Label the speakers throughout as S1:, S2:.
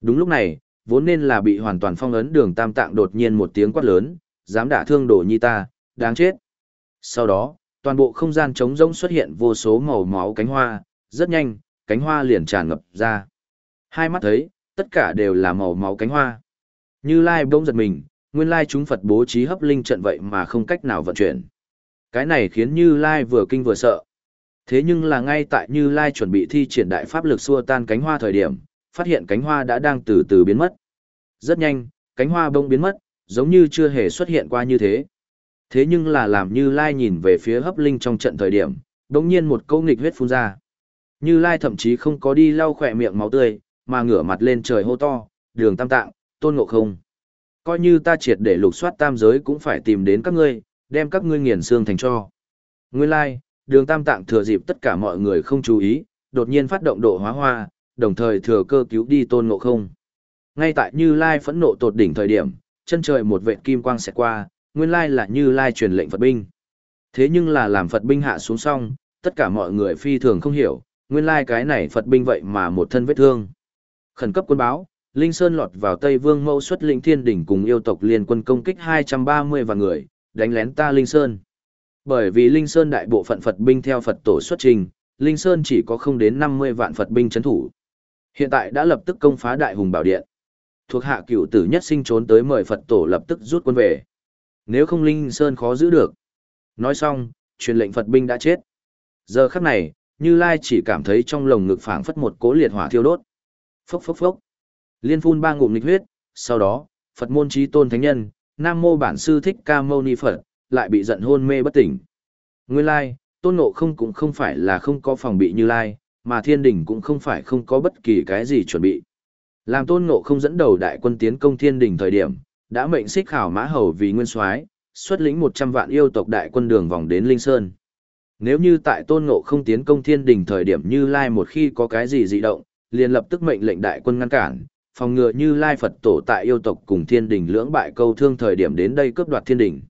S1: Đúng lúc này, vốn nên là bị hoàn toàn phong ấn đường tam tạng đột nhiên một tiếng quát lớn, dám đả thương đồ nhi ta, đáng chết. Sau đó, toàn bộ không gian trống rỗng xuất hiện vô số màu máu cánh hoa, rất nhanh, cánh hoa liền tràn ngập ra. Hai mắt thấy, tất cả đều là màu máu cánh hoa. Như Lai bỗng giật mình, nguyên lai chúng Phật bố trí hấp linh trận vậy mà không cách nào vận chuyển. Cái này khiến Như Lai vừa kinh vừa sợ. Thế nhưng là ngay tại Như Lai chuẩn bị thi triển đại pháp lực xua tan cánh hoa thời điểm, phát hiện cánh hoa đã đang từ từ biến mất. Rất nhanh, cánh hoa bông biến mất, giống như chưa hề xuất hiện qua như thế. Thế nhưng là làm Như Lai nhìn về phía hấp linh trong trận thời điểm, đồng nhiên một câu nghịch huyết phun ra. Như Lai thậm chí không có đi lau khỏe miệng máu tươi, mà ngửa mặt lên trời hô to, đường tam tạng, tôn ngộ không. Coi như ta triệt để lục soát tam giới cũng phải tìm đến các ngươi, đem các ngươi nghiền xương thành cho. Nguyên lai, đường tam tạng thừa dịp tất cả mọi người không chú ý, đột nhiên phát động độ hóa hoa, đồng thời thừa cơ cứu đi tôn ngộ không. Ngay tại Như Lai phẫn nộ tột đỉnh thời điểm, chân trời một vệt kim quang sẽ qua, nguyên lai là Như Lai truyền lệnh Phật binh. Thế nhưng là làm Phật binh hạ xuống xong, tất cả mọi người phi thường không hiểu, nguyên lai cái này Phật binh vậy mà một thân vết thương. Khẩn cấp quân báo, Linh Sơn lọt vào Tây Vương mâu xuất lĩnh thiên đỉnh cùng yêu tộc liên quân công kích 230 vạn người, đánh lén ta Linh Sơn. Bởi vì Linh Sơn đại bộ phận Phật binh theo Phật tổ xuất trình, Linh Sơn chỉ có không đến 50 vạn Phật binh chấn thủ. Hiện tại đã lập tức công phá đại hùng bảo điện. Thuộc hạ cựu tử nhất sinh trốn tới mời Phật tổ lập tức rút quân về. Nếu không Linh Sơn khó giữ được. Nói xong, truyền lệnh Phật binh đã chết. Giờ khắc này, Như Lai chỉ cảm thấy trong lồng ngực phảng phất một cố liệt hỏa thiêu đốt. Phốc phốc phốc. Liên phun ba ngụm nghịch huyết, sau đó, Phật môn trí tôn thánh nhân, Nam mô bản sư thích ca mâu ni Phật, lại bị giận hôn mê bất tỉnh. Nguyên lai, tôn ngộ không cũng không phải là không có phòng bị như lai, mà thiên đình cũng không phải không có bất kỳ cái gì chuẩn bị. Làm tôn ngộ không dẫn đầu đại quân tiến công thiên đình thời điểm, đã mệnh xích khảo mã hầu vì nguyên soái xuất lĩnh 100 vạn yêu tộc đại quân đường vòng đến Linh Sơn. Nếu như tại tôn ngộ không tiến công thiên đình thời điểm như lai một khi có cái gì dị động, liền lập tức mệnh lệnh đại quân ngăn cản, phòng ngừa như lai Phật tổ tại yêu tộc cùng thiên đình lưỡng bại câu thương thời điểm đến đây cướp đoạt thiên đình.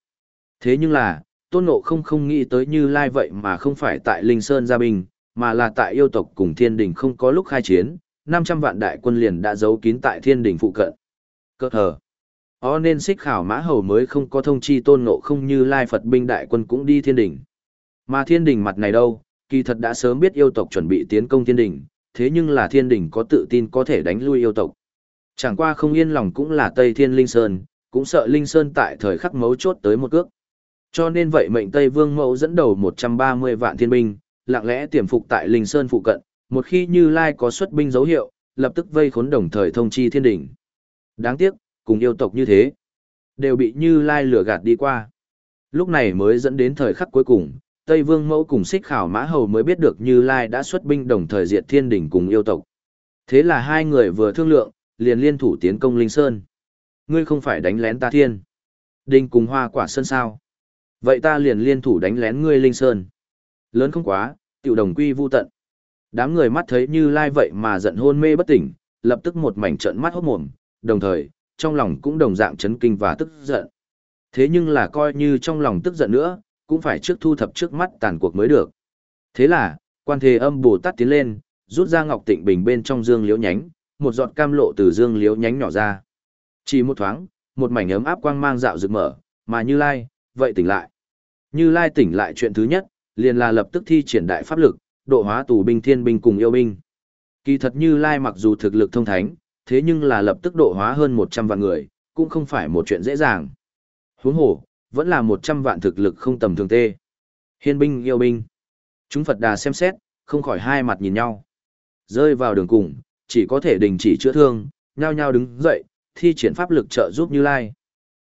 S1: Thế nhưng là, tôn ngộ không không nghĩ tới như lai vậy mà không phải tại Linh Sơn gia bình mà là tại yêu tộc cùng thiên đình không có lúc khai chiến, 500 vạn đại quân liền đã giấu kín tại thiên đình phụ cận. Cơ hờ. Ó nên xích khảo mã hầu mới không có thông chi tôn ngộ không như lai Phật binh đại quân cũng đi thiên đình. Mà thiên đình mặt này đâu, kỳ thật đã sớm biết yêu tộc chuẩn bị tiến công thiên đình, thế nhưng là thiên đình có tự tin có thể đánh lui yêu tộc. Chẳng qua không yên lòng cũng là Tây Thiên Linh Sơn, cũng sợ Linh Sơn tại thời khắc mấu chốt tới một cước. Cho nên vậy mệnh Tây Vương Mẫu dẫn đầu 130 vạn thiên binh, lặng lẽ tiềm phục tại Linh Sơn phụ cận, một khi Như Lai có xuất binh dấu hiệu, lập tức vây khốn đồng thời thông chi thiên đỉnh. Đáng tiếc, cùng yêu tộc như thế, đều bị Như Lai lừa gạt đi qua. Lúc này mới dẫn đến thời khắc cuối cùng, Tây Vương Mẫu cùng Xích Khảo Mã Hầu mới biết được Như Lai đã xuất binh đồng thời diệt thiên đỉnh cùng yêu tộc. Thế là hai người vừa thương lượng, liền liên thủ tiến công Linh Sơn. Ngươi không phải đánh lén ta thiên. Đinh cùng hoa quả sơn sao. Vậy ta liền liên thủ đánh lén ngươi Linh Sơn. Lớn không quá, tiểu đồng quy vu tận. Đám người mắt thấy như lai vậy mà giận hôn mê bất tỉnh, lập tức một mảnh trận mắt hốt mồm, đồng thời, trong lòng cũng đồng dạng chấn kinh và tức giận. Thế nhưng là coi như trong lòng tức giận nữa, cũng phải trước thu thập trước mắt tàn cuộc mới được. Thế là, quan thế âm Bồ Tát tiến lên, rút ra ngọc tịnh bình bên trong dương liễu nhánh, một giọt cam lộ từ dương liễu nhánh nhỏ ra. Chỉ một thoáng, một mảnh ấm áp quang mang dạo rực mở, mà Như Lai, vậy tỉnh lại. Như Lai tỉnh lại chuyện thứ nhất, liền là lập tức thi triển đại pháp lực, độ hóa tù binh thiên binh cùng yêu binh. Kỳ thật Như Lai mặc dù thực lực thông thánh, thế nhưng là lập tức độ hóa hơn 100 vạn người, cũng không phải một chuyện dễ dàng. Huống hồ, vẫn là 100 vạn thực lực không tầm thường tê. Hiên binh yêu binh. Chúng Phật Đà xem xét, không khỏi hai mặt nhìn nhau. Rơi vào đường cùng, chỉ có thể đình chỉ chữa thương, nhao nhao đứng dậy, thi triển pháp lực trợ giúp Như Lai.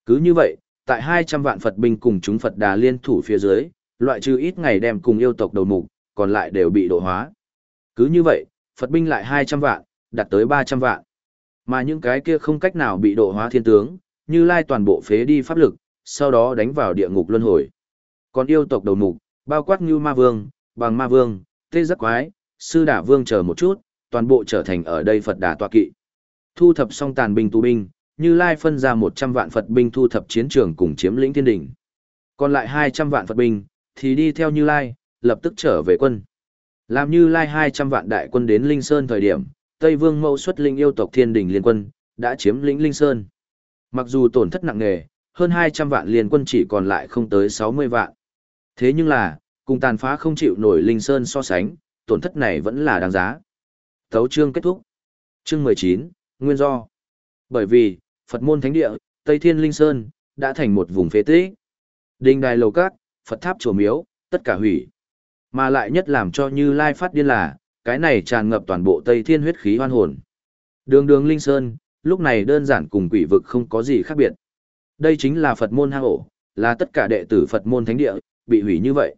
S1: Cứ như vậy, tại 200 vạn Phật binh cùng chúng Phật Đà liên thủ phía dưới, loại trừ ít ngày đem cùng yêu tộc đầu mục, còn lại đều bị độ hóa. Cứ như vậy, Phật binh lại 200 vạn, đạt tới 300 vạn. Mà những cái kia không cách nào bị độ hóa thiên tướng, Như Lai toàn bộ phế đi pháp lực, sau đó đánh vào địa ngục luân hồi. Còn yêu tộc đầu mục, bao quát như ma vương, bằng ma vương, tê giác quái, sư đả vương chờ một chút, toàn bộ trở thành ở đây Phật đà tọa kỵ. Thu thập xong tàn binh tù binh, Như Lai phân ra 100 vạn Phật binh thu thập chiến trường cùng chiếm lĩnh thiên đỉnh. Còn lại 200 vạn Phật binh, thì đi theo Như Lai, lập tức trở về quân. Làm Như Lai 200 vạn đại quân đến Linh Sơn thời điểm, Tây Vương Mẫu xuất linh yêu tộc Thiên Đình liên quân, đã chiếm lĩnh Linh Sơn. Mặc dù tổn thất nặng nề, hơn 200 vạn liên quân chỉ còn lại không tới 60 vạn. Thế nhưng là, cùng tàn phá không chịu nổi Linh Sơn so sánh, tổn thất này vẫn là đáng giá. Thấu chương kết thúc. Chương 19, Nguyên do. Bởi vì, Phật môn thánh địa, Tây Thiên Linh Sơn, đã thành một vùng phế tích. Đình đài lầu cát, Phật tháp chùa miếu, tất cả hủy. Mà lại nhất làm cho Như Lai phát điên là, cái này tràn ngập toàn bộ Tây Thiên huyết khí hoan hồn. Đường đường Linh Sơn, lúc này đơn giản cùng quỷ vực không có gì khác biệt. Đây chính là Phật môn hang ổ, là tất cả đệ tử Phật môn thánh địa, bị hủy như vậy.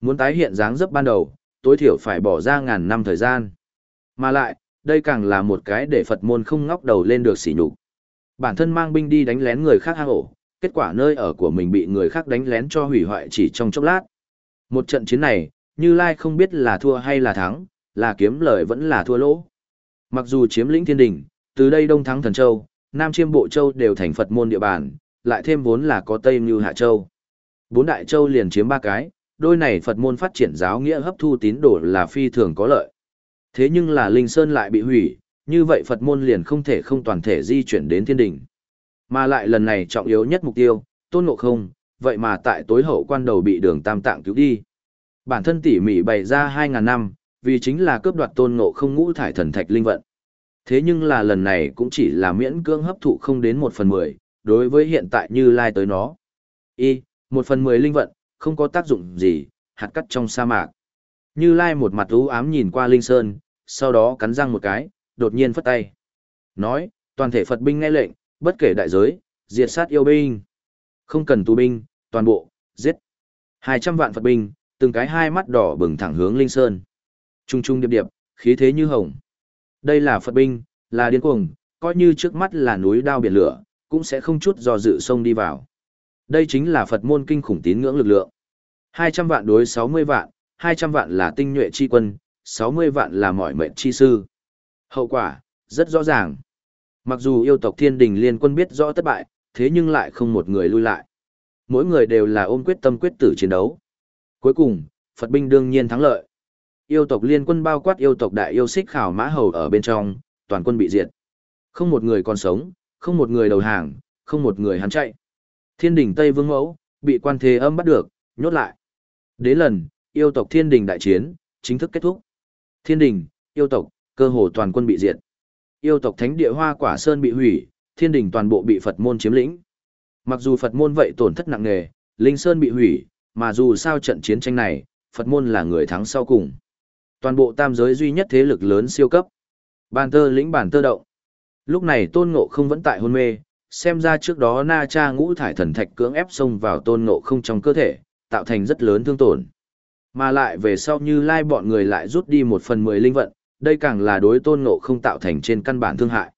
S1: Muốn tái hiện dáng dấp ban đầu, tối thiểu phải bỏ ra ngàn năm thời gian. Mà lại, đây càng là một cái để Phật môn không ngóc đầu lên được sỉ nhục. Bản thân mang binh đi đánh lén người khác hang ổ, kết quả nơi ở của mình bị người khác đánh lén cho hủy hoại chỉ trong chốc lát. Một trận chiến này, Như Lai không biết là thua hay là thắng, là kiếm lời vẫn là thua lỗ. Mặc dù chiếm lĩnh thiên đình, từ đây Đông Thắng Thần Châu, Nam Chiêm Bộ Châu đều thành Phật môn địa bàn, lại thêm vốn là có Tây Như Hạ Châu. Bốn đại châu liền chiếm ba cái, đôi này Phật môn phát triển giáo nghĩa hấp thu tín đồ là phi thường có lợi. Thế nhưng là Linh Sơn lại bị hủy, như vậy Phật môn liền không thể không toàn thể di chuyển đến thiên đỉnh. Mà lại lần này trọng yếu nhất mục tiêu, tôn ngộ không, vậy mà tại tối hậu quan đầu bị đường tam tạng cứu đi. Bản thân tỉ mỉ bày ra 2.000 năm, vì chính là cướp đoạt tôn ngộ không ngũ thải thần thạch linh vận. Thế nhưng là lần này cũng chỉ là miễn cưỡng hấp thụ không đến một phần mười, đối với hiện tại như lai tới nó. Y, một phần mười linh vận, không có tác dụng gì, hạt cắt trong sa mạc. Như lai một mặt u ám nhìn qua linh sơn, sau đó cắn răng một cái, đột nhiên phất tay. Nói, toàn thể Phật binh nghe lệnh, bất kể đại giới, diệt sát yêu binh. Không cần tù binh, toàn bộ, giết. 200 vạn Phật binh, từng cái hai mắt đỏ bừng thẳng hướng linh sơn. Trung trung điệp điệp, khí thế như hồng. Đây là Phật binh, là điên cuồng, coi như trước mắt là núi đao biển lửa, cũng sẽ không chút do dự sông đi vào. Đây chính là Phật môn kinh khủng tín ngưỡng lực lượng. 200 vạn đối 60 vạn, 200 vạn là tinh nhuệ chi quân, 60 vạn là mọi mệnh chi sư. Hậu quả, rất rõ ràng. Mặc dù yêu tộc thiên đình liên quân biết rõ thất bại, thế nhưng lại không một người lui lại. Mỗi người đều là ôm quyết tâm quyết tử chiến đấu. Cuối cùng, Phật binh đương nhiên thắng lợi. Yêu tộc liên quân bao quát yêu tộc đại yêu xích khảo mã hầu ở bên trong, toàn quân bị diệt. Không một người còn sống, không một người đầu hàng, không một người hắn chạy. Thiên đình Tây Vương Mẫu, bị quan thế âm bắt được, nhốt lại. Đến lần, yêu tộc thiên đình đại chiến, chính thức kết thúc. Thiên đình, yêu tộc, cơ hồ toàn quân bị diệt. Yêu tộc thánh địa hoa quả sơn bị hủy, thiên đình toàn bộ bị Phật môn chiếm lĩnh. Mặc dù Phật môn vậy tổn thất nặng nề, linh sơn bị hủy, mà dù sao trận chiến tranh này, Phật môn là người thắng sau cùng. Toàn bộ tam giới duy nhất thế lực lớn siêu cấp. Bàn tơ lĩnh bản tơ động. Lúc này tôn ngộ không vẫn tại hôn mê, xem ra trước đó na cha ngũ thải thần thạch cưỡng ép xông vào tôn ngộ không trong cơ thể, tạo thành rất lớn thương tổn. Mà lại về sau như lai bọn người lại rút đi một phần mười linh vận, đây càng là đối tôn ngộ không tạo thành trên căn bản thương hại.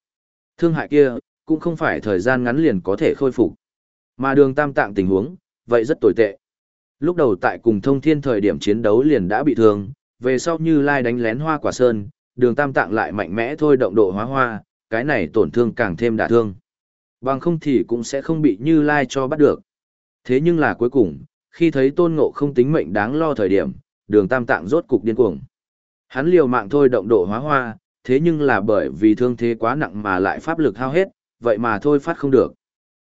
S1: Thương hại kia, cũng không phải thời gian ngắn liền có thể khôi phục. Mà đường tam tạng tình huống, vậy rất tồi tệ. Lúc đầu tại cùng thông thiên thời điểm chiến đấu liền đã bị thương, về sau như lai đánh lén hoa quả sơn, đường tam tạng lại mạnh mẽ thôi động độ hóa hoa, cái này tổn thương càng thêm đả thương. Bằng không thì cũng sẽ không bị như lai cho bắt được. Thế nhưng là cuối cùng, khi thấy tôn ngộ không tính mệnh đáng lo thời điểm, đường tam tạng rốt cục điên cuồng. Hắn liều mạng thôi động độ hóa hoa, thế nhưng là bởi vì thương thế quá nặng mà lại pháp lực hao hết, vậy mà thôi phát không được.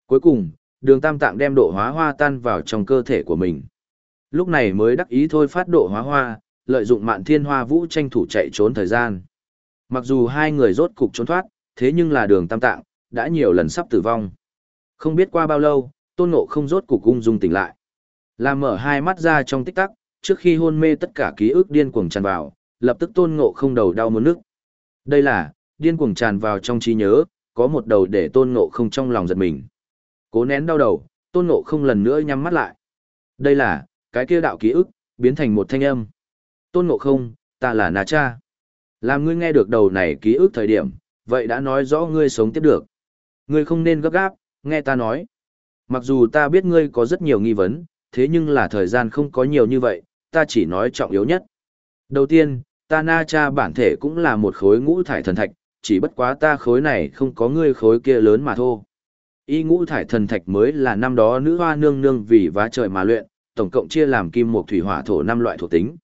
S1: Cuối cùng, đường tam tạng đem độ hóa hoa tan vào trong cơ thể của mình. Lúc này mới đắc ý thôi phát độ hóa hoa, lợi dụng mạn thiên hoa vũ tranh thủ chạy trốn thời gian. Mặc dù hai người rốt cục trốn thoát, thế nhưng là đường tam tạng, đã nhiều lần sắp tử vong. Không biết qua bao lâu, tôn ngộ không rốt cục ung dung tỉnh lại. Làm mở hai mắt ra trong tích tắc, trước khi hôn mê tất cả ký ức điên cuồng tràn vào, lập tức tôn ngộ không đầu đau muốn nước. Đây là, điên cuồng tràn vào trong trí nhớ, có một đầu để tôn ngộ không trong lòng giật mình. Cố nén đau đầu, tôn ngộ không lần nữa nhắm mắt lại. Đây là, cái kia đạo ký ức, biến thành một thanh âm. Tôn ngộ không, ta là Na Cha. Làm ngươi nghe được đầu này ký ức thời điểm, vậy đã nói rõ ngươi sống tiếp được. Ngươi không nên gấp gáp, nghe ta nói. Mặc dù ta biết ngươi có rất nhiều nghi vấn, thế nhưng là thời gian không có nhiều như vậy, ta chỉ nói trọng yếu nhất. Đầu tiên, ta na cha bản thể cũng là một khối ngũ thải thần thạch, chỉ bất quá ta khối này không có ngươi khối kia lớn mà thôi. Y ngũ thải thần thạch mới là năm đó nữ hoa nương nương vì vá trời mà luyện, tổng cộng chia làm kim một thủy hỏa thổ năm loại thuộc tính.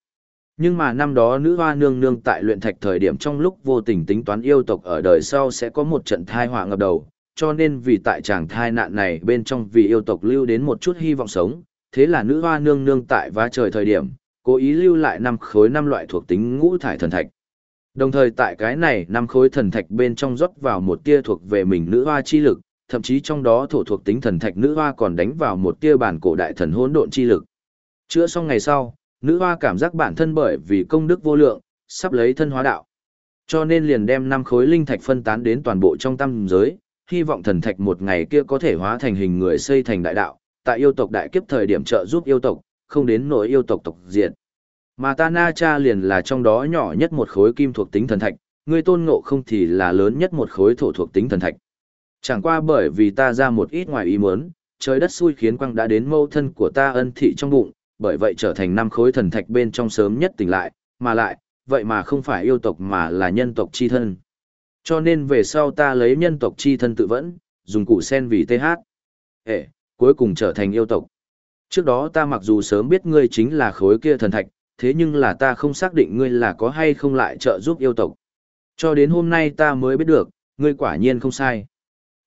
S1: Nhưng mà năm đó nữ hoa nương nương tại luyện thạch thời điểm trong lúc vô tình tính toán yêu tộc ở đời sau sẽ có một trận thai họa ngập đầu, cho nên vì tại chàng thai nạn này bên trong vì yêu tộc lưu đến một chút hy vọng sống, thế là nữ hoa nương nương tại vá trời thời điểm, cố ý lưu lại năm khối năm loại thuộc tính ngũ thải thần thạch. Đồng thời tại cái này năm khối thần thạch bên trong rót vào một tia thuộc về mình nữ hoa chi lực, thậm chí trong đó thổ thuộc tính thần thạch nữ hoa còn đánh vào một tia bản cổ đại thần hỗn độn chi lực. Chữa xong ngày sau, nữ hoa cảm giác bản thân bởi vì công đức vô lượng, sắp lấy thân hóa đạo. Cho nên liền đem năm khối linh thạch phân tán đến toàn bộ trong tam giới, hy vọng thần thạch một ngày kia có thể hóa thành hình người xây thành đại đạo, tại yêu tộc đại kiếp thời điểm trợ giúp yêu tộc, không đến nỗi yêu tộc tộc diện, Mà ta na cha liền là trong đó nhỏ nhất một khối kim thuộc tính thần thạch, ngươi tôn ngộ không thì là lớn nhất một khối thổ thuộc tính thần thạch. Chẳng qua bởi vì ta ra một ít ngoài ý muốn, trời đất xui khiến quăng đã đến mâu thân của ta ân thị trong bụng, bởi vậy trở thành năm khối thần thạch bên trong sớm nhất tỉnh lại, mà lại, vậy mà không phải yêu tộc mà là nhân tộc chi thân. Cho nên về sau ta lấy nhân tộc chi thân tự vẫn, dùng củ sen vì TH. Ê, cuối cùng trở thành yêu tộc. Trước đó ta mặc dù sớm biết ngươi chính là khối kia thần thạch, thế nhưng là ta không xác định ngươi là có hay không lại trợ giúp yêu tộc. Cho đến hôm nay ta mới biết được, ngươi quả nhiên không sai.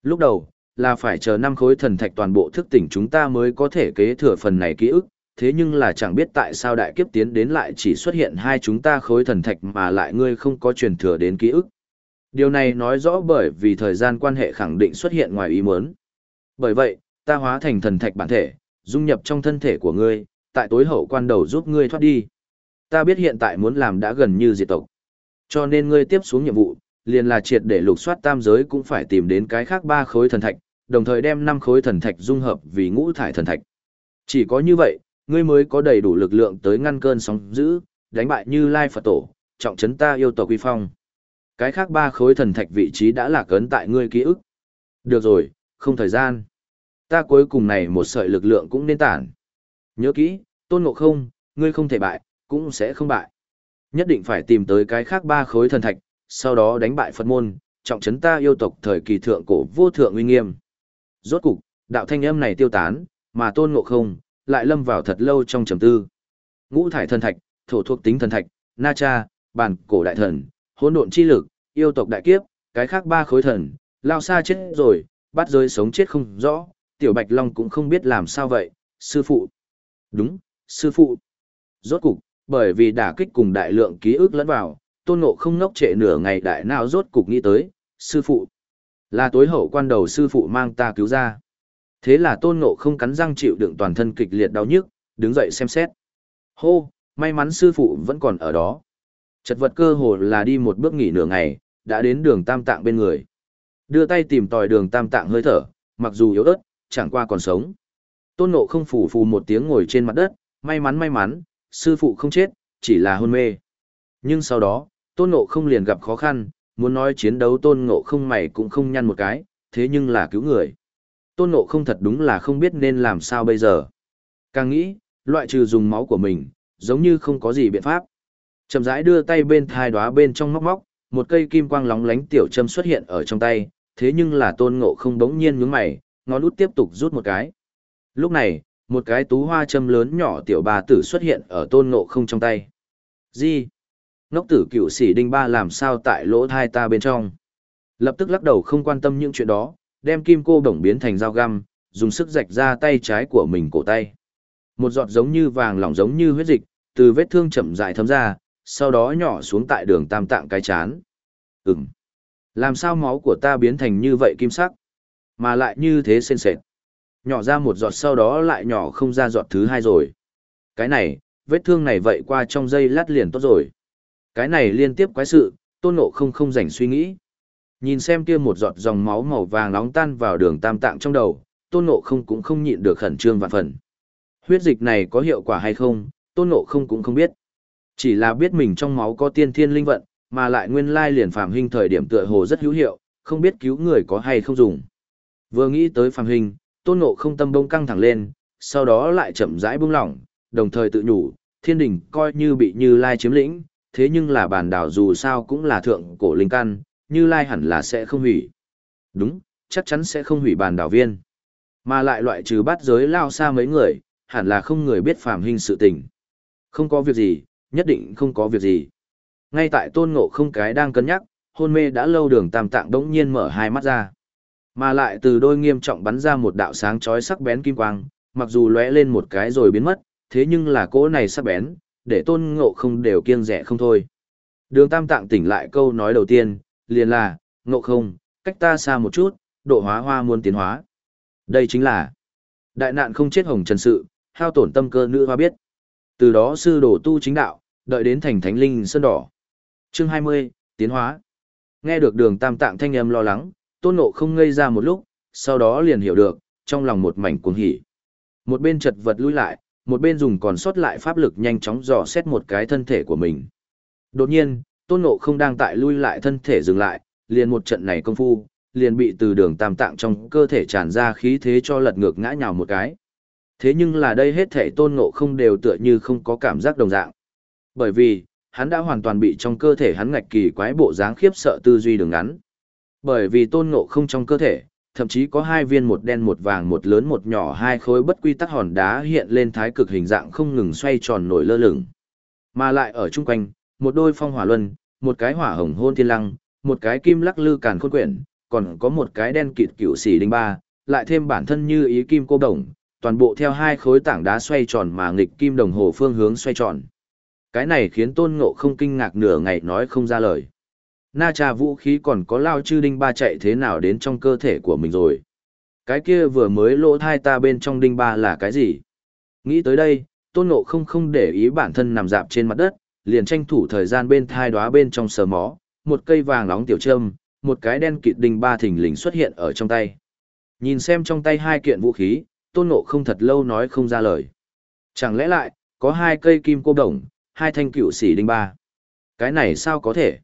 S1: Lúc đầu, là phải chờ năm khối thần thạch toàn bộ thức tỉnh chúng ta mới có thể kế thừa phần này ký ức, thế nhưng là chẳng biết tại sao đại kiếp tiến đến lại chỉ xuất hiện hai chúng ta khối thần thạch mà lại ngươi không có truyền thừa đến ký ức. Điều này nói rõ bởi vì thời gian quan hệ khẳng định xuất hiện ngoài ý muốn. Bởi vậy, ta hóa thành thần thạch bản thể, dung nhập trong thân thể của ngươi, tại tối hậu quan đầu giúp ngươi thoát đi. Ta biết hiện tại muốn làm đã gần như diệt tộc. Cho nên ngươi tiếp xuống nhiệm vụ, liền là triệt để lục soát tam giới cũng phải tìm đến cái khác ba khối thần thạch, đồng thời đem năm khối thần thạch dung hợp vì ngũ thải thần thạch. Chỉ có như vậy, ngươi mới có đầy đủ lực lượng tới ngăn cơn sóng dữ, đánh bại Như Lai Phật Tổ, trọng trấn ta yêu tộc uy phong. Cái khác ba khối thần thạch vị trí đã là cấn tại ngươi ký ức. Được rồi, không thời gian. Ta cuối cùng này một sợi lực lượng cũng nên tản. Nhớ kỹ, tôn ngộ không, ngươi không thể bại, cũng sẽ không bại. Nhất định phải tìm tới cái khác ba khối thần thạch, sau đó đánh bại Phật môn, trọng trấn ta yêu tộc thời kỳ thượng cổ vô thượng uy nghiêm. Rốt cục, đạo thanh âm này tiêu tán, mà tôn ngộ không, lại lâm vào thật lâu trong trầm tư. Ngũ thải thần thạch, thổ thuộc tính thần thạch, na cha, bản cổ đại thần, hỗn độn chi lực, yêu tộc đại kiếp, cái khác ba khối thần, lao xa chết rồi, bắt rơi sống chết không rõ, tiểu bạch long cũng không biết làm sao vậy, sư phụ. Đúng, sư phụ. Rốt cục, bởi vì đả kích cùng đại lượng ký ức lẫn vào, tôn ngộ không ngốc trệ nửa ngày đại nào rốt cục nghĩ tới, sư phụ. Là tối hậu quan đầu sư phụ mang ta cứu ra. Thế là tôn ngộ không cắn răng chịu đựng toàn thân kịch liệt đau nhức, đứng dậy xem xét. Hô, may mắn sư phụ vẫn còn ở đó. Chật vật cơ hồ là đi một bước nghỉ nửa ngày, đã đến đường tam tạng bên người. Đưa tay tìm tòi đường tam tạng hơi thở, mặc dù yếu ớt, chẳng qua còn sống. Tôn ngộ không phủ phù một tiếng ngồi trên mặt đất, may mắn may mắn, sư phụ không chết, chỉ là hôn mê. Nhưng sau đó, tôn ngộ không liền gặp khó khăn, muốn nói chiến đấu tôn ngộ không mày cũng không nhăn một cái, thế nhưng là cứu người. Tôn ngộ không thật đúng là không biết nên làm sao bây giờ. Càng nghĩ, loại trừ dùng máu của mình, giống như không có gì biện pháp. Chậm rãi đưa tay bên thai đóa bên trong móc móc, một cây kim quang lóng lánh tiểu châm xuất hiện ở trong tay, thế nhưng là tôn ngộ không đống nhiên nhướng mày, ngón út tiếp tục rút một cái. Lúc này, một cái tú hoa châm lớn nhỏ tiểu bà tử xuất hiện ở tôn ngộ không trong tay. Gì? Ngốc tử cựu sĩ đinh ba làm sao tại lỗ thai ta bên trong? Lập tức lắc đầu không quan tâm những chuyện đó, đem kim cô đồng biến thành dao găm, dùng sức rạch ra tay trái của mình cổ tay. Một giọt giống như vàng lỏng giống như huyết dịch, từ vết thương chậm rãi thấm ra, sau đó nhỏ xuống tại đường tam tạng cái chán. Ừm. Làm sao máu của ta biến thành như vậy kim sắc? Mà lại như thế sên sệt. Nhỏ ra một giọt sau đó lại nhỏ không ra giọt thứ hai rồi. Cái này, vết thương này vậy qua trong dây lát liền tốt rồi. Cái này liên tiếp quái sự, tôn ngộ không không rảnh suy nghĩ. Nhìn xem kia một giọt dòng máu màu vàng nóng tan vào đường tam tạng trong đầu, tôn ngộ không cũng không nhịn được khẩn trương vạn phần. Huyết dịch này có hiệu quả hay không, tôn ngộ không cũng không biết. Chỉ là biết mình trong máu có tiên thiên linh vận, mà lại nguyên lai liền phàm hình thời điểm tựa hồ rất hữu hiệu, không biết cứu người có hay không dùng. Vừa nghĩ tới phàm hình, tôn ngộ không tâm bông căng thẳng lên, sau đó lại chậm rãi buông lỏng, đồng thời tự nhủ, thiên đình coi như bị như lai chiếm lĩnh, thế nhưng là bản đảo dù sao cũng là thượng cổ linh căn, như lai hẳn là sẽ không hủy. Đúng, chắc chắn sẽ không hủy bản đảo viên. Mà lại loại trừ bắt giới lao xa mấy người, hẳn là không người biết phàm hình sự tình. Không có việc gì, nhất định không có việc gì. Ngay tại tôn ngộ không cái đang cân nhắc, hôn mê đã lâu đường tam tạng đống nhiên mở hai mắt ra. Mà lại từ đôi nghiêm trọng bắn ra một đạo sáng chói sắc bén kim quang, mặc dù lóe lên một cái rồi biến mất, thế nhưng là cỗ này sắc bén, để tôn ngộ không đều kiêng rẻ không thôi. Đường tam tạng tỉnh lại câu nói đầu tiên, liền là, ngộ không, cách ta xa một chút, độ hóa hoa muôn tiến hóa. Đây chính là đại nạn không chết hồng trần sự, hao tổn tâm cơ nữ hoa biết. Từ đó sư đổ tu chính đạo, đợi đến thành thánh linh sơn đỏ. Chương 20, tiến hóa. Nghe được đường tam tạng thanh âm lo lắng, tôn nộ không ngây ra một lúc, sau đó liền hiểu được, trong lòng một mảnh cuồng hỉ. Một bên chật vật lui lại, một bên dùng còn sót lại pháp lực nhanh chóng dò xét một cái thân thể của mình. Đột nhiên, tôn nộ không đang tại lui lại thân thể dừng lại, liền một trận này công phu, liền bị từ đường tam tạng trong cơ thể tràn ra khí thế cho lật ngược ngã nhào một cái. Thế nhưng là đây hết thể tôn ngộ không đều tựa như không có cảm giác đồng dạng. Bởi vì, hắn đã hoàn toàn bị trong cơ thể hắn ngạch kỳ quái bộ dáng khiếp sợ tư duy đường ngắn. Bởi vì tôn ngộ không trong cơ thể, thậm chí có hai viên một đen một vàng một lớn một nhỏ hai khối bất quy tắc hòn đá hiện lên thái cực hình dạng không ngừng xoay tròn nổi lơ lửng. Mà lại ở chung quanh, một đôi phong hỏa luân, một cái hỏa hồng hôn thiên lăng, một cái kim lắc lư càn khôn quyển, còn có một cái đen kịt cựu xỉ đinh ba, lại thêm bản thân như ý kim cô đồng, toàn bộ theo hai khối tảng đá xoay tròn mà nghịch kim đồng hồ phương hướng xoay tròn. Cái này khiến tôn ngộ không kinh ngạc nửa ngày nói không ra lời. Na trà vũ khí còn có lao chư đinh ba chạy thế nào đến trong cơ thể của mình rồi. Cái kia vừa mới lỗ thai ta bên trong đinh ba là cái gì? Nghĩ tới đây, tôn ngộ không không để ý bản thân nằm dạp trên mặt đất, liền tranh thủ thời gian bên thai đóa bên trong sờ mó, một cây vàng nóng tiểu trâm, một cái đen kịt đinh ba thình lình xuất hiện ở trong tay. Nhìn xem trong tay hai kiện vũ khí, tôn ngộ không thật lâu nói không ra lời. Chẳng lẽ lại, có hai cây kim cô đồng, hai thanh cựu xỉ đinh ba. Cái này sao có thể?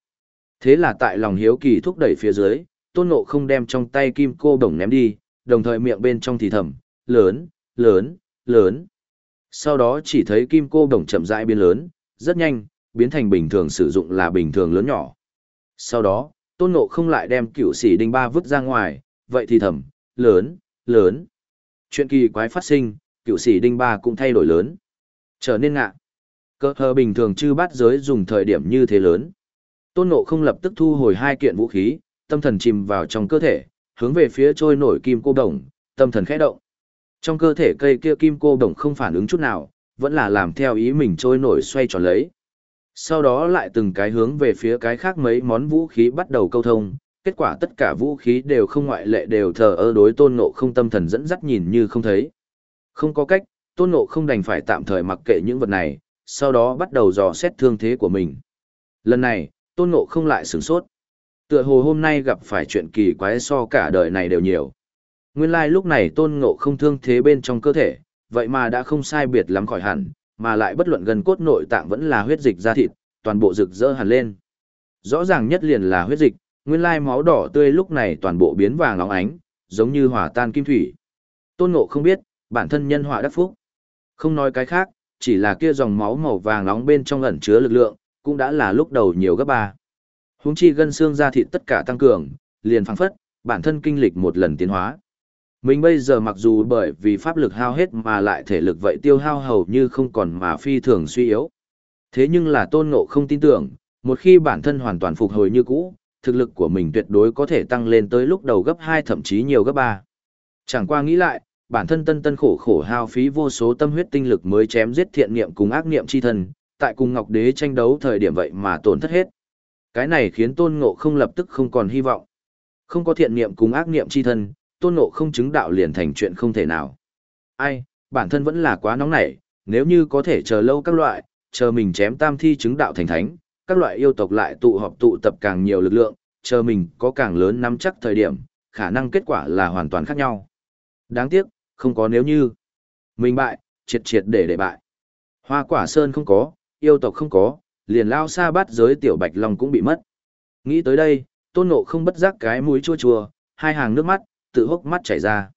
S1: Thế là tại lòng hiếu kỳ thúc đẩy phía dưới, tôn ngộ không đem trong tay kim cô đồng ném đi, đồng thời miệng bên trong thì thầm, lớn, lớn, lớn. Sau đó chỉ thấy kim cô đồng chậm rãi biến lớn, rất nhanh, biến thành bình thường sử dụng là bình thường lớn nhỏ. Sau đó, tôn ngộ không lại đem cựu sĩ đinh ba vứt ra ngoài, vậy thì thầm, lớn, lớn. Chuyện kỳ quái phát sinh, cựu sĩ đinh ba cũng thay đổi lớn. Trở nên ngạ. Cơ hờ bình thường chư bát giới dùng thời điểm như thế lớn. Tôn ngộ không lập tức thu hồi hai kiện vũ khí, tâm thần chìm vào trong cơ thể, hướng về phía trôi nổi kim cô đồng, tâm thần khẽ động. Trong cơ thể cây kia kim cô đồng không phản ứng chút nào, vẫn là làm theo ý mình trôi nổi xoay tròn lấy sau đó lại từng cái hướng về phía cái khác mấy món vũ khí bắt đầu câu thông, kết quả tất cả vũ khí đều không ngoại lệ đều thờ ơ đối tôn ngộ không tâm thần dẫn dắt nhìn như không thấy. Không có cách, tôn ngộ không đành phải tạm thời mặc kệ những vật này, sau đó bắt đầu dò xét thương thế của mình. Lần này, tôn ngộ không lại sửng sốt. Tựa hồ hôm nay gặp phải chuyện kỳ quái so cả đời này đều nhiều. Nguyên lai lúc này tôn ngộ không thương thế bên trong cơ thể, vậy mà đã không sai biệt lắm khỏi hẳn, mà lại bất luận gần cốt nội tạng vẫn là huyết dịch ra thịt, toàn bộ rực rỡ hẳn lên. Rõ ràng nhất liền là huyết dịch, nguyên lai máu đỏ tươi lúc này toàn bộ biến vàng óng ánh, giống như hỏa tan kim thủy. Tôn Ngộ không biết, bản thân nhân họa đắc phúc. Không nói cái khác, chỉ là kia dòng máu màu vàng nóng bên trong ẩn chứa lực lượng, cũng đã là lúc đầu nhiều gấp ba. Huống chi gân xương da thịt tất cả tăng cường, liền phăng phất, bản thân kinh lịch một lần tiến hóa. Mình bây giờ mặc dù bởi vì pháp lực hao hết mà lại thể lực vậy tiêu hao hầu như không còn mà phi thường suy yếu. Thế nhưng là tôn ngộ không tin tưởng, một khi bản thân hoàn toàn phục hồi như cũ, thực lực của mình tuyệt đối có thể tăng lên tới lúc đầu gấp 2 thậm chí nhiều gấp 3. Chẳng qua nghĩ lại, bản thân tân tân khổ khổ hao phí vô số tâm huyết tinh lực mới chém giết thiện niệm cùng ác niệm chi thân, tại cùng Ngọc Đế tranh đấu thời điểm vậy mà tổn thất hết. Cái này khiến tôn ngộ không lập tức không còn hy vọng. Không có thiện niệm cùng ác niệm chi thân, tôn ngộ không chứng đạo liền thành chuyện không thể nào. Ai, bản thân vẫn là quá nóng nảy, nếu như có thể chờ lâu các loại, chờ mình chém tam thi chứng đạo thành thánh, các loại yêu tộc lại tụ họp tụ tập càng nhiều lực lượng, chờ mình có càng lớn nắm chắc thời điểm, khả năng kết quả là hoàn toàn khác nhau. Đáng tiếc, không có nếu như. Mình bại, triệt triệt để để bại. Hoa quả sơn không có, yêu tộc không có, liền lao xa bát giới tiểu bạch long cũng bị mất. Nghĩ tới đây, tôn ngộ không bất giác cái mũi chua chua, hai hàng nước mắt, tự hốc mắt chảy ra.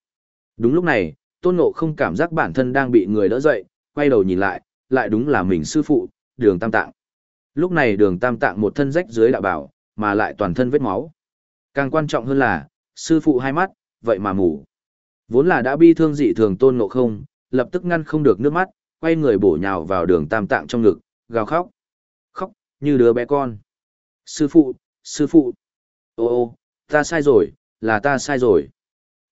S1: Đúng lúc này, tôn ngộ không cảm giác bản thân đang bị người đỡ dậy, quay đầu nhìn lại, lại đúng là mình sư phụ, đường tam tạng. Lúc này đường tam tạng một thân rách dưới đạo bảo, mà lại toàn thân vết máu. Càng quan trọng hơn là, sư phụ hai mắt, vậy mà mù. Vốn là đã bi thương dị thường tôn ngộ không, lập tức ngăn không được nước mắt, quay người bổ nhào vào đường tam tạng trong ngực, gào khóc, khóc như đứa bé con. Sư phụ, sư phụ. Ô ô, ta sai rồi, là ta sai rồi.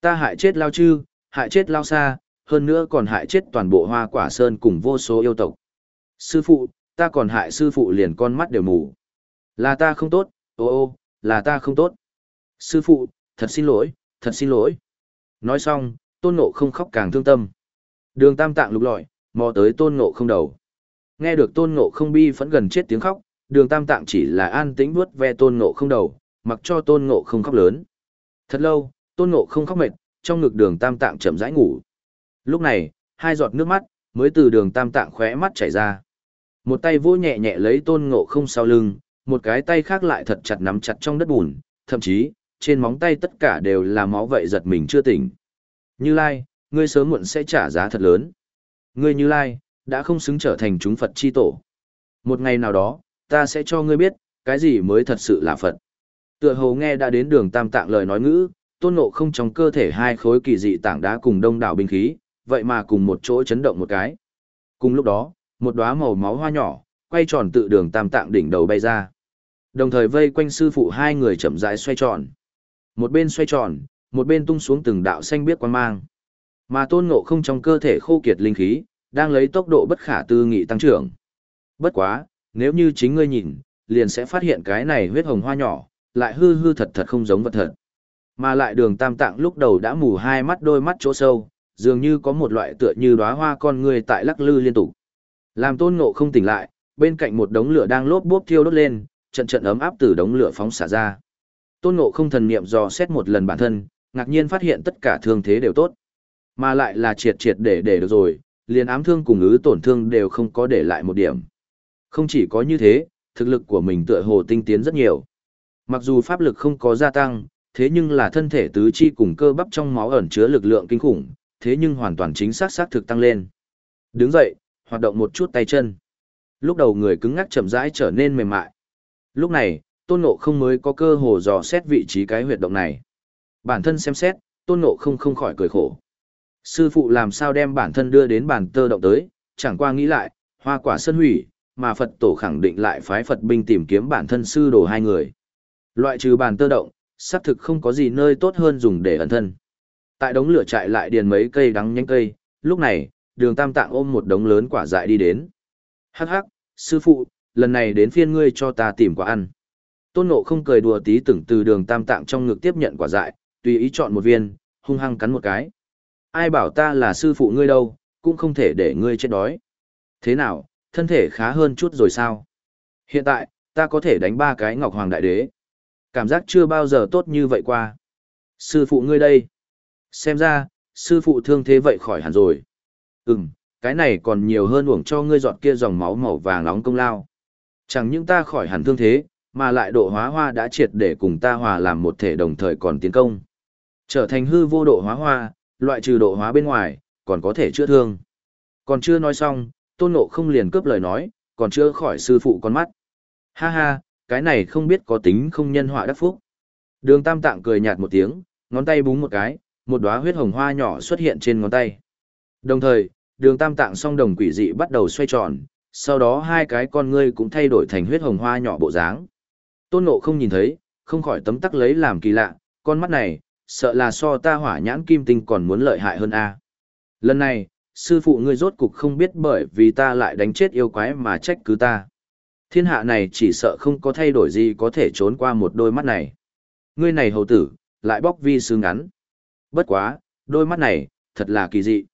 S1: Ta hại chết lao chư, hại chết lao xa, hơn nữa còn hại chết toàn bộ hoa quả sơn cùng vô số yêu tộc. Sư phụ, ta còn hại sư phụ liền con mắt đều mù. Là ta không tốt, ô ô, là ta không tốt. Sư phụ, thật xin lỗi, thật xin lỗi. Nói xong, tôn ngộ không khóc càng thương tâm. Đường tam tạng lục lọi, mò tới tôn ngộ không đầu. Nghe được tôn ngộ không bi phẫn gần chết tiếng khóc, đường tam tạng chỉ là an tĩnh vuốt ve tôn ngộ không đầu, mặc cho tôn ngộ không khóc lớn. Thật lâu, tôn ngộ không khóc mệt, trong ngực đường tam tạng chậm rãi ngủ. Lúc này, hai giọt nước mắt, mới từ đường tam tạng khóe mắt chảy ra. Một tay vô nhẹ nhẹ lấy tôn ngộ không sau lưng, một cái tay khác lại thật chặt nắm chặt trong đất bùn, thậm chí, trên móng tay tất cả đều là máu vậy giật mình chưa tỉnh. Như Lai, ngươi sớm muộn sẽ trả giá thật lớn. Ngươi Như Lai, đã không xứng trở thành chúng Phật chi tổ. Một ngày nào đó, ta sẽ cho ngươi biết, cái gì mới thật sự là Phật. Tựa hồ nghe đã đến đường tam tạng lời nói ngữ, tôn ngộ không trong cơ thể hai khối kỳ dị tảng đá cùng đông đảo binh khí, vậy mà cùng một chỗ chấn động một cái. Cùng lúc đó, một đóa màu máu hoa nhỏ, quay tròn tự đường tam tạng đỉnh đầu bay ra. Đồng thời vây quanh sư phụ hai người chậm rãi xoay tròn. Một bên xoay tròn, một bên tung xuống từng đạo xanh biếc quan mang. Mà tôn ngộ không trong cơ thể khô kiệt linh khí, đang lấy tốc độ bất khả tư nghị tăng trưởng. Bất quá, nếu như chính ngươi nhìn, liền sẽ phát hiện cái này huyết hồng hoa nhỏ, lại hư hư thật thật không giống vật thật. Mà lại đường tam tạng lúc đầu đã mù hai mắt đôi mắt chỗ sâu, dường như có một loại tựa như đóa hoa con người tại lắc lư liên tục. Làm tôn ngộ không tỉnh lại, bên cạnh một đống lửa đang lốp bốp thiêu đốt lên, trận trận ấm áp từ đống lửa phóng xả ra. Tôn ngộ không thần niệm dò xét một lần bản thân, ngạc nhiên phát hiện tất cả thương thế đều tốt. Mà lại là triệt triệt để để được rồi, liền ám thương cùng ứ tổn thương đều không có để lại một điểm. Không chỉ có như thế, thực lực của mình tựa hồ tinh tiến rất nhiều. Mặc dù pháp lực không có gia tăng, thế nhưng là thân thể tứ chi cùng cơ bắp trong máu ẩn chứa lực lượng kinh khủng, thế nhưng hoàn toàn chính xác xác thực tăng lên. Đứng dậy, hoạt động một chút tay chân. Lúc đầu người cứng ngắc chậm rãi trở nên mềm mại. Lúc này, Tôn Ngộ không mới có cơ hồ dò xét vị trí cái huyệt động này. Bản thân xem xét, Tôn Ngộ không không khỏi cười khổ. Sư phụ làm sao đem bản thân đưa đến bản tơ động tới, chẳng qua nghĩ lại, hoa quả sân hủy, mà Phật tổ khẳng định lại phái Phật binh tìm kiếm bản thân sư đồ hai người. Loại trừ bản tơ động, xác thực không có gì nơi tốt hơn dùng để ẩn thân. Tại đống lửa trại lại điền mấy cây đắng nhánh cây, lúc này, đường tam tạng ôm một đống lớn quả dại đi đến. Hắc hắc, sư phụ, lần này đến phiên ngươi cho ta tìm quả ăn. Tôn nộ không cười đùa tí tưởng từ đường tam tạng trong ngực tiếp nhận quả dại, tùy ý chọn một viên, hung hăng cắn một cái. Ai bảo ta là sư phụ ngươi đâu, cũng không thể để ngươi chết đói. Thế nào, thân thể khá hơn chút rồi sao? Hiện tại, ta có thể đánh ba cái ngọc hoàng đại đế. Cảm giác chưa bao giờ tốt như vậy qua. Sư phụ ngươi đây. Xem ra, sư phụ thương thế vậy khỏi hẳn rồi. Ừm, cái này còn nhiều hơn uổng cho ngươi giọt kia dòng máu màu vàng nóng công lao. Chẳng những ta khỏi hẳn thương thế, mà lại độ hóa hoa đã triệt để cùng ta hòa làm một thể đồng thời còn tiến công. Trở thành hư vô độ hóa hoa, loại trừ độ hóa bên ngoài, còn có thể chữa thương. Còn chưa nói xong, tôn ngộ không liền cướp lời nói, còn chưa khỏi sư phụ con mắt. Ha ha, cái này không biết có tính không nhân họa đắc phúc. Đường tam tạng cười nhạt một tiếng, ngón tay búng một cái, một đóa huyết hồng hoa nhỏ xuất hiện trên ngón tay. Đồng thời, đường tam tạng song đồng quỷ dị bắt đầu xoay tròn, sau đó hai cái con ngươi cũng thay đổi thành huyết hồng hoa nhỏ bộ dáng. Tôn ngộ không nhìn thấy, không khỏi tấm tắc lấy làm kỳ lạ, con mắt này, sợ là so ta hỏa nhãn kim tinh còn muốn lợi hại hơn a. Lần này, sư phụ ngươi rốt cục không biết bởi vì ta lại đánh chết yêu quái mà trách cứ ta. Thiên hạ này chỉ sợ không có thay đổi gì có thể trốn qua một đôi mắt này. Ngươi này hầu tử, lại bóc vi sư ngắn. Bất quá, đôi mắt này, thật là kỳ dị.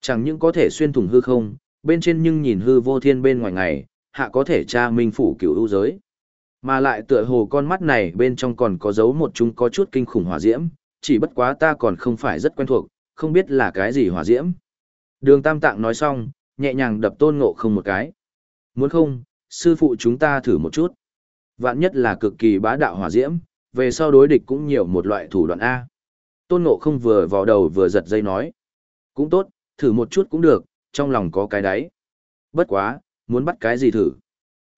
S1: Chẳng những có thể xuyên thủng hư không, bên trên nhưng nhìn hư vô thiên bên ngoài ngày, hạ có thể tra minh phủ cửu ưu giới. Mà lại tựa hồ con mắt này bên trong còn có dấu một chúng có chút kinh khủng hỏa diễm, chỉ bất quá ta còn không phải rất quen thuộc, không biết là cái gì hỏa diễm. Đường Tam Tạng nói xong, nhẹ nhàng đập tôn ngộ không một cái. Muốn không, sư phụ chúng ta thử một chút. Vạn nhất là cực kỳ bá đạo hỏa diễm, về sau đối địch cũng nhiều một loại thủ đoạn A. Tôn ngộ không vừa vào đầu vừa giật dây nói. Cũng tốt, thử một chút cũng được, trong lòng có cái đáy. Bất quá, muốn bắt cái gì thử.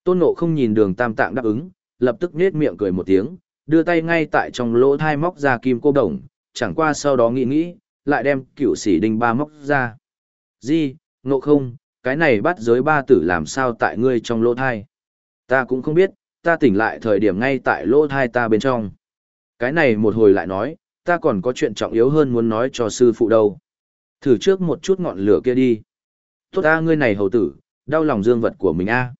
S1: Tôn ngộ không nhìn đường tam tạng đáp ứng, lập tức nết miệng cười một tiếng, đưa tay ngay tại trong lỗ thai móc ra kim cô đồng, chẳng qua sau đó nghĩ nghĩ, lại đem cựu sĩ đinh ba móc ra. Di, ngộ không, cái này bắt giới ba tử làm sao tại ngươi trong lỗ thai. Ta cũng không biết, ta tỉnh lại thời điểm ngay tại lỗ thai ta bên trong. Cái này một hồi lại nói, ta còn có chuyện trọng yếu hơn muốn nói cho sư phụ đâu. Thử trước một chút ngọn lửa kia đi. Tốt ta ngươi này hầu tử, đau lòng dương vật của mình a.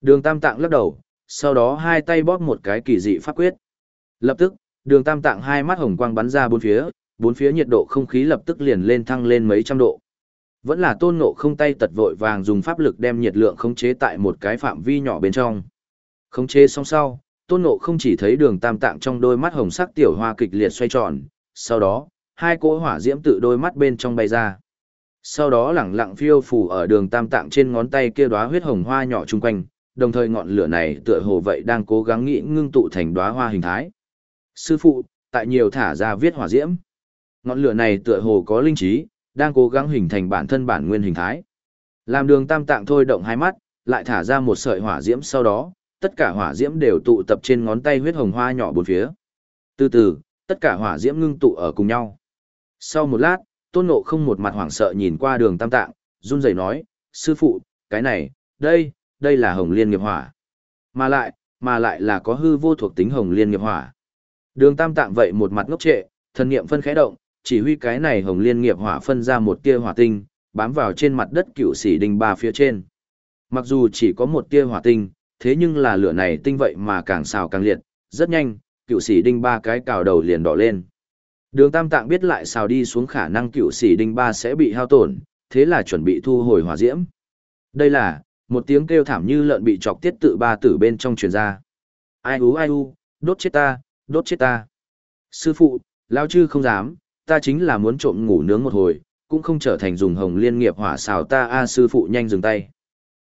S1: Đường tam tạng lắc đầu, sau đó hai tay bóp một cái kỳ dị pháp quyết. Lập tức, đường tam tạng hai mắt hồng quang bắn ra bốn phía, bốn phía nhiệt độ không khí lập tức liền lên thăng lên mấy trăm độ. Vẫn là tôn ngộ không tay tật vội vàng dùng pháp lực đem nhiệt lượng khống chế tại một cái phạm vi nhỏ bên trong. Khống chế xong sau, tôn ngộ không chỉ thấy đường tam tạng trong đôi mắt hồng sắc tiểu hoa kịch liệt xoay tròn, sau đó, hai cỗ hỏa diễm tự đôi mắt bên trong bay ra. Sau đó lẳng lặng phiêu phù ở đường tam tạng trên ngón tay kia đóa huyết hồng hoa nhỏ chung quanh, đồng thời ngọn lửa này tựa hồ vậy đang cố gắng nghĩ ngưng tụ thành đóa hoa hình thái. Sư phụ, tại nhiều thả ra viết hỏa diễm. Ngọn lửa này tựa hồ có linh trí, đang cố gắng hình thành bản thân bản nguyên hình thái. Làm đường tam tạng thôi động hai mắt, lại thả ra một sợi hỏa diễm sau đó, tất cả hỏa diễm đều tụ tập trên ngón tay huyết hồng hoa nhỏ bốn phía. Từ từ, tất cả hỏa diễm ngưng tụ ở cùng nhau. Sau một lát, tôn ngộ không một mặt hoảng sợ nhìn qua đường tam tạng, run rẩy nói, sư phụ, cái này, đây, đây là hồng liên nghiệp hỏa. Mà lại, mà lại là có hư vô thuộc tính hồng liên nghiệp hỏa. Đường tam tạng vậy một mặt ngốc trệ, thần niệm phân khẽ động, chỉ huy cái này hồng liên nghiệp hỏa phân ra một tia hỏa tinh, bám vào trên mặt đất cựu sĩ đinh ba phía trên. Mặc dù chỉ có một tia hỏa tinh, thế nhưng là lửa này tinh vậy mà càng xào càng liệt, rất nhanh, cựu sĩ đinh ba cái cào đầu liền đỏ lên. Đường Tam Tạng biết lại xào đi xuống khả năng cựu sĩ đinh ba sẽ bị hao tổn, thế là chuẩn bị thu hồi hỏa diễm. Đây là, một tiếng kêu thảm như lợn bị chọc tiết tự ba tử bên trong truyền ra. Ai ú ai u, đốt chết ta, đốt chết ta. Sư phụ, lao chư không dám, ta chính là muốn trộm ngủ nướng một hồi, cũng không trở thành dùng hồng liên nghiệp hỏa xào ta a sư phụ nhanh dừng tay.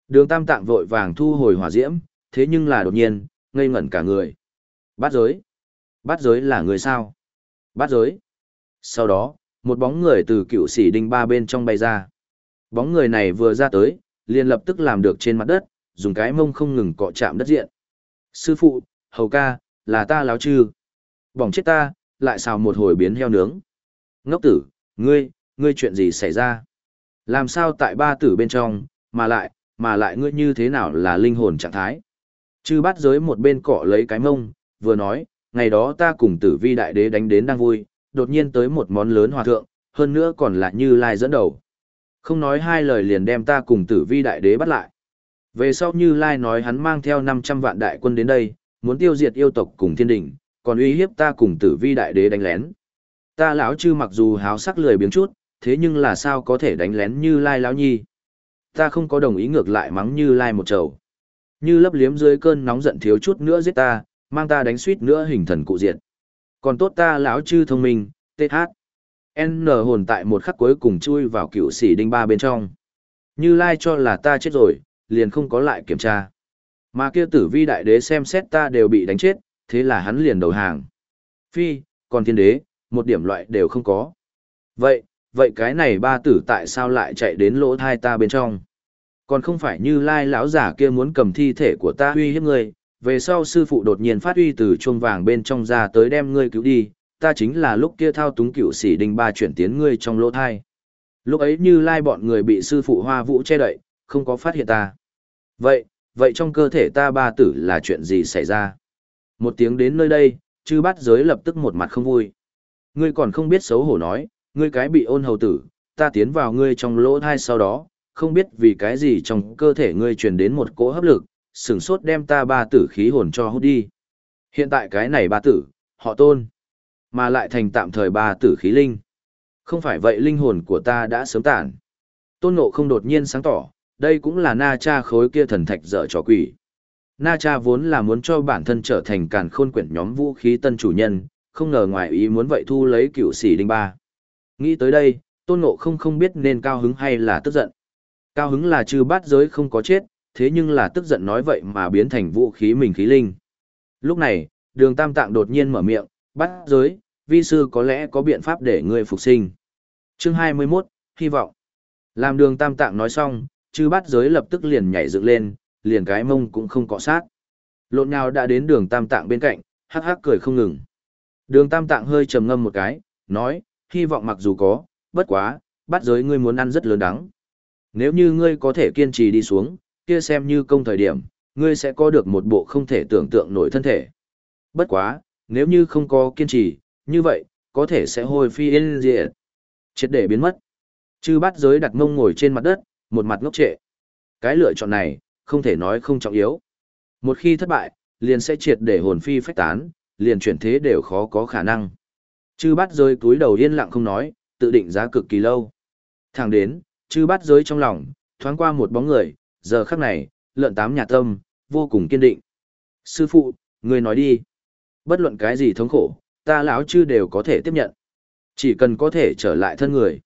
S1: Đường tam tạng vội vàng thu hồi hỏa diễm, thế nhưng là đột nhiên, ngây ngẩn cả người. Bát giới. Bát giới là người sao? Bát giới. Sau đó, một bóng người từ cựu sĩ đinh ba bên trong bay ra. Bóng người này vừa ra tới, liền lập tức làm được trên mặt đất, dùng cái mông không ngừng cọ chạm đất diện. Sư phụ, hầu ca, là ta láo chư. Bỏng chết ta, lại xào một hồi biến heo nướng. Ngốc tử, ngươi, ngươi chuyện gì xảy ra? Làm sao tại ba tử bên trong, mà lại, mà lại ngươi như thế nào là linh hồn trạng thái? Chư bắt giới một bên cọ lấy cái mông, vừa nói, ngày đó ta cùng tử vi đại đế đánh đến đang vui, đột nhiên tới một món lớn hòa thượng, hơn nữa còn là như lai dẫn đầu. Không nói hai lời liền đem ta cùng tử vi đại đế bắt lại. Về sau như lai nói hắn mang theo 500 vạn đại quân đến đây, muốn tiêu diệt yêu tộc cùng thiên đình, còn uy hiếp ta cùng tử vi đại đế đánh lén. Ta lão chư mặc dù háo sắc lười biếng chút, thế nhưng là sao có thể đánh lén như lai lão nhi. Ta không có đồng ý ngược lại mắng như lai một trầu. Như lấp liếm dưới cơn nóng giận thiếu chút nữa giết ta, mang ta đánh suýt nữa hình thần cụ diệt. Còn tốt ta lão chư thông minh, TH. N hồn tại một khắc cuối cùng chui vào cựu sĩ đinh ba bên trong. Như lai cho là ta chết rồi, liền không có lại kiểm tra. Mà kia tử vi đại đế xem xét ta đều bị đánh chết, thế là hắn liền đầu hàng. Phi, còn thiên đế, một điểm loại đều không có. Vậy, vậy cái này ba tử tại sao lại chạy đến lỗ thai ta bên trong? Còn không phải như lai lão giả kia muốn cầm thi thể của ta uy hiếp ngươi, về sau sư phụ đột nhiên phát uy từ chuông vàng bên trong ra tới đem ngươi cứu đi, ta chính là lúc kia thao túng cựu sĩ đình ba chuyển tiến ngươi trong lỗ thai. Lúc ấy như lai bọn người bị sư phụ hoa vũ che đậy, không có phát hiện ta. Vậy, vậy trong cơ thể ta ba tử là chuyện gì xảy ra? Một tiếng đến nơi đây, chư bát giới lập tức một mặt không vui. Ngươi còn không biết xấu hổ nói, ngươi cái bị ôn hầu tử, ta tiến vào ngươi trong lỗ thai sau đó, không biết vì cái gì trong cơ thể ngươi truyền đến một cỗ hấp lực, sừng sốt đem ta ba tử khí hồn cho hút đi. Hiện tại cái này ba tử, họ tôn, mà lại thành tạm thời ba tử khí linh. Không phải vậy linh hồn của ta đã sớm tản. Tôn ngộ không đột nhiên sáng tỏ, đây cũng là na cha khối kia thần thạch dở trò quỷ. Na cha vốn là muốn cho bản thân trở thành càn khôn quyển nhóm vũ khí tân chủ nhân, không ngờ ngoài ý muốn vậy thu lấy cựu sĩ đinh ba. Nghĩ tới đây, tôn ngộ không không biết nên cao hứng hay là tức giận. Cao hứng là trừ bát giới không có chết, thế nhưng là tức giận nói vậy mà biến thành vũ khí mình khí linh. Lúc này, đường tam tạng đột nhiên mở miệng, bắt giới, vi sư có lẽ có biện pháp để ngươi phục sinh. Chương 21, hy vọng. Làm đường tam tạng nói xong, chư bát giới lập tức liền nhảy dựng lên, liền cái mông cũng không cọ sát. Lộn nhào đã đến đường tam tạng bên cạnh, hắc hắc cười không ngừng. Đường tam tạng hơi trầm ngâm một cái, nói, hy vọng mặc dù có, bất quá, bát giới ngươi muốn ăn rất lớn đắng. Nếu như ngươi có thể kiên trì đi xuống, kia xem như công thời điểm, ngươi sẽ có được một bộ không thể tưởng tượng nổi thân thể. Bất quá, nếu như không có kiên trì, như vậy, có thể sẽ hồi phi yên diệt. Triệt để biến mất. Chư bát giới đặt mông ngồi trên mặt đất, một mặt ngốc trệ. Cái lựa chọn này, không thể nói không trọng yếu. Một khi thất bại, liền sẽ triệt để hồn phi phách tán, liền chuyển thế đều khó có khả năng. Chư bát giới túi đầu yên lặng không nói, tự định giá cực kỳ lâu. Thẳng đến, chư bát giới trong lòng, thoáng qua một bóng người, giờ khắc này, lợn tám nhà tâm, vô cùng kiên định. Sư phụ, người nói đi. Bất luận cái gì thống khổ, ta lão chư đều có thể tiếp nhận. Chỉ cần có thể trở lại thân người.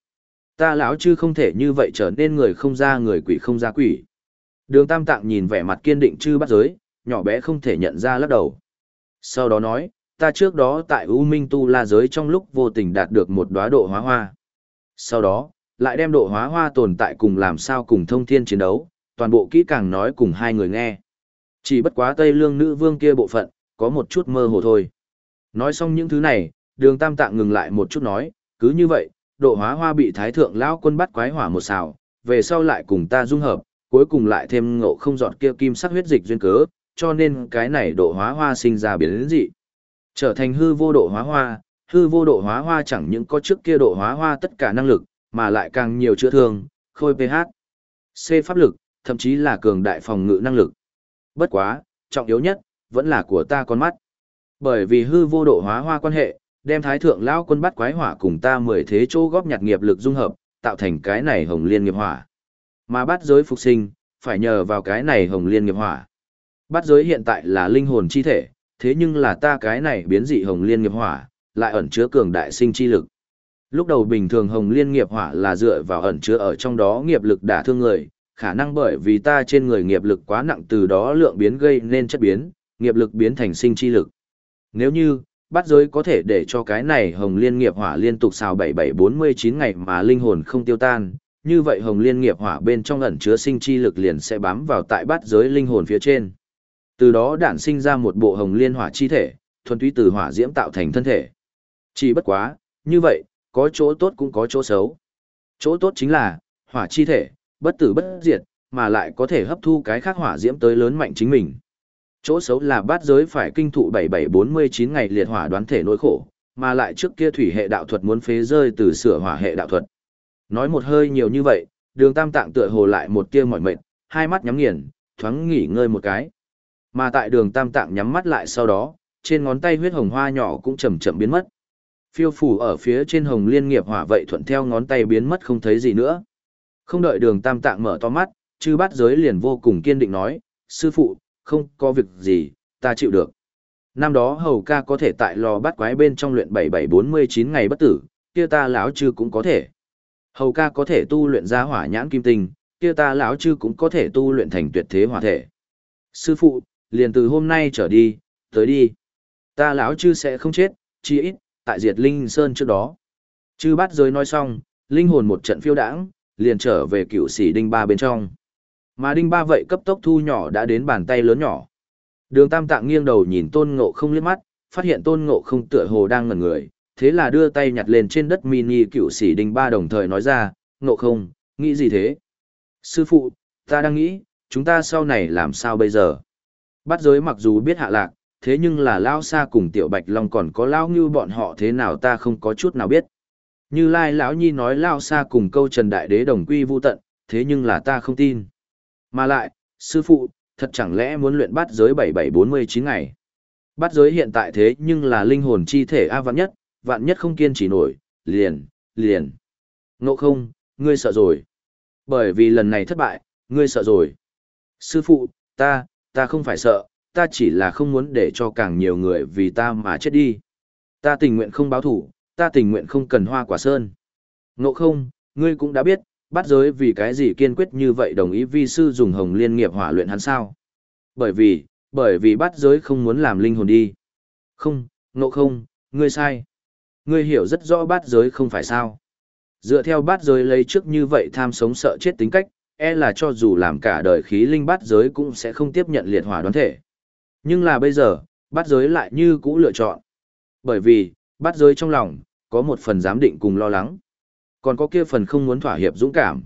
S1: Ta lão chư không thể như vậy trở nên người không ra người quỷ không ra quỷ. Đường tam tạng nhìn vẻ mặt kiên định chư bắt giới, nhỏ bé không thể nhận ra lắc đầu. Sau đó nói, ta trước đó tại U Minh Tu La giới trong lúc vô tình đạt được một đóa độ hóa hoa. Sau đó, lại đem độ hóa hoa tồn tại cùng làm sao cùng thông thiên chiến đấu, toàn bộ kỹ càng nói cùng hai người nghe. Chỉ bất quá Tây Lương nữ vương kia bộ phận, có một chút mơ hồ thôi. Nói xong những thứ này, đường tam tạng ngừng lại một chút nói, cứ như vậy, độ hóa hoa bị thái thượng lão quân bắt quái hỏa một xào, về sau lại cùng ta dung hợp, cuối cùng lại thêm ngộ không dọn kia kim sắc huyết dịch duyên cớ, cho nên cái này độ hóa hoa sinh ra biến dị. Trở thành hư vô độ hóa hoa, hư vô độ hóa hoa chẳng những có trước kia độ hóa hoa tất cả năng lực, mà lại càng nhiều chữa thương, khôi pH, C pháp lực, thậm chí là cường đại phòng ngự năng lực. Bất quá, trọng yếu nhất, vẫn là của ta con mắt. Bởi vì hư vô độ hóa hoa quan hệ, đem thái thượng lão quân bắt quái hỏa cùng ta mười thế chỗ góp nhặt nghiệp lực dung hợp, tạo thành cái này hồng liên nghiệp hỏa. Mà bắt giới phục sinh, phải nhờ vào cái này hồng liên nghiệp hỏa. Bắt giới hiện tại là linh hồn chi thể, thế nhưng là ta cái này biến dị hồng liên nghiệp hỏa, lại ẩn chứa cường đại sinh chi lực. Lúc đầu bình thường hồng liên nghiệp hỏa là dựa vào ẩn chứa ở trong đó nghiệp lực đả thương người, khả năng bởi vì ta trên người nghiệp lực quá nặng từ đó lượng biến gây nên chất biến, nghiệp lực biến thành sinh chi lực. Nếu như, bắt giới có thể để cho cái này hồng liên nghiệp hỏa liên tục xào 7749 ngày mà linh hồn không tiêu tan, như vậy hồng liên nghiệp hỏa bên trong ẩn chứa sinh chi lực liền sẽ bám vào tại bát giới linh hồn phía trên. Từ đó đản sinh ra một bộ hồng liên hỏa chi thể, thuần túy từ hỏa diễm tạo thành thân thể. Chỉ bất quá, như vậy, có chỗ tốt cũng có chỗ xấu. Chỗ tốt chính là, hỏa chi thể, bất tử bất diệt, mà lại có thể hấp thu cái khác hỏa diễm tới lớn mạnh chính mình. Chỗ xấu là bát giới phải kinh thụ 7749 ngày liệt hỏa đoán thể nỗi khổ, mà lại trước kia thủy hệ đạo thuật muốn phế rơi từ sửa hỏa hệ đạo thuật. Nói một hơi nhiều như vậy, đường tam tạng tựa hồ lại một tia mỏi mệt, hai mắt nhắm nghiền, thoáng nghỉ ngơi một cái. Mà tại đường tam tạng nhắm mắt lại sau đó, trên ngón tay huyết hồng hoa nhỏ cũng chậm chậm biến mất. Phiêu phủ ở phía trên hồng liên nghiệp hỏa vậy thuận theo ngón tay biến mất không thấy gì nữa. Không đợi đường tam tạng mở to mắt, chư bát giới liền vô cùng kiên định nói, sư phụ, không có việc gì, ta chịu được. Năm đó hầu ca có thể tại lò bắt quái bên trong luyện 7749 ngày bất tử, kia ta lão chư cũng có thể. Hầu ca có thể tu luyện ra hỏa nhãn kim tinh, kia ta lão chư cũng có thể tu luyện thành tuyệt thế hỏa thể. Sư phụ, liền từ hôm nay trở đi, tới đi. Ta lão chư sẽ không chết, chỉ ít, tại diệt linh sơn trước đó. Chư bát giới nói xong, linh hồn một trận phiêu đãng, liền trở về cựu sĩ đinh ba bên trong. Mà đinh ba vậy cấp tốc thu nhỏ đã đến bàn tay lớn nhỏ. Đường tam tạng nghiêng đầu nhìn tôn ngộ không liếc mắt, phát hiện tôn ngộ không tựa hồ đang ngẩn người, thế là đưa tay nhặt lên trên đất mini cựu sĩ đinh ba đồng thời nói ra, ngộ không, nghĩ gì thế? Sư phụ, ta đang nghĩ, chúng ta sau này làm sao bây giờ? Bắt giới mặc dù biết hạ lạc, thế nhưng là Lao xa cùng Tiểu Bạch Long còn có Lao như bọn họ thế nào ta không có chút nào biết. Như Lai lão Nhi nói Lao xa cùng câu Trần Đại Đế đồng quy vu tận, thế nhưng là ta không tin. Mà lại, sư phụ, thật chẳng lẽ muốn luyện bắt giới 7749 ngày. Bắt giới hiện tại thế nhưng là linh hồn chi thể A vạn nhất, vạn nhất không kiên trì nổi, liền, liền. Ngộ không, ngươi sợ rồi. Bởi vì lần này thất bại, ngươi sợ rồi. Sư phụ, ta, ta không phải sợ, ta chỉ là không muốn để cho càng nhiều người vì ta mà chết đi. Ta tình nguyện không báo thủ, ta tình nguyện không cần hoa quả sơn. Ngộ không, ngươi cũng đã biết, bắt giới vì cái gì kiên quyết như vậy đồng ý vi sư dùng hồng liên nghiệp hỏa luyện hắn sao? Bởi vì, bởi vì bắt giới không muốn làm linh hồn đi. Không, ngộ không, ngươi sai. Ngươi hiểu rất rõ bát giới không phải sao. Dựa theo bát giới lấy trước như vậy tham sống sợ chết tính cách, e là cho dù làm cả đời khí linh bát giới cũng sẽ không tiếp nhận liệt hỏa đoán thể. Nhưng là bây giờ, bát giới lại như cũ lựa chọn. Bởi vì, bát giới trong lòng, có một phần giám định cùng lo lắng. Còn có kia phần không muốn thỏa hiệp dũng cảm.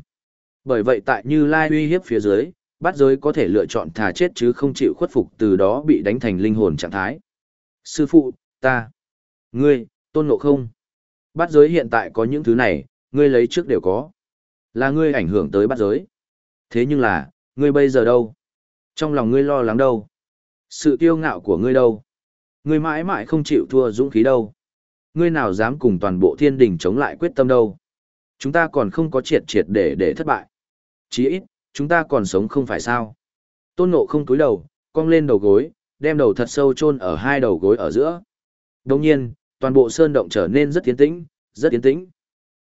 S1: Bởi vậy tại Như Lai uy hiếp phía dưới, bắt giới có thể lựa chọn thà chết chứ không chịu khuất phục từ đó bị đánh thành linh hồn trạng thái. Sư phụ, ta, ngươi, tôn ngộ không. Bắt giới hiện tại có những thứ này, ngươi lấy trước đều có. Là ngươi ảnh hưởng tới bắt giới. Thế nhưng là, ngươi bây giờ đâu? Trong lòng ngươi lo lắng đâu? Sự kiêu ngạo của ngươi đâu? Ngươi mãi mãi không chịu thua dũng khí đâu? Ngươi nào dám cùng toàn bộ thiên đình chống lại quyết tâm đâu? Chúng ta còn không có triệt triệt để để thất bại. Chí ít, chúng ta còn sống không phải sao? Tôn Ngộ không túi đầu, cong lên đầu gối, đem đầu thật sâu chôn ở hai đầu gối ở giữa. Đồng nhiên, toàn bộ sơn động trở nên rất tiến tĩnh, rất tiến tĩnh.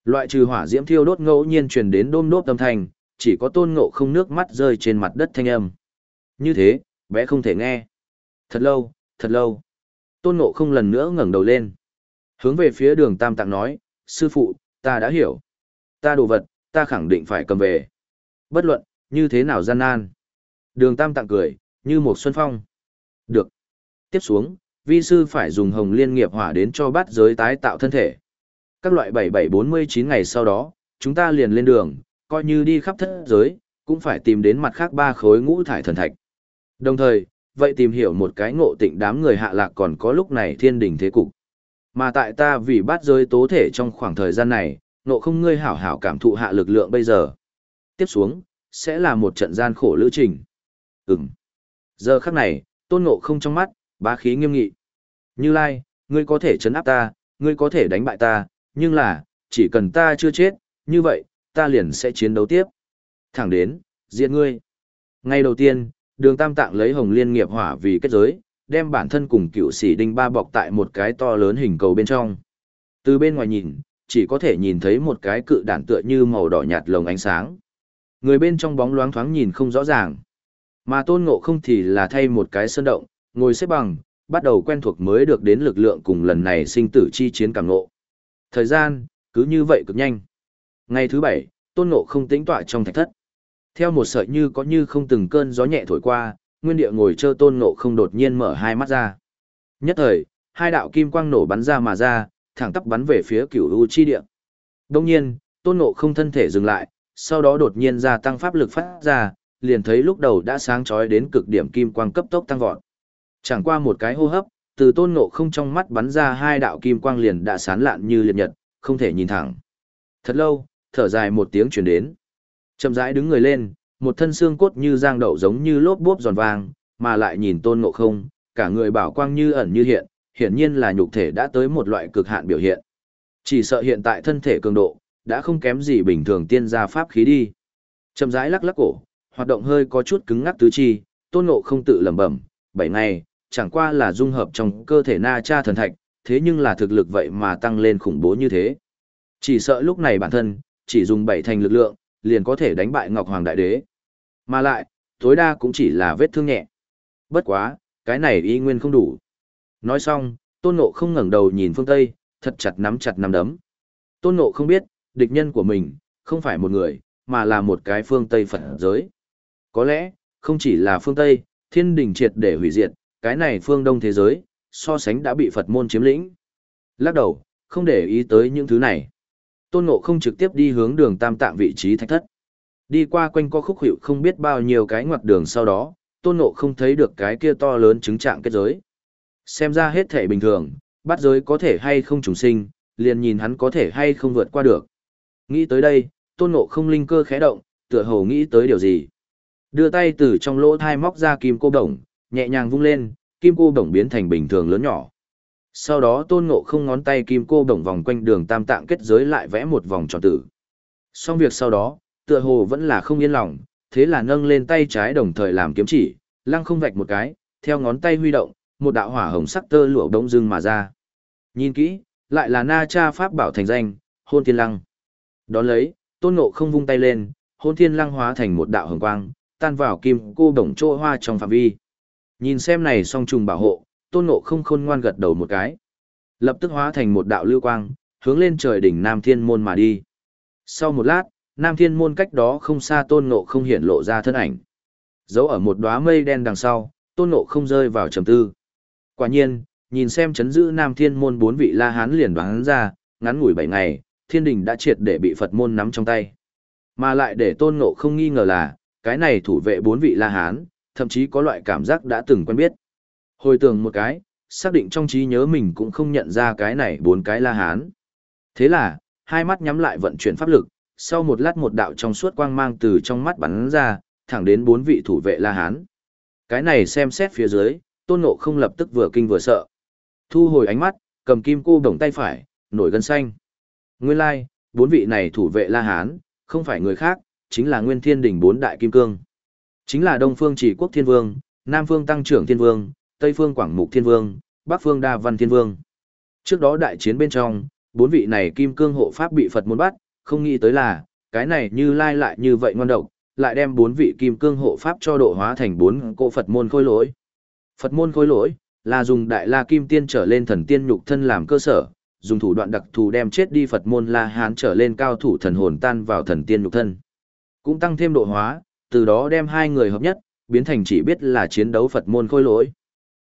S1: Loại trừ hỏa diễm thiêu đốt ngẫu nhiên truyền đến đôm đốp âm thanh, chỉ có tôn ngộ không nước mắt rơi trên mặt đất thanh âm. Như thế, bé không thể nghe. Thật lâu, thật lâu. Tôn ngộ không lần nữa ngẩng đầu lên. Hướng về phía đường tam tạng nói, sư phụ, ta đã hiểu. Ta đồ vật, ta khẳng định phải cầm về. Bất luận, như thế nào gian nan. Đường tam Tặng cười, như một xuân phong. Được. Tiếp xuống, vi sư phải dùng hồng liên nghiệp hỏa đến cho bát giới tái tạo thân thể. Các loại 7749 ngày sau đó, chúng ta liền lên đường, coi như đi khắp thất giới, cũng phải tìm đến mặt khác ba khối ngũ thải thần thạch. Đồng thời, vậy tìm hiểu một cái ngộ tịnh đám người hạ lạc còn có lúc này thiên đình thế cục. Mà tại ta vì bát giới tố thể trong khoảng thời gian này, nộ không ngươi hảo hảo cảm thụ hạ lực lượng bây giờ. Tiếp xuống, sẽ là một trận gian khổ lữ trình. Ừm. Giờ khắc này, tôn ngộ không trong mắt, bá khí nghiêm nghị. Như Lai, ngươi có thể chấn áp ta, ngươi có thể đánh bại ta, nhưng là, chỉ cần ta chưa chết, như vậy, ta liền sẽ chiến đấu tiếp. Thẳng đến, diệt ngươi. Ngay đầu tiên, đường tam tạng lấy hồng liên nghiệp hỏa vì kết giới, đem bản thân cùng cựu sĩ đinh ba bọc tại một cái to lớn hình cầu bên trong. Từ bên ngoài nhìn, chỉ có thể nhìn thấy một cái cự đản tựa như màu đỏ nhạt lồng ánh sáng. Người bên trong bóng loáng thoáng nhìn không rõ ràng. Mà tôn ngộ không thì là thay một cái sơn động, ngồi xếp bằng, bắt đầu quen thuộc mới được đến lực lượng cùng lần này sinh tử chi chiến càng ngộ. Thời gian, cứ như vậy cực nhanh. Ngày thứ bảy, tôn ngộ không tĩnh tọa trong thạch thất. Theo một sợi như có như không từng cơn gió nhẹ thổi qua, nguyên địa ngồi chơ tôn ngộ không đột nhiên mở hai mắt ra. Nhất thời, hai đạo kim quang nổ bắn ra mà ra, thẳng tắp bắn về phía cửu u chi địa. Đông nhiên, tôn ngộ không thân thể dừng lại, sau đó đột nhiên gia tăng pháp lực phát ra, liền thấy lúc đầu đã sáng chói đến cực điểm kim quang cấp tốc tăng vọt. Chẳng qua một cái hô hấp, từ tôn ngộ không trong mắt bắn ra hai đạo kim quang liền đã sán lạn như liệt nhật, không thể nhìn thẳng. Thật lâu, thở dài một tiếng truyền đến. Chậm rãi đứng người lên, một thân xương cốt như giang đậu giống như lốp bốp giòn vàng, mà lại nhìn tôn ngộ không, cả người bảo quang như ẩn như hiện, hiển nhiên là nhục thể đã tới một loại cực hạn biểu hiện. Chỉ sợ hiện tại thân thể cường độ, đã không kém gì bình thường tiên gia pháp khí đi. Chậm rãi lắc lắc cổ, hoạt động hơi có chút cứng ngắc tứ chi, tôn ngộ không tự lẩm bẩm, bảy ngày, chẳng qua là dung hợp trong cơ thể na cha thần thạch, thế nhưng là thực lực vậy mà tăng lên khủng bố như thế. Chỉ sợ lúc này bản thân, chỉ dùng bảy thành lực lượng, liền có thể đánh bại Ngọc Hoàng Đại Đế. Mà lại, tối đa cũng chỉ là vết thương nhẹ. Bất quá, cái này y nguyên không đủ. Nói xong, Tôn Ngộ không ngẩng đầu nhìn phương Tây, thật chặt nắm chặt nắm đấm. Tôn Ngộ không biết, địch nhân của mình, không phải một người, mà là một cái phương Tây Phật giới. Có lẽ, không chỉ là phương Tây, thiên đình triệt để hủy diệt, cái này phương Đông thế giới, so sánh đã bị Phật môn chiếm lĩnh. Lắc đầu, không để ý tới những thứ này. Tôn Ngộ không trực tiếp đi hướng đường tam tạng vị trí thạch thất. Đi qua quanh co khúc hiệu không biết bao nhiêu cái ngoặt đường sau đó, Tôn Ngộ không thấy được cái kia to lớn chứng trạng kết giới. Xem ra hết thể bình thường, bắt giới có thể hay không trùng sinh, liền nhìn hắn có thể hay không vượt qua được. Nghĩ tới đây, Tôn Ngộ không linh cơ khẽ động, tựa hồ nghĩ tới điều gì. Đưa tay từ trong lỗ thai móc ra kim cô đồng, nhẹ nhàng vung lên, kim cô đồng biến thành bình thường lớn nhỏ. Sau đó tôn ngộ không ngón tay kim cô đồng vòng quanh đường tam tạng kết giới lại vẽ một vòng tròn tử. Xong việc sau đó, tựa hồ vẫn là không yên lòng, thế là nâng lên tay trái đồng thời làm kiếm chỉ, lăng không vạch một cái, theo ngón tay huy động, một đạo hỏa hồng sắc tơ lụa đông dưng mà ra. Nhìn kỹ, lại là na cha pháp bảo thành danh, hôn thiên lăng. Đón lấy, tôn ngộ không vung tay lên, hôn thiên lăng hóa thành một đạo hồng quang, tan vào kim cô đồng trô hoa trong phạm vi. Nhìn xem này song trùng bảo hộ, tôn ngộ không khôn ngoan gật đầu một cái. Lập tức hóa thành một đạo lưu quang, hướng lên trời đỉnh Nam Thiên Môn mà đi. Sau một lát, Nam Thiên Môn cách đó không xa tôn ngộ không hiện lộ ra thân ảnh. Giấu ở một đóa mây đen đằng sau, tôn ngộ không rơi vào trầm tư. Quả nhiên, nhìn xem chấn giữ Nam Thiên Môn bốn vị La Hán liền đoán ra, ngắn ngủi bảy ngày, thiên đình đã triệt để bị Phật môn nắm trong tay. Mà lại để tôn ngộ không nghi ngờ là, cái này thủ vệ bốn vị La Hán, thậm chí có loại cảm giác đã từng quen biết. Hồi tưởng một cái, xác định trong trí nhớ mình cũng không nhận ra cái này bốn cái La Hán. Thế là, hai mắt nhắm lại vận chuyển pháp lực, sau một lát một đạo trong suốt quang mang từ trong mắt bắn ra, thẳng đến bốn vị thủ vệ La Hán. Cái này xem xét phía dưới, tôn ngộ không lập tức vừa kinh vừa sợ. Thu hồi ánh mắt, cầm kim cô đồng tay phải, nổi gân xanh. Nguyên lai, like, bốn vị này thủ vệ La Hán, không phải người khác, chính là Nguyên Thiên Đỉnh bốn đại kim cương. Chính là Đông Phương Chỉ Quốc Thiên Vương, Nam Phương Tăng trưởng Thiên Vương, Tây Phương Quảng Mục Thiên Vương, Bắc Phương Đa Văn Thiên Vương. Trước đó đại chiến bên trong, bốn vị này kim cương hộ pháp bị Phật muốn bắt, không nghĩ tới là, cái này như lai lại như vậy ngon độc, lại đem bốn vị kim cương hộ pháp cho độ hóa thành bốn cỗ Phật môn khôi lỗi. Phật môn khôi lỗi là dùng đại la kim tiên trở lên thần tiên nhục thân làm cơ sở, dùng thủ đoạn đặc thù đem chết đi Phật môn La Hán trở lên cao thủ thần hồn tan vào thần tiên nhục thân. Cũng tăng thêm độ hóa, từ đó đem hai người hợp nhất, biến thành chỉ biết là chiến đấu Phật môn khôi lỗi.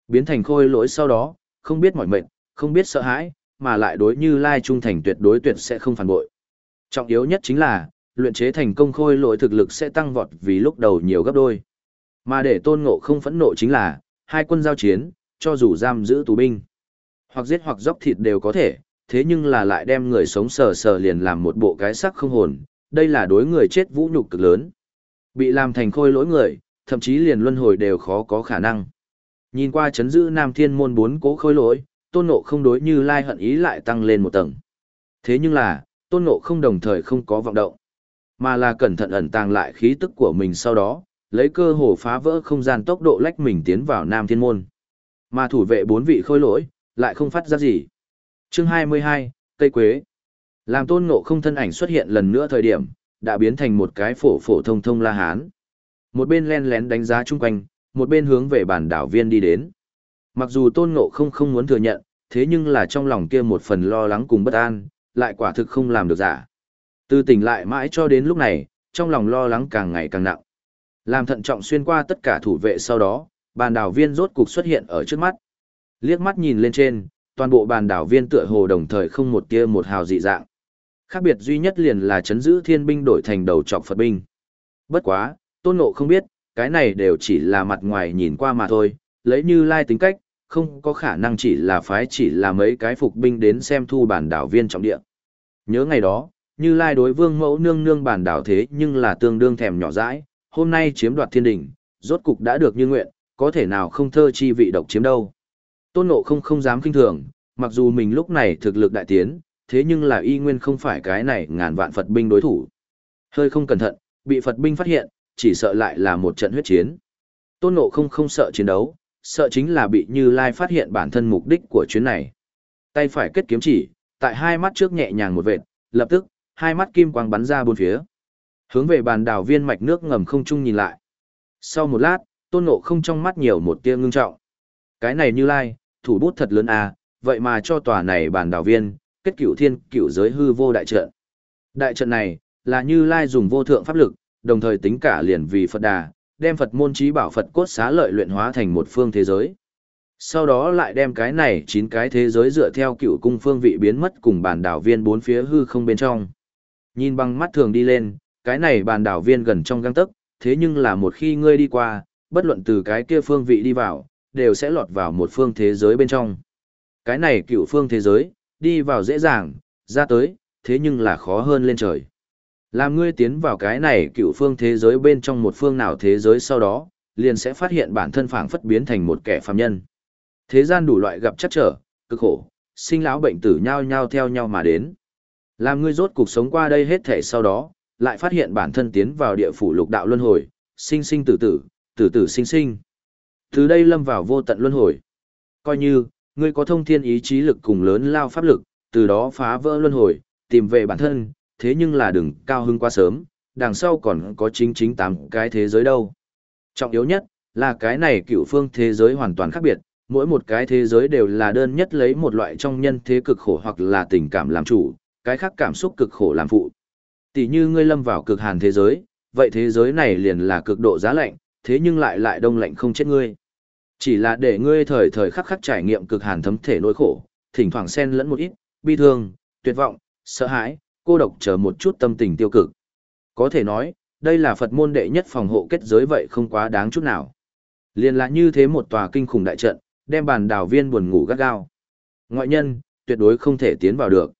S1: Biến thành khôi lỗi sau đó, không biết mỏi mệt, không biết sợ hãi, mà lại đối như lai trung thành tuyệt đối tuyệt sẽ không phản bội. Trọng yếu nhất chính là, luyện chế thành công khôi lỗi thực lực sẽ tăng vọt vì lúc đầu nhiều gấp đôi. Mà để tôn ngộ không phẫn nộ chính là, hai quân giao chiến, cho dù giam giữ tù binh, hoặc giết hoặc dốc thịt đều có thể, thế nhưng là lại đem người sống sờ sờ liền làm một bộ cái sắc không hồn, đây là đối người chết vũ nhục cực lớn. Bị làm thành khôi lỗi người, thậm chí liền luân hồi đều khó có khả năng. Nhìn qua chấn giữ Nam Thiên môn bốn cố khôi lỗi, tôn ngộ không đối như lai hận ý lại tăng lên một tầng. Thế nhưng là, tôn ngộ không đồng thời không có vọng động, mà là cẩn thận ẩn tàng lại khí tức của mình sau đó, lấy cơ hồ phá vỡ không gian tốc độ lách mình tiến vào Nam Thiên môn. Mà thủ vệ bốn vị khôi lỗi, lại không phát ra gì. Chương 22, Cây Quế. Làm tôn ngộ không thân ảnh xuất hiện lần nữa thời điểm, đã biến thành một cái phổ phổ thông thông la hán. Một bên len lén đánh giá chung quanh, một bên hướng về bản đảo viên đi đến. Mặc dù tôn ngộ không không muốn thừa nhận, thế nhưng là trong lòng kia một phần lo lắng cùng bất an, lại quả thực không làm được giả. Từ tỉnh lại mãi cho đến lúc này, trong lòng lo lắng càng ngày càng nặng. Làm thận trọng xuyên qua tất cả thủ vệ sau đó, bàn đảo viên rốt cục xuất hiện ở trước mắt. Liếc mắt nhìn lên trên, toàn bộ bàn đảo viên tựa hồ đồng thời không một tia một hào dị dạng. Khác biệt duy nhất liền là chấn giữ thiên binh đổi thành đầu trọc Phật binh. Bất quá, tôn ngộ không biết, cái này đều chỉ là mặt ngoài nhìn qua mà thôi, lấy như lai tính cách, không có khả năng chỉ là phái chỉ là mấy cái phục binh đến xem thu bản đảo viên trọng địa. Nhớ ngày đó, như lai đối vương mẫu nương nương bản đảo thế nhưng là tương đương thèm nhỏ dãi, hôm nay chiếm đoạt thiên đình, rốt cục đã được như nguyện, có thể nào không thơ chi vị độc chiếm đâu. Tôn ngộ không không dám kinh thường, mặc dù mình lúc này thực lực đại tiến, thế nhưng là y nguyên không phải cái này ngàn vạn Phật binh đối thủ. Hơi không cẩn thận, bị Phật binh phát hiện, chỉ sợ lại là một trận huyết chiến. Tôn Ngộ không không sợ chiến đấu, sợ chính là bị Như Lai phát hiện bản thân mục đích của chuyến này. Tay phải kết kiếm chỉ, tại hai mắt trước nhẹ nhàng một vệt, lập tức, hai mắt kim quang bắn ra bốn phía. Hướng về bàn đảo viên mạch nước ngầm không trung nhìn lại. Sau một lát, Tôn Ngộ không trong mắt nhiều một tia ngưng trọng. Cái này Như Lai, thủ bút thật lớn à, vậy mà cho tòa này bàn đảo viên, kết cửu thiên cửu giới hư vô đại trận. Đại trận này, là Như Lai dùng vô thượng pháp lực, đồng thời tính cả liền vì Phật Đà, đem Phật môn trí bảo Phật cốt xá lợi luyện hóa thành một phương thế giới. Sau đó lại đem cái này chín cái thế giới dựa theo cựu cung phương vị biến mất cùng bản đảo viên bốn phía hư không bên trong. Nhìn bằng mắt thường đi lên, cái này bàn đảo viên gần trong găng tấc, thế nhưng là một khi ngươi đi qua, bất luận từ cái kia phương vị đi vào, đều sẽ lọt vào một phương thế giới bên trong. Cái này cựu phương thế giới, đi vào dễ dàng, ra tới, thế nhưng là khó hơn lên trời. Làm ngươi tiến vào cái này cựu phương thế giới bên trong một phương nào thế giới sau đó, liền sẽ phát hiện bản thân phảng phất biến thành một kẻ phàm nhân. Thế gian đủ loại gặp chắc trở, cực khổ, sinh lão bệnh tử nhau nhau theo nhau mà đến. Làm ngươi rốt cuộc sống qua đây hết thể sau đó, lại phát hiện bản thân tiến vào địa phủ lục đạo luân hồi, sinh sinh tử tử, tử tử sinh sinh. Từ đây lâm vào vô tận luân hồi. Coi như, ngươi có thông thiên ý chí lực cùng lớn lao pháp lực, từ đó phá vỡ luân hồi, tìm về bản thân, thế nhưng là đừng cao hưng quá sớm, đằng sau còn có chính chính tám cái thế giới đâu. Trọng yếu nhất, là cái này cựu phương thế giới hoàn toàn khác biệt, mỗi một cái thế giới đều là đơn nhất lấy một loại trong nhân thế cực khổ hoặc là tình cảm làm chủ, cái khác cảm xúc cực khổ làm phụ. Tỷ như ngươi lâm vào cực hàn thế giới, vậy thế giới này liền là cực độ giá lạnh, thế nhưng lại lại đông lạnh không chết ngươi. Chỉ là để ngươi thời thời khắc khắc trải nghiệm cực hàn thấm thể nỗi khổ, thỉnh thoảng xen lẫn một ít, bi thương, tuyệt vọng, sợ hãi, cô độc chờ một chút tâm tình tiêu cực. Có thể nói, đây là Phật môn đệ nhất phòng hộ kết giới vậy không quá đáng chút nào. Liên là như thế một tòa kinh khủng đại trận, đem bàn đảo viên buồn ngủ gắt gao. Ngoại nhân, tuyệt đối không thể tiến vào được.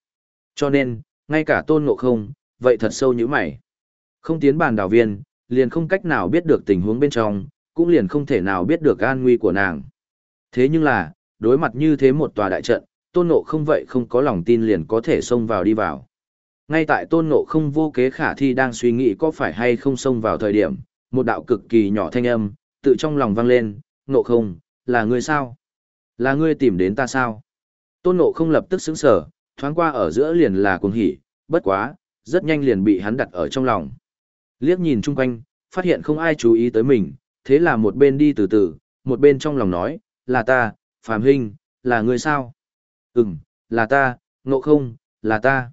S1: Cho nên, ngay cả tôn ngộ không, vậy thật sâu như mày. Không tiến bàn đảo viên, liền không cách nào biết được tình huống bên trong, cũng liền không thể nào biết được an nguy của nàng. Thế nhưng là, đối mặt như thế một tòa đại trận, tôn ngộ không vậy không có lòng tin liền có thể xông vào đi vào. Ngay tại tôn ngộ không vô kế khả thi đang suy nghĩ có phải hay không xông vào thời điểm, một đạo cực kỳ nhỏ thanh âm, tự trong lòng vang lên, ngộ không, là ngươi sao? Là ngươi tìm đến ta sao? Tôn ngộ không lập tức sững sở, thoáng qua ở giữa liền là cuồng hỉ, bất quá, rất nhanh liền bị hắn đặt ở trong lòng. Liếc nhìn chung quanh, phát hiện không ai chú ý tới mình, thế là một bên đi từ từ, một bên trong lòng nói, là ta, Phạm Hinh, là người sao? Ừm, là ta, ngộ không, là ta.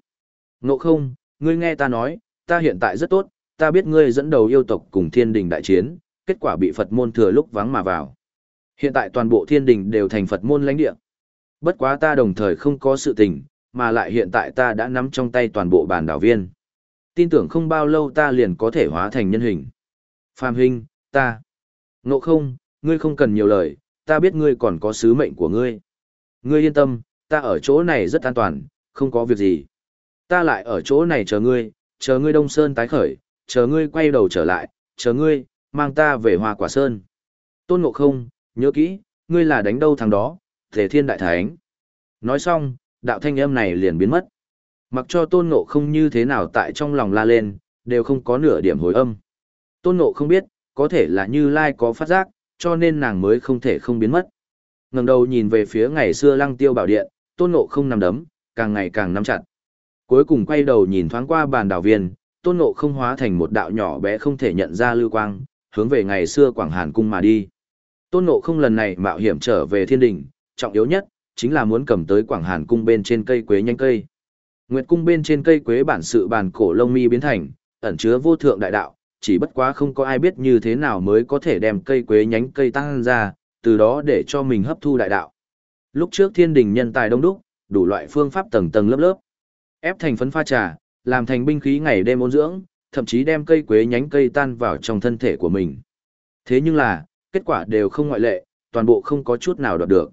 S1: Ngộ không, ngươi nghe ta nói, ta hiện tại rất tốt, ta biết ngươi dẫn đầu yêu tộc cùng thiên đình đại chiến, kết quả bị Phật môn thừa lúc vắng mà vào. Hiện tại toàn bộ thiên đình đều thành Phật môn lãnh địa. Bất quá ta đồng thời không có sự tình, mà lại hiện tại ta đã nắm trong tay toàn bộ bản đảo viên. Tin tưởng không bao lâu ta liền có thể hóa thành nhân hình. Phạm Hinh, ta. Ngộ không, ngươi không cần nhiều lời, ta biết ngươi còn có sứ mệnh của ngươi. Ngươi yên tâm, ta ở chỗ này rất an toàn, không có việc gì. Ta lại ở chỗ này chờ ngươi, chờ ngươi Đông Sơn tái khởi, chờ ngươi quay đầu trở lại, chờ ngươi, mang ta về Hoa Quả Sơn. Tôn Ngộ Không, nhớ kỹ, ngươi là đánh đâu thằng đó, Thể Thiên Đại Thánh. Nói xong, đạo thanh âm này liền biến mất. Mặc cho Tôn Ngộ Không như thế nào tại trong lòng la lên, đều không có nửa điểm hồi âm. Tôn Ngộ không biết, có thể là Như Lai có phát giác, cho nên nàng mới không thể không biến mất. ngẩng đầu nhìn về phía ngày xưa lăng tiêu bảo điện, Tôn Ngộ không nằm đấm, càng ngày càng nắm chặt. Cuối cùng quay đầu nhìn thoáng qua bàn đảo viên, tôn ngộ không hóa thành một đạo nhỏ bé không thể nhận ra lưu quang, hướng về ngày xưa Quảng Hàn Cung mà đi. Tôn ngộ không lần này mạo hiểm trở về thiên đình, trọng yếu nhất, chính là muốn cầm tới Quảng Hàn Cung bên trên cây quế nhanh cây. Nguyệt Cung bên trên cây quế bản sự bàn cổ lông mi biến thành, ẩn chứa vô thượng đại đạo, chỉ bất quá không có ai biết như thế nào mới có thể đem cây quế nhánh cây tăng ra, từ đó để cho mình hấp thu đại đạo. Lúc trước thiên đình nhân tài đông đúc, đủ loại phương pháp tầng tầng lớp lớp, ép thành phấn pha trà, làm thành binh khí ngày đêm ôn dưỡng, thậm chí đem cây quế nhánh cây tan vào trong thân thể của mình. Thế nhưng là, kết quả đều không ngoại lệ, toàn bộ không có chút nào đoạt được.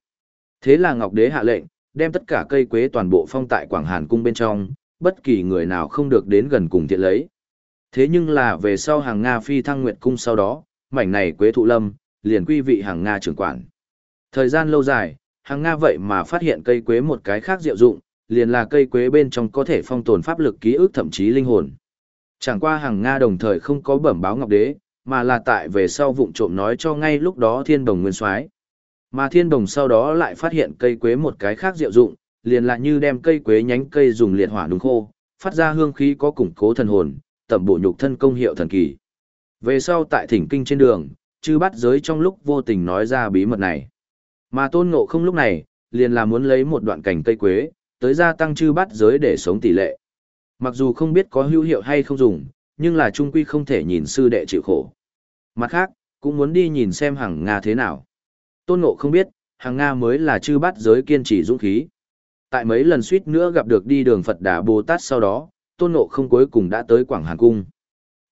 S1: Thế là Ngọc Đế hạ lệnh, đem tất cả cây quế toàn bộ phong tại Quảng Hàn cung bên trong, bất kỳ người nào không được đến gần cùng thiện lấy. Thế nhưng là về sau hàng Nga phi thăng nguyệt cung sau đó, mảnh này quế thụ lâm, liền quy vị hàng Nga trưởng quản. Thời gian lâu dài, hàng Nga vậy mà phát hiện cây quế một cái khác diệu dụng, liền là cây quế bên trong có thể phong tồn pháp lực ký ức thậm chí linh hồn. Chẳng qua hàng Nga đồng thời không có bẩm báo Ngọc Đế, mà là tại về sau vụng trộm nói cho ngay lúc đó thiên đồng nguyên soái mà thiên đồng sau đó lại phát hiện cây quế một cái khác diệu dụng, liền là như đem cây quế nhánh cây dùng liệt hỏa đúng khô, phát ra hương khí có củng cố thần hồn, tẩm bộ nhục thân công hiệu thần kỳ. Về sau tại thỉnh kinh trên đường, chư bắt giới trong lúc vô tình nói ra bí mật này. Mà tôn ngộ không lúc này, liền là muốn lấy một đoạn cành cây quế, tới gia tăng chư bắt giới để sống tỷ lệ. Mặc dù không biết có hữu hiệu hay không dùng, nhưng là trung quy không thể nhìn sư đệ chịu khổ. Mặt khác, cũng muốn đi nhìn xem hàng Nga thế nào. Tôn Ngộ không biết, hàng Nga mới là chư bát giới kiên trì dũng khí. Tại mấy lần suýt nữa gặp được đi đường Phật Đà Bồ Tát sau đó, Tôn Ngộ không cuối cùng đã tới Quảng Hàn Cung.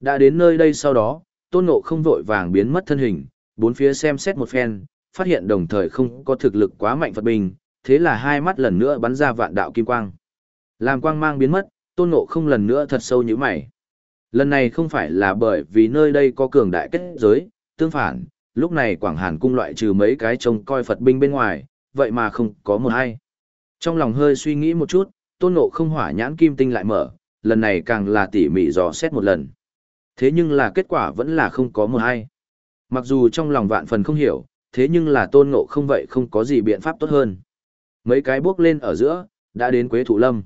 S1: Đã đến nơi đây sau đó, Tôn Ngộ không vội vàng biến mất thân hình, bốn phía xem xét một phen, phát hiện đồng thời không có thực lực quá mạnh Phật bình, thế là hai mắt lần nữa bắn ra vạn đạo kim quang. Làm quang mang biến mất, tôn ngộ không lần nữa thật sâu như mày. Lần này không phải là bởi vì nơi đây có cường đại kết giới, tương phản, lúc này Quảng Hàn cung loại trừ mấy cái trông coi Phật binh bên ngoài, vậy mà không có một ai Trong lòng hơi suy nghĩ một chút, tôn ngộ không hỏa nhãn kim tinh lại mở, lần này càng là tỉ mỉ dò xét một lần. Thế nhưng là kết quả vẫn là không có một ai Mặc dù trong lòng vạn phần không hiểu, thế nhưng là tôn ngộ không vậy không có gì biện pháp tốt hơn. Mấy cái bước lên ở giữa, đã đến Quế Thụ Lâm.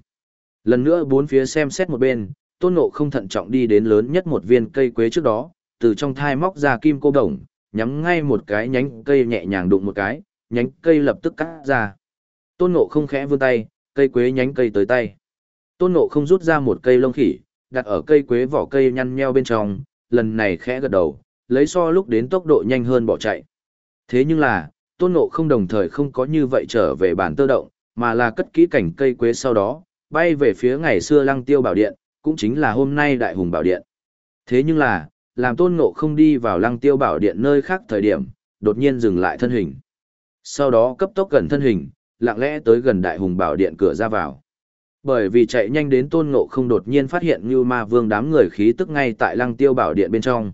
S1: Lần nữa bốn phía xem xét một bên, Tôn Ngộ không thận trọng đi đến lớn nhất một viên cây quế trước đó, từ trong thai móc ra kim cô đồng, nhắm ngay một cái nhánh cây nhẹ nhàng đụng một cái, nhánh cây lập tức cắt ra. Tôn Ngộ không khẽ vươn tay, cây quế nhánh cây tới tay. Tôn Ngộ không rút ra một cây lông khỉ, đặt ở cây quế vỏ cây nhăn nheo bên trong, lần này khẽ gật đầu, lấy so lúc đến tốc độ nhanh hơn bỏ chạy. Thế nhưng là, tôn ngộ không đồng thời không có như vậy trở về bản tơ động, mà là cất kỹ cảnh cây quế sau đó, bay về phía ngày xưa lăng tiêu bảo điện, cũng chính là hôm nay đại hùng bảo điện. Thế nhưng là, làm tôn ngộ không đi vào lăng tiêu bảo điện nơi khác thời điểm, đột nhiên dừng lại thân hình. Sau đó cấp tốc gần thân hình, lặng lẽ tới gần đại hùng bảo điện cửa ra vào. Bởi vì chạy nhanh đến tôn ngộ không đột nhiên phát hiện như ma vương đám người khí tức ngay tại lăng tiêu bảo điện bên trong.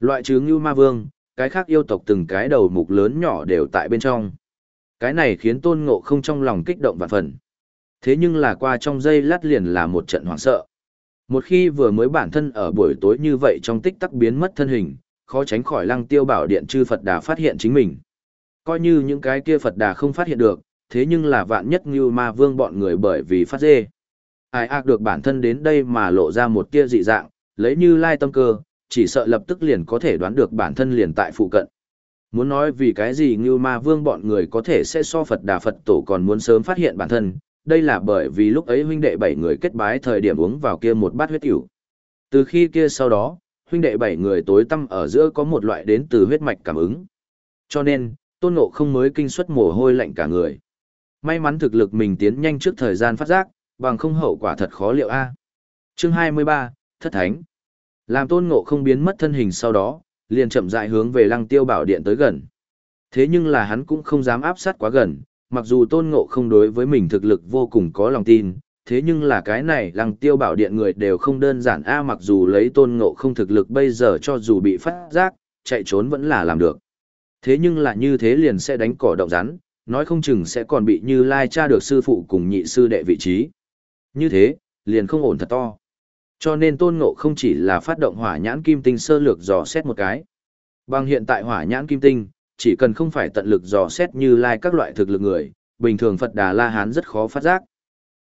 S1: Loại trừ như ma vương, cái khác yêu tộc từng cái đầu mục lớn nhỏ đều tại bên trong. Cái này khiến tôn ngộ không trong lòng kích động và phần. Thế nhưng là qua trong giây lát liền là một trận hoảng sợ. Một khi vừa mới bản thân ở buổi tối như vậy trong tích tắc biến mất thân hình, khó tránh khỏi lăng tiêu bảo điện chư Phật Đà phát hiện chính mình. Coi như những cái kia Phật Đà không phát hiện được, thế nhưng là vạn nhất như ma vương bọn người bởi vì phát dê. Ai ác được bản thân đến đây mà lộ ra một tia dị dạng, lấy như lai tâm cơ, chỉ sợ lập tức liền có thể đoán được bản thân liền tại phụ cận. Muốn nói vì cái gì như ma vương bọn người có thể sẽ so Phật Đà Phật tổ còn muốn sớm phát hiện bản thân, đây là bởi vì lúc ấy huynh đệ bảy người kết bái thời điểm uống vào kia một bát huyết tiểu. Từ khi kia sau đó, huynh đệ bảy người tối tâm ở giữa có một loại đến từ huyết mạch cảm ứng. Cho nên, tôn ngộ không mới kinh suất mồ hôi lạnh cả người. May mắn thực lực mình tiến nhanh trước thời gian phát giác, bằng không hậu quả thật khó liệu a. Chương 23, Thất Thánh. Làm tôn ngộ không biến mất thân hình sau đó, liền chậm rãi hướng về lăng tiêu bảo điện tới gần. Thế nhưng là hắn cũng không dám áp sát quá gần, mặc dù tôn ngộ không đối với mình thực lực vô cùng có lòng tin, thế nhưng là cái này lăng tiêu bảo điện người đều không đơn giản a mặc dù lấy tôn ngộ không thực lực bây giờ cho dù bị phát giác, chạy trốn vẫn là làm được. Thế nhưng là như thế liền sẽ đánh cỏ động rắn, nói không chừng sẽ còn bị như lai cha được sư phụ cùng nhị sư đệ vị trí. Như thế, liền không ổn thật to. Cho nên tôn ngộ không chỉ là phát động hỏa nhãn kim tinh sơ lược dò xét một cái. Bằng hiện tại hỏa nhãn kim tinh, chỉ cần không phải tận lực dò xét như lai các loại thực lực người, bình thường Phật Đà La Hán rất khó phát giác.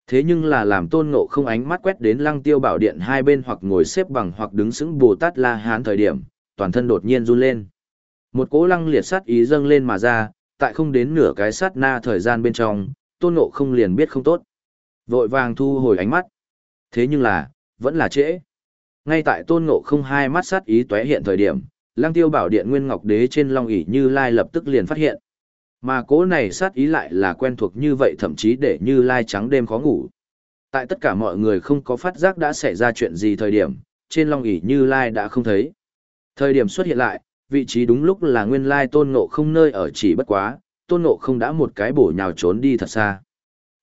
S1: Thế nhưng là làm tôn ngộ không ánh mắt quét đến lăng tiêu bảo điện hai bên hoặc ngồi xếp bằng hoặc đứng sững Bồ Tát La Hán thời điểm, toàn thân đột nhiên run lên. Một cỗ lăng liệt sát ý dâng lên mà ra, tại không đến nửa cái sát na thời gian bên trong, tôn ngộ không liền biết không tốt. Vội vàng thu hồi ánh mắt. Thế nhưng là, vẫn là trễ. Ngay tại tôn ngộ không hai mắt sát ý tué hiện thời điểm, lang tiêu bảo điện nguyên ngọc đế trên long ỷ như lai lập tức liền phát hiện. Mà cố này sát ý lại là quen thuộc như vậy thậm chí để như lai trắng đêm khó ngủ. Tại tất cả mọi người không có phát giác đã xảy ra chuyện gì thời điểm, trên long ỷ như lai đã không thấy. Thời điểm xuất hiện lại, vị trí đúng lúc là nguyên lai tôn ngộ không nơi ở chỉ bất quá, tôn ngộ không đã một cái bổ nhào trốn đi thật xa.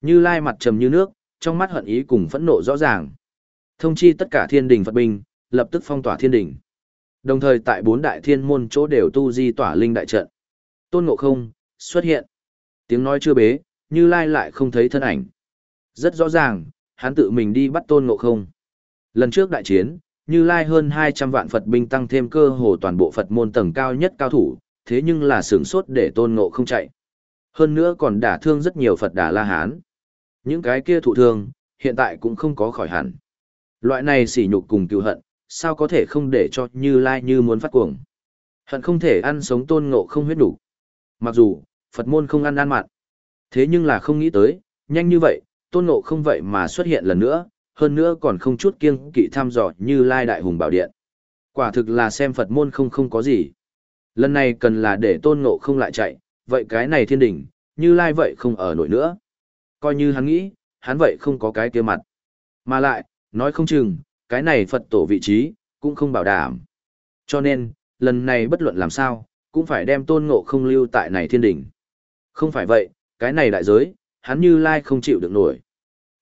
S1: Như lai mặt trầm như nước, trong mắt hận ý cùng phẫn nộ rõ ràng. Thông chi tất cả thiên đình Phật binh, lập tức phong tỏa thiên đình. Đồng thời tại bốn đại thiên môn chỗ đều tu di tỏa linh đại trận. Tôn ngộ không, xuất hiện. Tiếng nói chưa bế, như lai lại không thấy thân ảnh. Rất rõ ràng, hắn tự mình đi bắt tôn ngộ không. Lần trước đại chiến, như lai hơn 200 vạn Phật binh tăng thêm cơ hồ toàn bộ Phật môn tầng cao nhất cao thủ, thế nhưng là sướng sốt để tôn ngộ không chạy. Hơn nữa còn đả thương rất nhiều Phật đà la hán. Những cái kia thụ thương, hiện tại cũng không có khỏi hẳn. Loại này sỉ nhục cùng cựu hận, sao có thể không để cho như lai như muốn phát cuồng. Hận không thể ăn sống tôn ngộ không huyết đủ. Mặc dù, Phật môn không ăn ăn mặn. Thế nhưng là không nghĩ tới, nhanh như vậy, tôn ngộ không vậy mà xuất hiện lần nữa, hơn nữa còn không chút kiêng kỵ thăm dò như lai đại hùng bảo điện. Quả thực là xem Phật môn không không có gì. Lần này cần là để tôn ngộ không lại chạy, vậy cái này thiên đỉnh, như lai vậy không ở nổi nữa. Coi như hắn nghĩ, hắn vậy không có cái kia mặt. Mà lại, nói không chừng, cái này Phật tổ vị trí, cũng không bảo đảm. Cho nên, lần này bất luận làm sao, cũng phải đem tôn ngộ không lưu tại này thiên đỉnh. Không phải vậy, cái này đại giới, hắn như lai không chịu được nổi.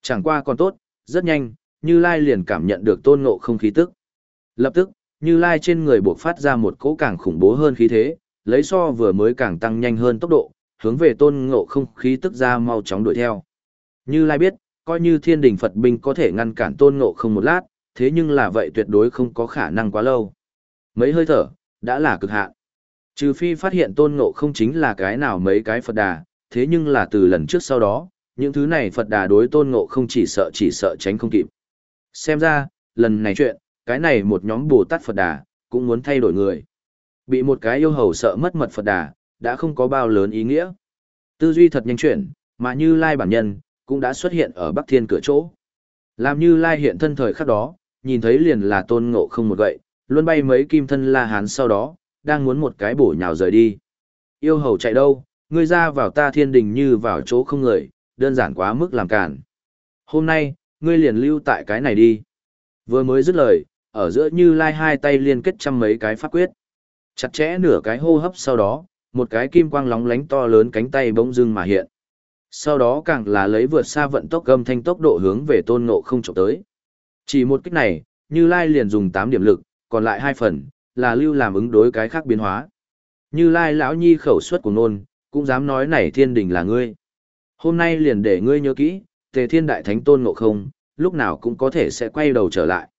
S1: Chẳng qua còn tốt, rất nhanh, như lai liền cảm nhận được tôn ngộ không khí tức. Lập tức, như lai trên người buộc phát ra một cỗ càng khủng bố hơn khí thế, lấy so vừa mới càng tăng nhanh hơn tốc độ, hướng về tôn ngộ không khí tức ra mau chóng đuổi theo. Như lai biết, coi như thiên đình Phật binh có thể ngăn cản tôn ngộ không một lát, thế nhưng là vậy tuyệt đối không có khả năng quá lâu. Mấy hơi thở, đã là cực hạn. Trừ phi phát hiện tôn ngộ không chính là cái nào mấy cái Phật đà, thế nhưng là từ lần trước sau đó, những thứ này Phật đà đối tôn ngộ không chỉ sợ chỉ sợ tránh không kịp. Xem ra, lần này chuyện, cái này một nhóm Bồ Tát Phật đà, cũng muốn thay đổi người. Bị một cái yêu hầu sợ mất mật Phật đà, đã không có bao lớn ý nghĩa. Tư duy thật nhanh chuyển, mà như lai bản nhân, cũng đã xuất hiện ở Bắc Thiên cửa chỗ. Làm như lai hiện thân thời khắc đó, nhìn thấy liền là tôn ngộ không một gậy, luôn bay mấy kim thân la hán sau đó, đang muốn một cái bổ nhào rời đi. Yêu hầu chạy đâu, ngươi ra vào ta thiên đình như vào chỗ không người, đơn giản quá mức làm cản. Hôm nay, ngươi liền lưu tại cái này đi. Vừa mới dứt lời, ở giữa như lai hai tay liên kết trăm mấy cái pháp quyết. Chặt chẽ nửa cái hô hấp sau đó, một cái kim quang lóng lánh to lớn cánh tay bỗng dưng mà hiện. Sau đó càng là lấy vượt xa vận tốc gầm thanh tốc độ hướng về tôn ngộ không trộm tới. Chỉ một kích này, Như Lai liền dùng 8 điểm lực, còn lại hai phần, là lưu làm ứng đối cái khác biến hóa. Như Lai lão nhi khẩu suất của nôn, cũng dám nói này thiên đình là ngươi. Hôm nay liền để ngươi nhớ kỹ, tề thiên đại thánh tôn ngộ không, lúc nào cũng có thể sẽ quay đầu trở lại.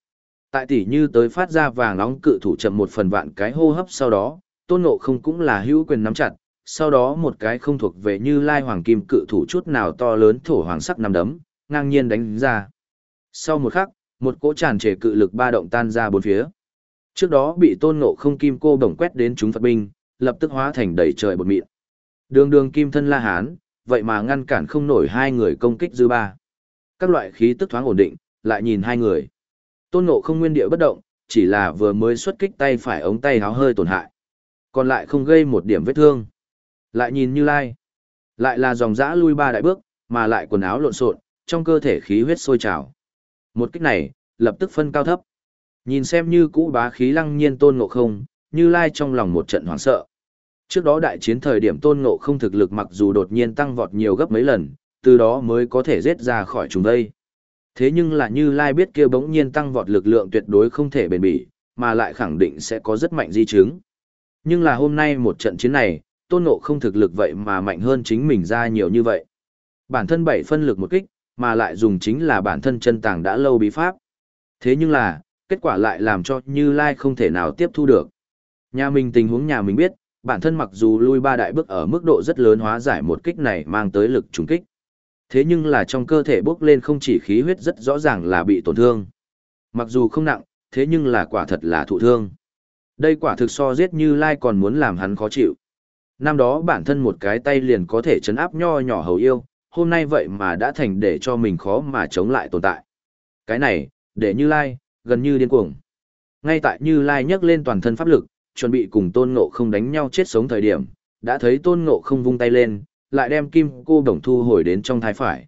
S1: Tại tỷ như tới phát ra vàng nóng cự thủ chậm một phần vạn cái hô hấp sau đó, tôn ngộ không cũng là hữu quyền nắm chặt, sau đó một cái không thuộc về như lai hoàng kim cự thủ chút nào to lớn thổ hoàng sắc nằm đấm, ngang nhiên đánh ra. Sau một khắc, một cỗ tràn trề cự lực ba động tan ra bốn phía. Trước đó bị tôn ngộ không kim cô bổng quét đến chúng Phật binh, lập tức hóa thành đầy trời bột mịn. Đường đường kim thân la hán, vậy mà ngăn cản không nổi hai người công kích dư ba. Các loại khí tức thoáng ổn định, lại nhìn hai người. Tôn ngộ không nguyên địa bất động, chỉ là vừa mới xuất kích tay phải ống tay háo hơi tổn hại. Còn lại không gây một điểm vết thương. Lại nhìn như lai. Lại là dòng dã lui ba đại bước, mà lại quần áo lộn xộn, trong cơ thể khí huyết sôi trào. Một kích này, lập tức phân cao thấp. Nhìn xem như cũ bá khí lăng nhiên tôn ngộ không, như lai trong lòng một trận hoảng sợ. Trước đó đại chiến thời điểm tôn ngộ không thực lực mặc dù đột nhiên tăng vọt nhiều gấp mấy lần, từ đó mới có thể giết ra khỏi chúng đây. Thế nhưng là như lai biết kia bỗng nhiên tăng vọt lực lượng tuyệt đối không thể bền bỉ, mà lại khẳng định sẽ có rất mạnh di chứng. Nhưng là hôm nay một trận chiến này, tôn ngộ không thực lực vậy mà mạnh hơn chính mình ra nhiều như vậy. Bản thân bảy phân lực một kích, mà lại dùng chính là bản thân chân tàng đã lâu bí pháp. Thế nhưng là, kết quả lại làm cho Như Lai không thể nào tiếp thu được. Nhà mình tình huống nhà mình biết, bản thân mặc dù lui ba đại bước ở mức độ rất lớn hóa giải một kích này mang tới lực trùng kích. Thế nhưng là trong cơ thể bốc lên không chỉ khí huyết rất rõ ràng là bị tổn thương. Mặc dù không nặng, thế nhưng là quả thật là thụ thương. Đây quả thực so giết như lai còn muốn làm hắn khó chịu. Năm đó bản thân một cái tay liền có thể chấn áp nho nhỏ hầu yêu, hôm nay vậy mà đã thành để cho mình khó mà chống lại tồn tại. Cái này, để như lai, gần như điên cuồng. Ngay tại như lai nhấc lên toàn thân pháp lực, chuẩn bị cùng tôn ngộ không đánh nhau chết sống thời điểm, đã thấy tôn ngộ không vung tay lên, lại đem kim cô đồng thu hồi đến trong thái phải.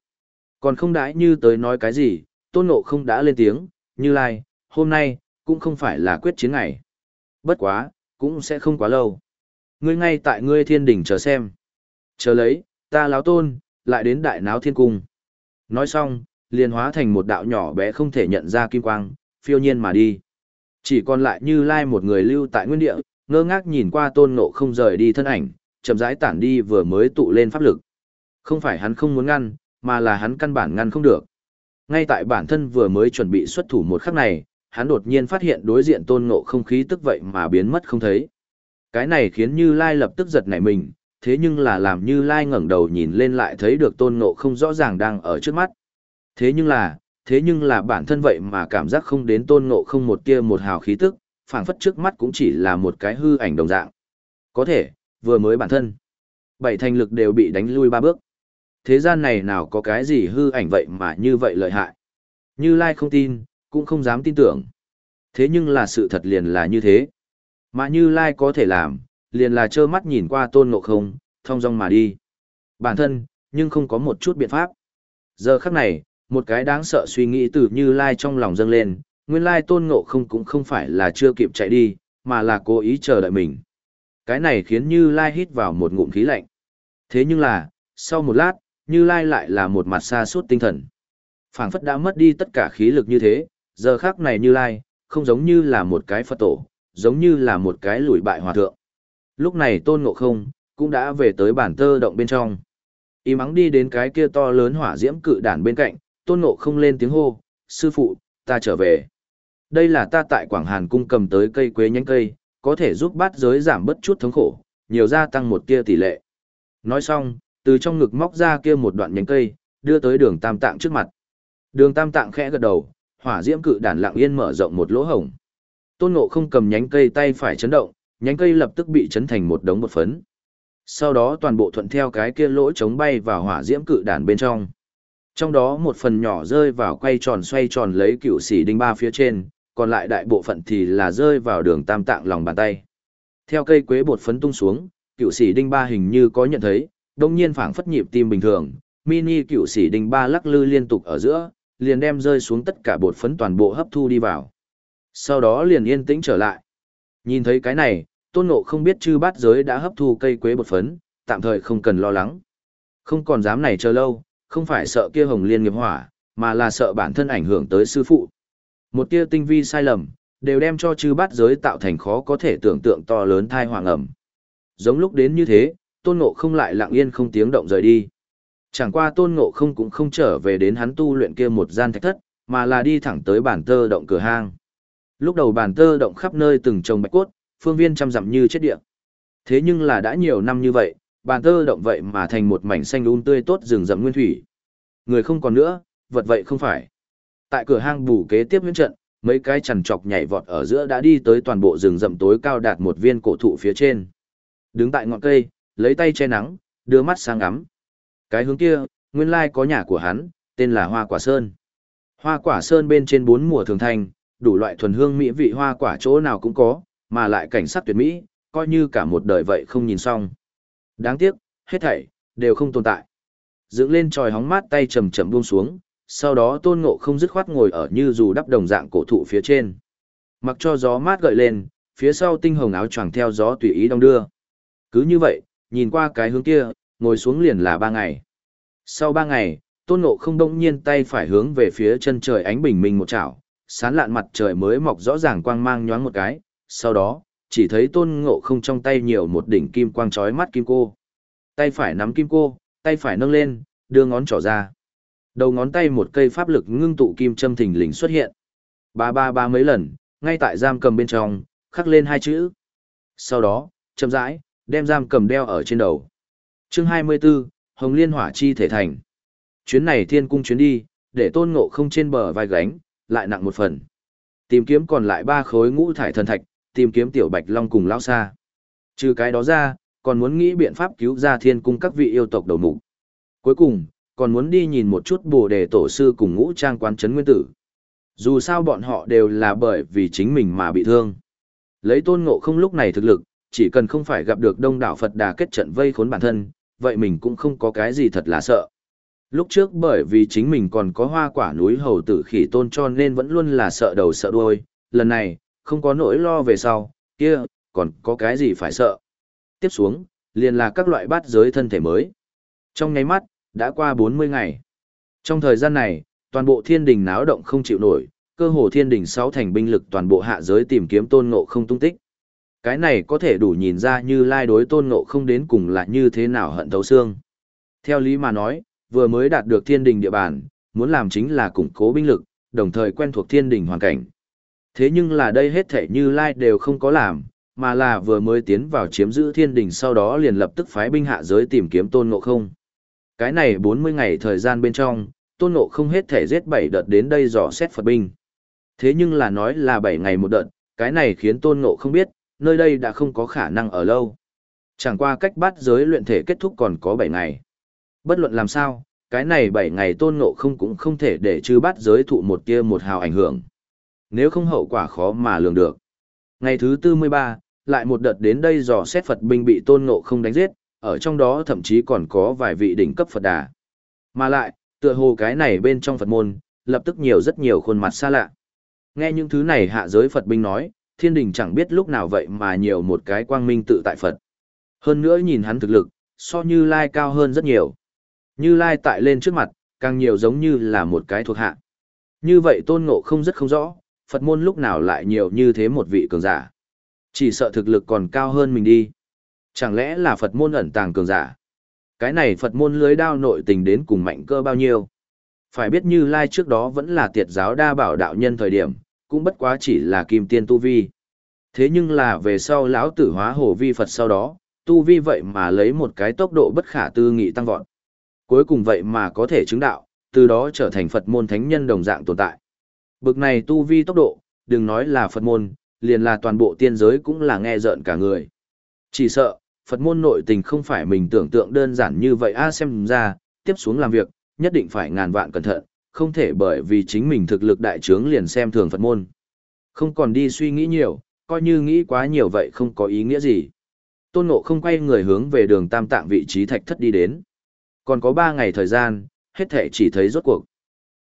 S1: Còn không đãi như tới nói cái gì, tôn ngộ không đã lên tiếng, như lai, hôm nay, cũng không phải là quyết chiến ngày. Bất quá, cũng sẽ không quá lâu. Ngươi ngay tại ngươi thiên đỉnh chờ xem. Chờ lấy, ta láo tôn, lại đến đại náo thiên cung. Nói xong, liền hóa thành một đạo nhỏ bé không thể nhận ra kim quang, phiêu nhiên mà đi. Chỉ còn lại như lai một người lưu tại nguyên địa, ngơ ngác nhìn qua tôn ngộ không rời đi thân ảnh, chậm rãi tản đi vừa mới tụ lên pháp lực. Không phải hắn không muốn ngăn, mà là hắn căn bản ngăn không được. Ngay tại bản thân vừa mới chuẩn bị xuất thủ một khắc này, hắn đột nhiên phát hiện đối diện tôn ngộ không khí tức vậy mà biến mất không thấy. Cái này khiến Như Lai lập tức giật nảy mình, thế nhưng là làm Như Lai ngẩng đầu nhìn lên lại thấy được tôn ngộ không rõ ràng đang ở trước mắt. Thế nhưng là, thế nhưng là bản thân vậy mà cảm giác không đến tôn ngộ không một tia một hào khí tức, phảng phất trước mắt cũng chỉ là một cái hư ảnh đồng dạng. Có thể, vừa mới bản thân, bảy thành lực đều bị đánh lui ba bước. Thế gian này nào có cái gì hư ảnh vậy mà như vậy lợi hại. Như Lai không tin, cũng không dám tin tưởng. Thế nhưng là sự thật liền là như thế. Mà Như Lai có thể làm, liền là trơ mắt nhìn qua tôn ngộ không, thong dong mà đi. Bản thân, nhưng không có một chút biện pháp. Giờ khắc này, một cái đáng sợ suy nghĩ từ Như Lai trong lòng dâng lên, nguyên lai tôn ngộ không cũng không phải là chưa kịp chạy đi, mà là cố ý chờ đợi mình. Cái này khiến Như Lai hít vào một ngụm khí lạnh. Thế nhưng là, sau một lát, Như Lai lại là một mặt xa suốt tinh thần. phảng phất đã mất đi tất cả khí lực như thế, giờ khác này Như Lai, không giống như là một cái Phật tổ, giống như là một cái lùi bại hòa thượng. Lúc này tôn ngộ không, cũng đã về tới bản tơ động bên trong. y mắng đi đến cái kia to lớn hỏa diễm cự đản bên cạnh, tôn ngộ không lên tiếng hô, sư phụ, ta trở về. Đây là ta tại Quảng Hàn cung cầm tới cây quế nhánh cây, có thể giúp bát giới giảm bớt chút thống khổ, nhiều gia tăng một tia tỷ lệ. Nói xong, từ trong ngực móc ra kia một đoạn nhánh cây, đưa tới đường tam tạng trước mặt. Đường tam tạng khẽ gật đầu, hỏa diễm cự đản lặng yên mở rộng một lỗ hổng. Tôn Ngộ không cầm nhánh cây tay phải chấn động, nhánh cây lập tức bị chấn thành một đống bột phấn. Sau đó toàn bộ thuận theo cái kia lỗ chống bay vào hỏa diễm cự đàn bên trong. Trong đó một phần nhỏ rơi vào quay tròn xoay tròn lấy cựu xỉ đinh ba phía trên, còn lại đại bộ phận thì là rơi vào đường tam tạng lòng bàn tay. Theo cây quế bột phấn tung xuống, cựu sĩ đinh ba hình như có nhận thấy, đông nhiên phảng phất nhịp tim bình thường, mini cựu sĩ đinh ba lắc lư liên tục ở giữa, liền đem rơi xuống tất cả bột phấn toàn bộ hấp thu đi vào. Sau đó liền yên tĩnh trở lại. Nhìn thấy cái này, tôn ngộ không biết chư bát giới đã hấp thu cây quế bột phấn, tạm thời không cần lo lắng. Không còn dám này chờ lâu, không phải sợ kia hồng liên nghiệp hỏa, mà là sợ bản thân ảnh hưởng tới sư phụ. Một tia tinh vi sai lầm, đều đem cho chư bát giới tạo thành khó có thể tưởng tượng to lớn thai hoàng ẩm. Giống lúc đến như thế, tôn ngộ không lại lặng yên không tiếng động rời đi. Chẳng qua tôn ngộ không cũng không trở về đến hắn tu luyện kia một gian thạch thất, mà là đi thẳng tới bản tơ động cửa hang. Lúc đầu bản tơ động khắp nơi từng trồng bạch cốt, phương viên trăm dặm như chết địa. Thế nhưng là đã nhiều năm như vậy, bản tơ động vậy mà thành một mảnh xanh um tươi tốt rừng rậm nguyên thủy. Người không còn nữa, vật vậy không phải. Tại cửa hang bù kế tiếp huyễn trận, mấy cái chằn chọc nhảy vọt ở giữa đã đi tới toàn bộ rừng rậm tối cao đạt một viên cổ thụ phía trên. Đứng tại ngọn cây, lấy tay che nắng, đưa mắt sang ngắm. Cái hướng kia, nguyên lai có nhà của hắn, tên là Hoa Quả Sơn. Hoa Quả Sơn bên trên bốn mùa thường thành, đủ loại thuần hương mỹ vị hoa quả chỗ nào cũng có, mà lại cảnh sắc tuyệt mỹ, coi như cả một đời vậy không nhìn xong. Đáng tiếc, hết thảy, đều không tồn tại. Dựng lên tròi hóng mát tay chầm chậm buông xuống, sau đó tôn ngộ không dứt khoát ngồi ở như dù đắp đồng dạng cổ thụ phía trên. Mặc cho gió mát gợi lên, phía sau tinh hồng áo choàng theo gió tùy ý đong đưa. Cứ như vậy, nhìn qua cái hướng kia, ngồi xuống liền là ba ngày. Sau ba ngày, tôn ngộ không đông nhiên tay phải hướng về phía chân trời ánh bình minh một chảo, sán lạn mặt trời mới mọc rõ ràng quang mang nhoáng một cái, sau đó, chỉ thấy tôn ngộ không trong tay nhiều một đỉnh kim quang trói mắt kim cô. Tay phải nắm kim cô, tay phải nâng lên, đưa ngón trỏ ra. Đầu ngón tay một cây pháp lực ngưng tụ kim châm thình lình xuất hiện. Ba ba ba mấy lần, ngay tại giam cầm bên trong, khắc lên hai chữ. Sau đó, chậm rãi, đem giam cầm đeo ở trên đầu. Chương 24, Hồng Liên Hỏa Chi thể thành. Chuyến này thiên cung chuyến đi, để tôn ngộ không trên bờ vai gánh, lại nặng một phần. Tìm kiếm còn lại ba khối ngũ thải thần thạch, tìm kiếm tiểu bạch long cùng lao xa. Trừ cái đó ra, còn muốn nghĩ biện pháp cứu ra thiên cung các vị yêu tộc đầu mục. Cuối cùng, còn muốn đi nhìn một chút bồ đề tổ sư cùng ngũ trang quán trấn nguyên tử. Dù sao bọn họ đều là bởi vì chính mình mà bị thương. Lấy tôn ngộ không lúc này thực lực, chỉ cần không phải gặp được đông đảo Phật đà kết trận vây khốn bản thân, vậy mình cũng không có cái gì thật là sợ. Lúc trước bởi vì chính mình còn có hoa quả núi hầu tử khỉ tôn cho nên vẫn luôn là sợ đầu sợ đuôi, lần này, không có nỗi lo về sau, kia, còn có cái gì phải sợ. Tiếp xuống, liền là các loại bát giới thân thể mới. Trong nháy mắt, đã qua 40 ngày. Trong thời gian này, toàn bộ thiên đình náo động không chịu nổi, cơ hồ thiên đình sáu thành binh lực toàn bộ hạ giới tìm kiếm tôn ngộ không tung tích. Cái này có thể đủ nhìn ra như lai đối tôn ngộ không đến cùng là như thế nào hận thấu xương. Theo lý mà nói, vừa mới đạt được thiên đình địa bàn, muốn làm chính là củng cố binh lực, đồng thời quen thuộc thiên đình hoàn cảnh. Thế nhưng là đây hết thể như lai đều không có làm, mà là vừa mới tiến vào chiếm giữ thiên đình sau đó liền lập tức phái binh hạ giới tìm kiếm tôn ngộ không. Cái này 40 ngày thời gian bên trong, tôn ngộ không hết thể giết 7 đợt đến đây dò xét Phật binh. Thế nhưng là nói là 7 ngày một đợt, cái này khiến tôn ngộ không biết, nơi đây đã không có khả năng ở lâu. Chẳng qua cách bắt giới luyện thể kết thúc còn có 7 ngày. Bất luận làm sao, cái này 7 ngày tôn ngộ không cũng không thể để chư bắt giới thụ một kia một hào ảnh hưởng. Nếu không hậu quả khó mà lường được. Ngày thứ tư 13, lại một đợt đến đây dò xét Phật binh bị tôn ngộ không đánh giết, ở trong đó thậm chí còn có vài vị đỉnh cấp Phật đà. Mà lại, tựa hồ cái này bên trong Phật môn, lập tức nhiều rất nhiều khuôn mặt xa lạ. Nghe những thứ này hạ giới Phật binh nói, thiên đình chẳng biết lúc nào vậy mà nhiều một cái quang minh tự tại Phật. Hơn nữa nhìn hắn thực lực, so như Lai cao hơn rất nhiều. Như Lai tại lên trước mặt, càng nhiều giống như là một cái thuộc hạ. Như vậy tôn ngộ không rất không rõ, Phật môn lúc nào lại nhiều như thế một vị cường giả. Chỉ sợ thực lực còn cao hơn mình đi. Chẳng lẽ là Phật môn ẩn tàng cường giả? Cái này Phật môn lưới đao nội tình đến cùng mạnh cơ bao nhiêu? Phải biết như Lai trước đó vẫn là tiệt giáo đa bảo đạo nhân thời điểm, cũng bất quá chỉ là kim tiên tu vi. Thế nhưng là về sau lão tử hóa hồ vi Phật sau đó, tu vi vậy mà lấy một cái tốc độ bất khả tư nghị tăng vọt. Cuối cùng vậy mà có thể chứng đạo, từ đó trở thành Phật môn thánh nhân đồng dạng tồn tại. Bực này tu vi tốc độ, đừng nói là Phật môn, liền là toàn bộ tiên giới cũng là nghe rợn cả người. Chỉ sợ, Phật môn nội tình không phải mình tưởng tượng đơn giản như vậy a xem ra, tiếp xuống làm việc, nhất định phải ngàn vạn cẩn thận, không thể bởi vì chính mình thực lực đại trướng liền xem thường Phật môn. Không còn đi suy nghĩ nhiều, coi như nghĩ quá nhiều vậy không có ý nghĩa gì. Tôn Ngộ không quay người hướng về đường tam tạng vị trí thạch thất đi đến. Còn có ba ngày thời gian, hết thể chỉ thấy rốt cuộc.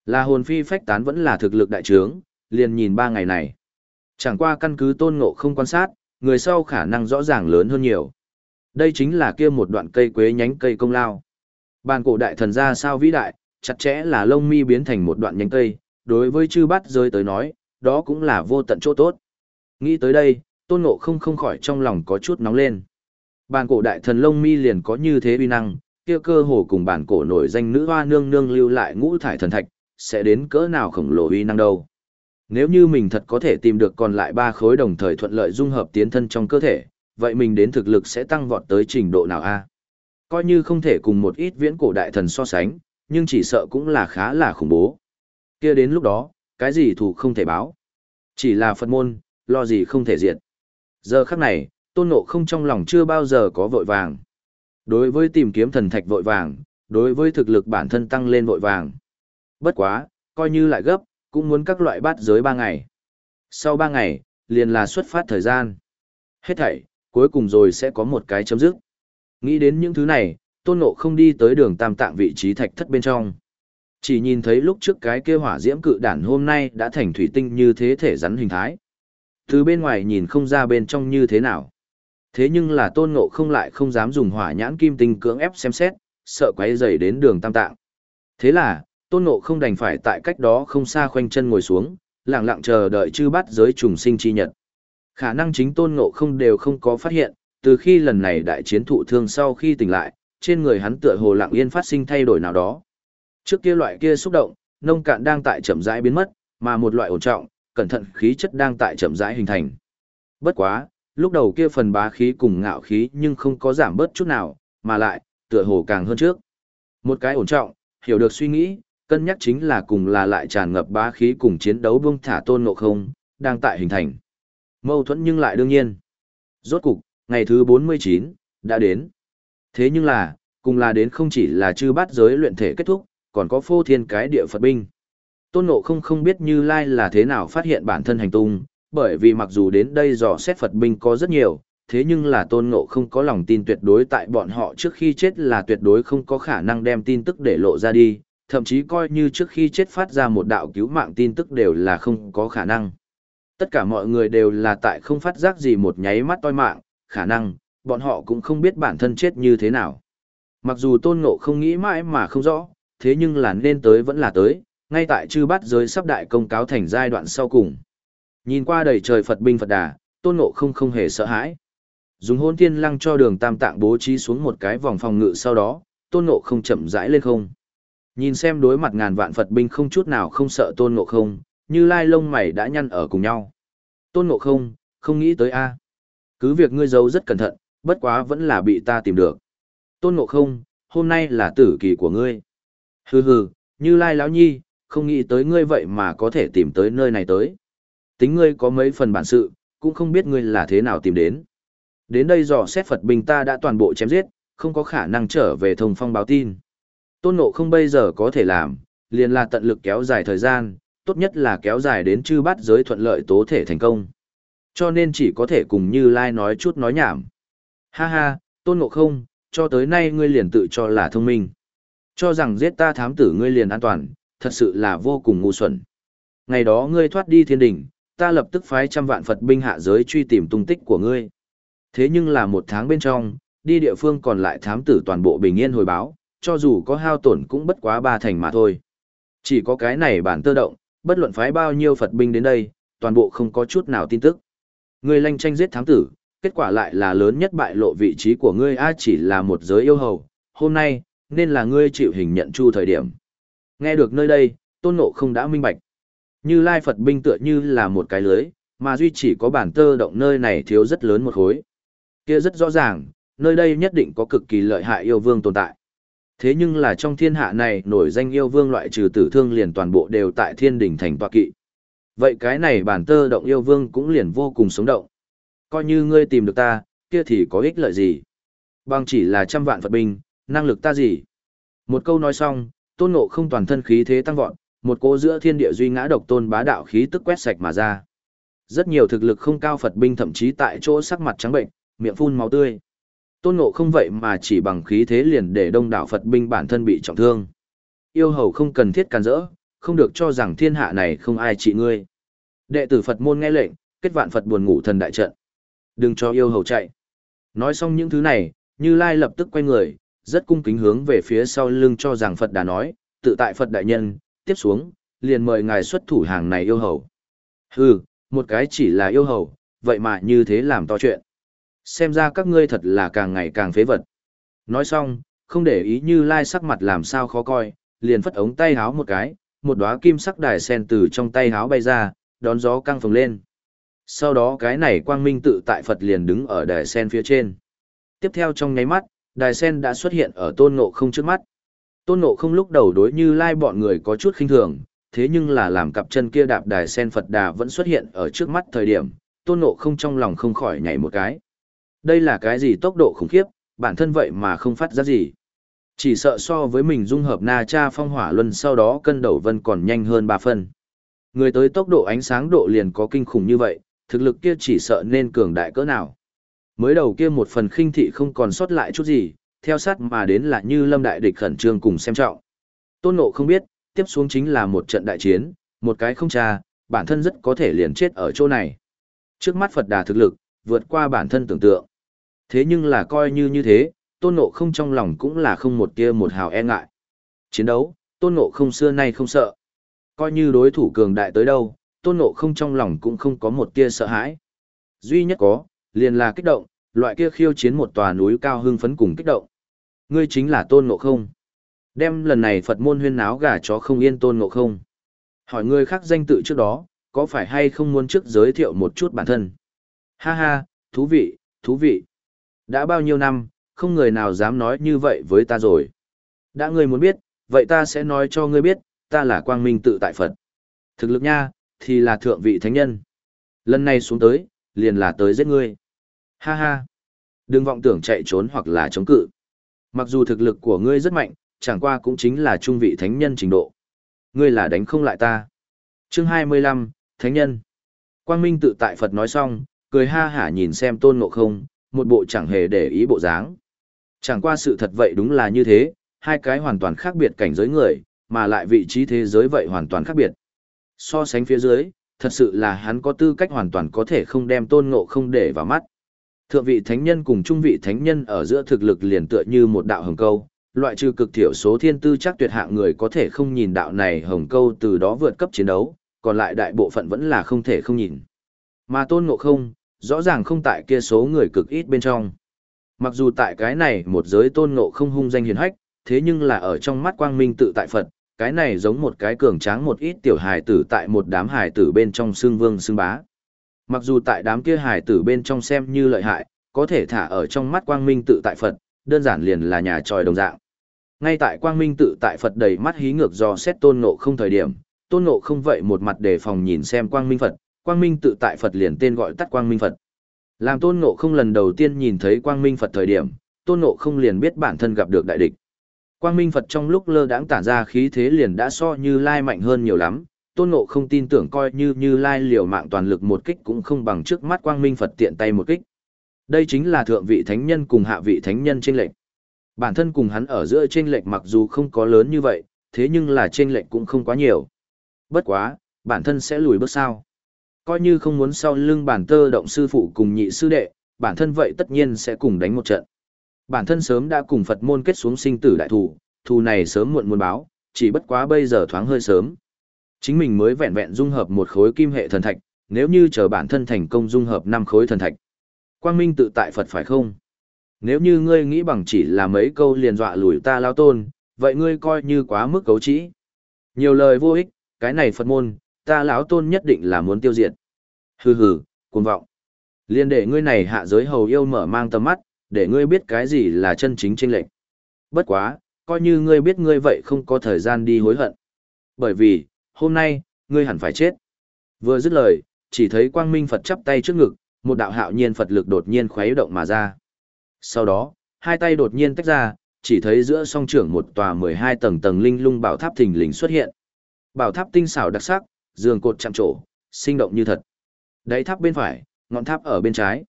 S1: Là hồn phi phách tán vẫn là thực lực đại trướng, liền nhìn ba ngày này. Chẳng qua căn cứ tôn ngộ không quan sát, người sau khả năng rõ ràng lớn hơn nhiều. Đây chính là kia một đoạn cây quế nhánh cây công lao. Bàn cổ đại thần ra sao vĩ đại, chặt chẽ là lông mi biến thành một đoạn nhánh cây, đối với chư bát rơi tới nói, đó cũng là vô tận chỗ tốt. Nghĩ tới đây, tôn ngộ không không khỏi trong lòng có chút nóng lên. Bàn cổ đại thần lông mi liền có như thế uy năng, kia cơ hồ cùng bản cổ nổi danh nữ hoa nương nương lưu lại ngũ thải thần thạch, sẽ đến cỡ nào khổng lồ uy năng đâu. Nếu như mình thật có thể tìm được còn lại ba khối đồng thời thuận lợi dung hợp tiến thân trong cơ thể, vậy mình đến thực lực sẽ tăng vọt tới trình độ nào a? Coi như không thể cùng một ít viễn cổ đại thần so sánh, nhưng chỉ sợ cũng là khá là khủng bố. Kia đến lúc đó, cái gì thủ không thể báo. Chỉ là Phật môn, lo gì không thể diệt. Giờ khắc này, tôn ngộ không trong lòng chưa bao giờ có vội vàng. Đối với tìm kiếm thần thạch vội vàng, đối với thực lực bản thân tăng lên vội vàng. Bất quá, coi như lại gấp, cũng muốn các loại bát giới ba ngày. Sau ba ngày, liền là xuất phát thời gian. Hết thảy, cuối cùng rồi sẽ có một cái chấm dứt. Nghĩ đến những thứ này, tôn ngộ không đi tới đường tam tạng vị trí thạch thất bên trong. Chỉ nhìn thấy lúc trước cái kia hỏa diễm cự đản hôm nay đã thành thủy tinh như thế thể rắn hình thái. Từ bên ngoài nhìn không ra bên trong như thế nào. Thế nhưng là tôn ngộ không lại không dám dùng hỏa nhãn kim tinh cưỡng ép xem xét, sợ quấy dày đến đường tam tạng. Thế là, tôn ngộ không đành phải tại cách đó không xa khoanh chân ngồi xuống, lặng lặng chờ đợi chư bắt giới trùng sinh chi nhật. Khả năng chính tôn ngộ không đều không có phát hiện, từ khi lần này đại chiến thụ thương sau khi tỉnh lại, trên người hắn tựa hồ lặng yên phát sinh thay đổi nào đó. Trước kia loại kia xúc động, nông cạn đang tại chậm rãi biến mất, mà một loại ổn trọng, cẩn thận khí chất đang tại chậm rãi hình thành. Bất quá, lúc đầu kia phần bá khí cùng ngạo khí nhưng không có giảm bớt chút nào, mà lại, tựa hồ càng hơn trước. Một cái ổn trọng, hiểu được suy nghĩ, cân nhắc chính là cùng là lại tràn ngập bá khí cùng chiến đấu buông thả tôn ngộ không, đang tại hình thành. Mâu thuẫn nhưng lại đương nhiên. Rốt cục, ngày thứ 49, đã đến. Thế nhưng là, cùng là đến không chỉ là chư bát giới luyện thể kết thúc, còn có phô thiên cái địa Phật binh. Tôn Ngộ không không biết Như Lai là thế nào phát hiện bản thân hành tung, bởi vì mặc dù đến đây dò xét Phật binh có rất nhiều, thế nhưng là Tôn Ngộ không có lòng tin tuyệt đối tại bọn họ trước khi chết là tuyệt đối không có khả năng đem tin tức để lộ ra đi, thậm chí coi như trước khi chết phát ra một đạo cứu mạng tin tức đều là không có khả năng. Tất cả mọi người đều là tại không phát giác gì một nháy mắt toi mạng, khả năng, bọn họ cũng không biết bản thân chết như thế nào. Mặc dù tôn ngộ không nghĩ mãi mà không rõ, thế nhưng là nên tới vẫn là tới, ngay tại chư bát giới sắp đại công cáo thành giai đoạn sau cùng. Nhìn qua đầy trời Phật binh Phật đà, tôn ngộ không không hề sợ hãi. Dùng hôn thiên lăng cho đường tam tạng bố trí xuống một cái vòng phòng ngự sau đó, tôn ngộ không chậm rãi lên không. Nhìn xem đối mặt ngàn vạn Phật binh không chút nào không sợ tôn ngộ không, như lai lông mày đã nhăn ở cùng nhau. Tôn ngộ không, không nghĩ tới a Cứ việc ngươi giấu rất cẩn thận, bất quá vẫn là bị ta tìm được. Tôn ngộ không, hôm nay là tử kỳ của ngươi. Hừ hừ, như lai lão nhi, không nghĩ tới ngươi vậy mà có thể tìm tới nơi này tới. Tính ngươi có mấy phần bản sự, cũng không biết ngươi là thế nào tìm đến. Đến đây dò xét Phật binh ta đã toàn bộ chém giết, không có khả năng trở về thông phong báo tin. Tôn ngộ không bây giờ có thể làm, liền là tận lực kéo dài thời gian, tốt nhất là kéo dài đến chư bát giới thuận lợi tố thể thành công. Cho nên chỉ có thể cùng Như Lai nói chút nói nhảm. Ha ha, tôn ngộ không, cho tới nay ngươi liền tự cho là thông minh. Cho rằng giết ta thám tử ngươi liền an toàn, thật sự là vô cùng ngu xuẩn. Ngày đó ngươi thoát đi thiên đỉnh, ta lập tức phái trăm vạn Phật binh hạ giới truy tìm tung tích của ngươi. Thế nhưng là một tháng bên trong, đi địa phương còn lại thám tử toàn bộ bình yên hồi báo, cho dù có hao tổn cũng bất quá ba thành mà thôi. Chỉ có cái này bản tơ động, bất luận phái bao nhiêu Phật binh đến đây, toàn bộ không có chút nào tin tức. Ngươi lanh tranh giết thám tử, kết quả lại là lớn nhất bại lộ vị trí của ngươi a chỉ là một giới yêu hầu, hôm nay, nên là ngươi chịu hình nhận chu thời điểm. Nghe được nơi đây, tôn ngộ không đã minh bạch. Như lai Phật binh tựa như là một cái lưới, mà duy chỉ có bản tơ động nơi này thiếu rất lớn một khối. Kia rất rõ ràng, nơi đây nhất định có cực kỳ lợi hại yêu vương tồn tại. Thế nhưng là trong thiên hạ này nổi danh yêu vương loại trừ tử thương liền toàn bộ đều tại thiên đỉnh thành tọa kỵ. Vậy cái này bản tơ động yêu vương cũng liền vô cùng sống động. Coi như ngươi tìm được ta, kia thì có ích lợi gì? Bằng chỉ là trăm vạn Phật binh, năng lực ta gì? Một câu nói xong, tôn ngộ không toàn thân khí thế tăng vọt, một cô giữa thiên địa duy ngã độc tôn bá đạo khí tức quét sạch mà ra. Rất nhiều thực lực không cao Phật binh thậm chí tại chỗ sắc mặt trắng bệnh, miệng phun máu tươi. Tôn ngộ không vậy mà chỉ bằng khí thế liền để đông đảo Phật binh bản thân bị trọng thương. Yêu hầu không cần thiết càn rỡ, không được cho rằng thiên hạ này không ai trị ngươi. Đệ tử Phật môn nghe lệnh, kết vạn Phật buồn ngủ thần đại trận. Đừng cho yêu hầu chạy. Nói xong những thứ này, Như Lai lập tức quay người, rất cung kính hướng về phía sau lưng cho rằng Phật đã nói, tự tại Phật đại nhân, tiếp xuống, liền mời ngài xuất thủ hàng này yêu hầu. Hừ, một cái chỉ là yêu hầu, vậy mà như thế làm to chuyện. Xem ra các ngươi thật là càng ngày càng phế vật. Nói xong, không để ý như lai sắc mặt làm sao khó coi, liền phất ống tay háo một cái, một đóa kim sắc đài sen từ trong tay háo bay ra, đón gió căng phồng lên. Sau đó cái này quang minh tự tại Phật liền đứng ở đài sen phía trên. Tiếp theo trong nháy mắt, đài sen đã xuất hiện ở tôn ngộ không trước mắt. Tôn ngộ không lúc đầu đối như lai bọn người có chút khinh thường, thế nhưng là làm cặp chân kia đạp đài sen Phật đà vẫn xuất hiện ở trước mắt thời điểm, tôn ngộ không trong lòng không khỏi nhảy một cái. Đây là cái gì tốc độ khủng khiếp, bản thân vậy mà không phát ra gì. Chỉ sợ so với mình dung hợp na cha phong hỏa luân sau đó cân đầu vân còn nhanh hơn 3 phần. Người tới tốc độ ánh sáng độ liền có kinh khủng như vậy, thực lực kia chỉ sợ nên cường đại cỡ nào. Mới đầu kia một phần khinh thị không còn sót lại chút gì, theo sát mà đến là như lâm đại địch khẩn trương cùng xem trọng. Tôn nộ không biết, tiếp xuống chính là một trận đại chiến, một cái không tra, bản thân rất có thể liền chết ở chỗ này. Trước mắt Phật đà thực lực, vượt qua bản thân tưởng tượng. Thế nhưng là coi như như thế, tôn ngộ không trong lòng cũng là không một tia một hào e ngại. Chiến đấu, tôn ngộ không xưa nay không sợ. Coi như đối thủ cường đại tới đâu, tôn ngộ không trong lòng cũng không có một tia sợ hãi. Duy nhất có, liền là kích động, loại kia khiêu chiến một tòa núi cao hưng phấn cùng kích động. Ngươi chính là tôn ngộ không. Đem lần này Phật môn huyên náo gà chó không yên tôn ngộ không. Hỏi người khác danh tự trước đó, có phải hay không muốn trước giới thiệu một chút bản thân? Ha ha, thú vị, thú vị. Đã bao nhiêu năm, không người nào dám nói như vậy với ta rồi. Đã ngươi muốn biết, vậy ta sẽ nói cho ngươi biết, ta là quang minh tự tại Phật. Thực lực nha, thì là thượng vị thánh nhân. Lần này xuống tới, liền là tới giết ngươi. Ha ha. Đừng vọng tưởng chạy trốn hoặc là chống cự. Mặc dù thực lực của ngươi rất mạnh, chẳng qua cũng chính là trung vị thánh nhân trình độ. Ngươi là đánh không lại ta. Chương 25, Thánh nhân. Quang Minh tự tại Phật nói xong, cười ha hả nhìn xem tôn ngộ không, một bộ chẳng hề để ý bộ dáng. Chẳng qua sự thật vậy đúng là như thế, hai cái hoàn toàn khác biệt cảnh giới người, mà lại vị trí thế giới vậy hoàn toàn khác biệt. So sánh phía dưới, thật sự là hắn có tư cách hoàn toàn có thể không đem tôn ngộ không để vào mắt. Thượng vị thánh nhân cùng trung vị thánh nhân ở giữa thực lực liền tựa như một đạo hồng câu, loại trừ cực thiểu số thiên tư chắc tuyệt hạng người có thể không nhìn đạo này hồng câu từ đó vượt cấp chiến đấu, còn lại đại bộ phận vẫn là không thể không nhìn. Mà tôn ngộ không, rõ ràng không tại kia số người cực ít bên trong. Mặc dù tại cái này một giới tôn ngộ không hung danh hiền hách, thế nhưng là ở trong mắt quang minh tự tại Phật, cái này giống một cái cường tráng một ít tiểu hài tử tại một đám hài tử bên trong xương vương xương bá. Mặc dù tại đám kia hài tử bên trong xem như lợi hại, có thể thả ở trong mắt quang minh tự tại Phật, đơn giản liền là nhà tròi đồng dạng. Ngay tại quang minh tự tại Phật đầy mắt hí ngược do xét tôn ngộ không thời điểm, tôn ngộ không vậy một mặt đề phòng nhìn xem quang minh Phật, quang minh tự tại Phật liền tên gọi tắt quang minh Phật. Làm tôn ngộ không lần đầu tiên nhìn thấy quang minh Phật thời điểm, tôn ngộ không liền biết bản thân gặp được đại địch. Quang minh Phật trong lúc lơ đãng tản ra khí thế liền đã so như lai mạnh hơn nhiều lắm, tôn ngộ không tin tưởng coi như như lai liều mạng toàn lực một kích cũng không bằng trước mắt quang minh Phật tiện tay một kích. Đây chính là thượng vị thánh nhân cùng hạ vị thánh nhân trên lệnh. Bản thân cùng hắn ở giữa trên lệnh mặc dù không có lớn như vậy, thế nhưng là trên lệnh cũng không quá nhiều. Bất quá, bản thân sẽ lùi bước sao. Coi như không muốn sau lưng bản tơ động sư phụ cùng nhị sư đệ, bản thân vậy tất nhiên sẽ cùng đánh một trận. Bản thân sớm đã cùng Phật môn kết xuống sinh tử đại thủ, thù này sớm muộn muốn báo, chỉ bất quá bây giờ thoáng hơi sớm. Chính mình mới vẹn vẹn dung hợp một khối kim hệ thần thạch, nếu như chờ bản thân thành công dung hợp năm khối thần thạch. Quang minh tự tại Phật phải không? Nếu như ngươi nghĩ bằng chỉ là mấy câu liền dọa lùi ta lao tôn, vậy ngươi coi như quá mức cấu trĩ. Nhiều lời vô ích, cái này Phật môn, ta lão tôn nhất định là muốn tiêu diệt. Hừ hừ, cuồng vọng. Liên để ngươi này hạ giới hầu yêu mở mang tầm mắt, để ngươi biết cái gì là chân chính chênh lệch. Bất quá, coi như ngươi biết ngươi vậy không có thời gian đi hối hận. Bởi vì, hôm nay, ngươi hẳn phải chết. Vừa dứt lời, chỉ thấy quang minh Phật chắp tay trước ngực, một đạo hạo nhiên Phật lực đột nhiên khuấy động mà ra. Sau đó, hai tay đột nhiên tách ra, chỉ thấy giữa song trưởng một tòa 12 tầng tầng linh lung bảo tháp thình lình xuất hiện. Bảo tháp tinh xảo đặc sắc, giường cột chạm trổ, sinh động như thật. Đáy tháp bên phải, ngọn tháp ở bên trái.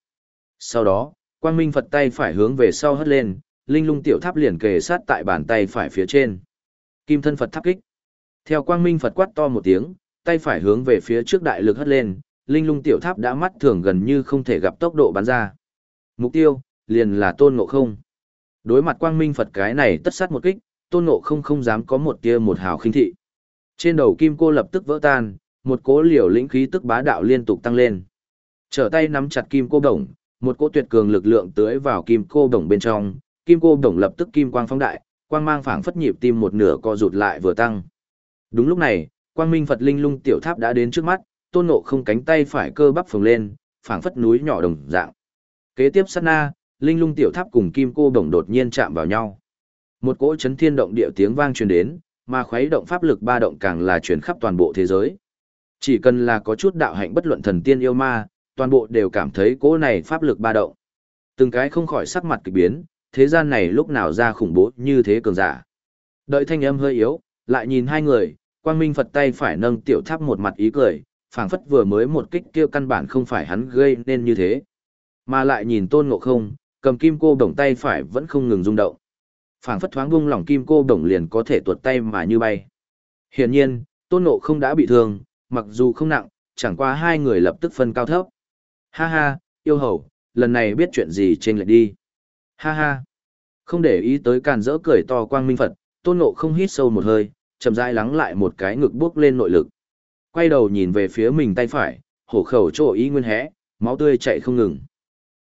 S1: Sau đó, quang minh Phật tay phải hướng về sau hất lên, linh lung tiểu tháp liền kề sát tại bàn tay phải phía trên. Kim thân Phật tháp kích. Theo quang minh Phật quát to một tiếng, tay phải hướng về phía trước đại lực hất lên, linh lung tiểu tháp đã mắt thường gần như không thể gặp tốc độ bắn ra. Mục tiêu, liền là tôn ngộ không. Đối mặt quang minh Phật cái này tất sát một kích, tôn ngộ không không dám có một tia một hào khinh thị. Trên đầu kim cô lập tức vỡ tan, một cỗ liều lĩnh khí tức bá đạo liên tục tăng lên. Trở tay nắm chặt kim cô đồng, một cỗ tuyệt cường lực lượng tưới vào kim cô đồng bên trong, kim cô đồng lập tức kim quang phóng đại, quang mang phảng phất nhịp tim một nửa co rụt lại vừa tăng. Đúng lúc này, quang minh Phật linh lung tiểu tháp đã đến trước mắt, tôn ngộ không cánh tay phải cơ bắp phồng lên, phảng phất núi nhỏ đồng dạng. Kế tiếp sát na, linh lung tiểu tháp cùng kim cô đồng đột nhiên chạm vào nhau. Một cỗ chấn thiên động địa tiếng vang truyền đến, mà khuấy động pháp lực ba động càng là truyền khắp toàn bộ thế giới. Chỉ cần là có chút đạo hạnh bất luận thần tiên yêu ma, toàn bộ đều cảm thấy cỗ này pháp lực ba động. Từng cái không khỏi sắc mặt kỳ biến, thế gian này lúc nào ra khủng bố như thế cường giả. Đợi thanh âm hơi yếu, lại nhìn hai người, quang minh Phật tay phải nâng tiểu tháp một mặt ý cười, phảng phất vừa mới một kích kia căn bản không phải hắn gây nên như thế. Mà lại nhìn tôn ngộ không, cầm kim cô đồng tay phải vẫn không ngừng rung động phảng phất thoáng buông lỏng kim cô đồng liền có thể tuột tay mà như bay. Hiển nhiên, tôn ngộ không đã bị thương, mặc dù không nặng, chẳng qua hai người lập tức phân cao thấp. Ha ha, yêu hầu, lần này biết chuyện gì trên lại đi. Ha ha. Không để ý tới càn rỡ cười to quang minh Phật, tôn ngộ không hít sâu một hơi, chậm rãi lắng lại một cái ngực bước lên nội lực. Quay đầu nhìn về phía mình tay phải, hổ khẩu chỗ ý nguyên hẽ, máu tươi chạy không ngừng.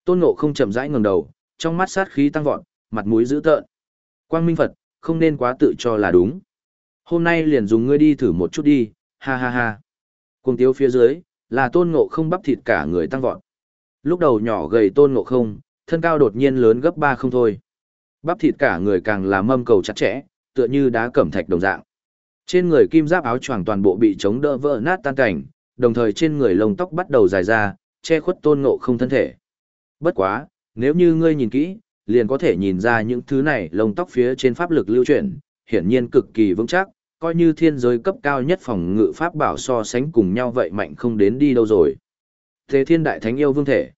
S1: Tôn ngộ không chậm rãi ngẩng đầu, trong mắt sát khí tăng vọt, mặt mũi dữ tợn. Quang minh Phật, không nên quá tự cho là đúng. Hôm nay liền dùng ngươi đi thử một chút đi, ha ha ha. Cùng tiếu phía dưới, là tôn ngộ không bắp thịt cả người tăng vọt. Lúc đầu nhỏ gầy tôn ngộ không, thân cao đột nhiên lớn gấp ba không thôi. Bắp thịt cả người càng là mâm cầu chặt chẽ, tựa như đá cẩm thạch đồng dạng. Trên người kim giáp áo choàng toàn bộ bị chống đỡ vỡ nát tan cảnh, đồng thời trên người lông tóc bắt đầu dài ra, che khuất tôn ngộ không thân thể. Bất quá, nếu như ngươi nhìn kỹ, liền có thể nhìn ra những thứ này lông tóc phía trên pháp lực lưu chuyển, hiển nhiên cực kỳ vững chắc, coi như thiên giới cấp cao nhất phòng ngự pháp bảo so sánh cùng nhau vậy mạnh không đến đi đâu rồi. Thế thiên đại thánh yêu vương thể,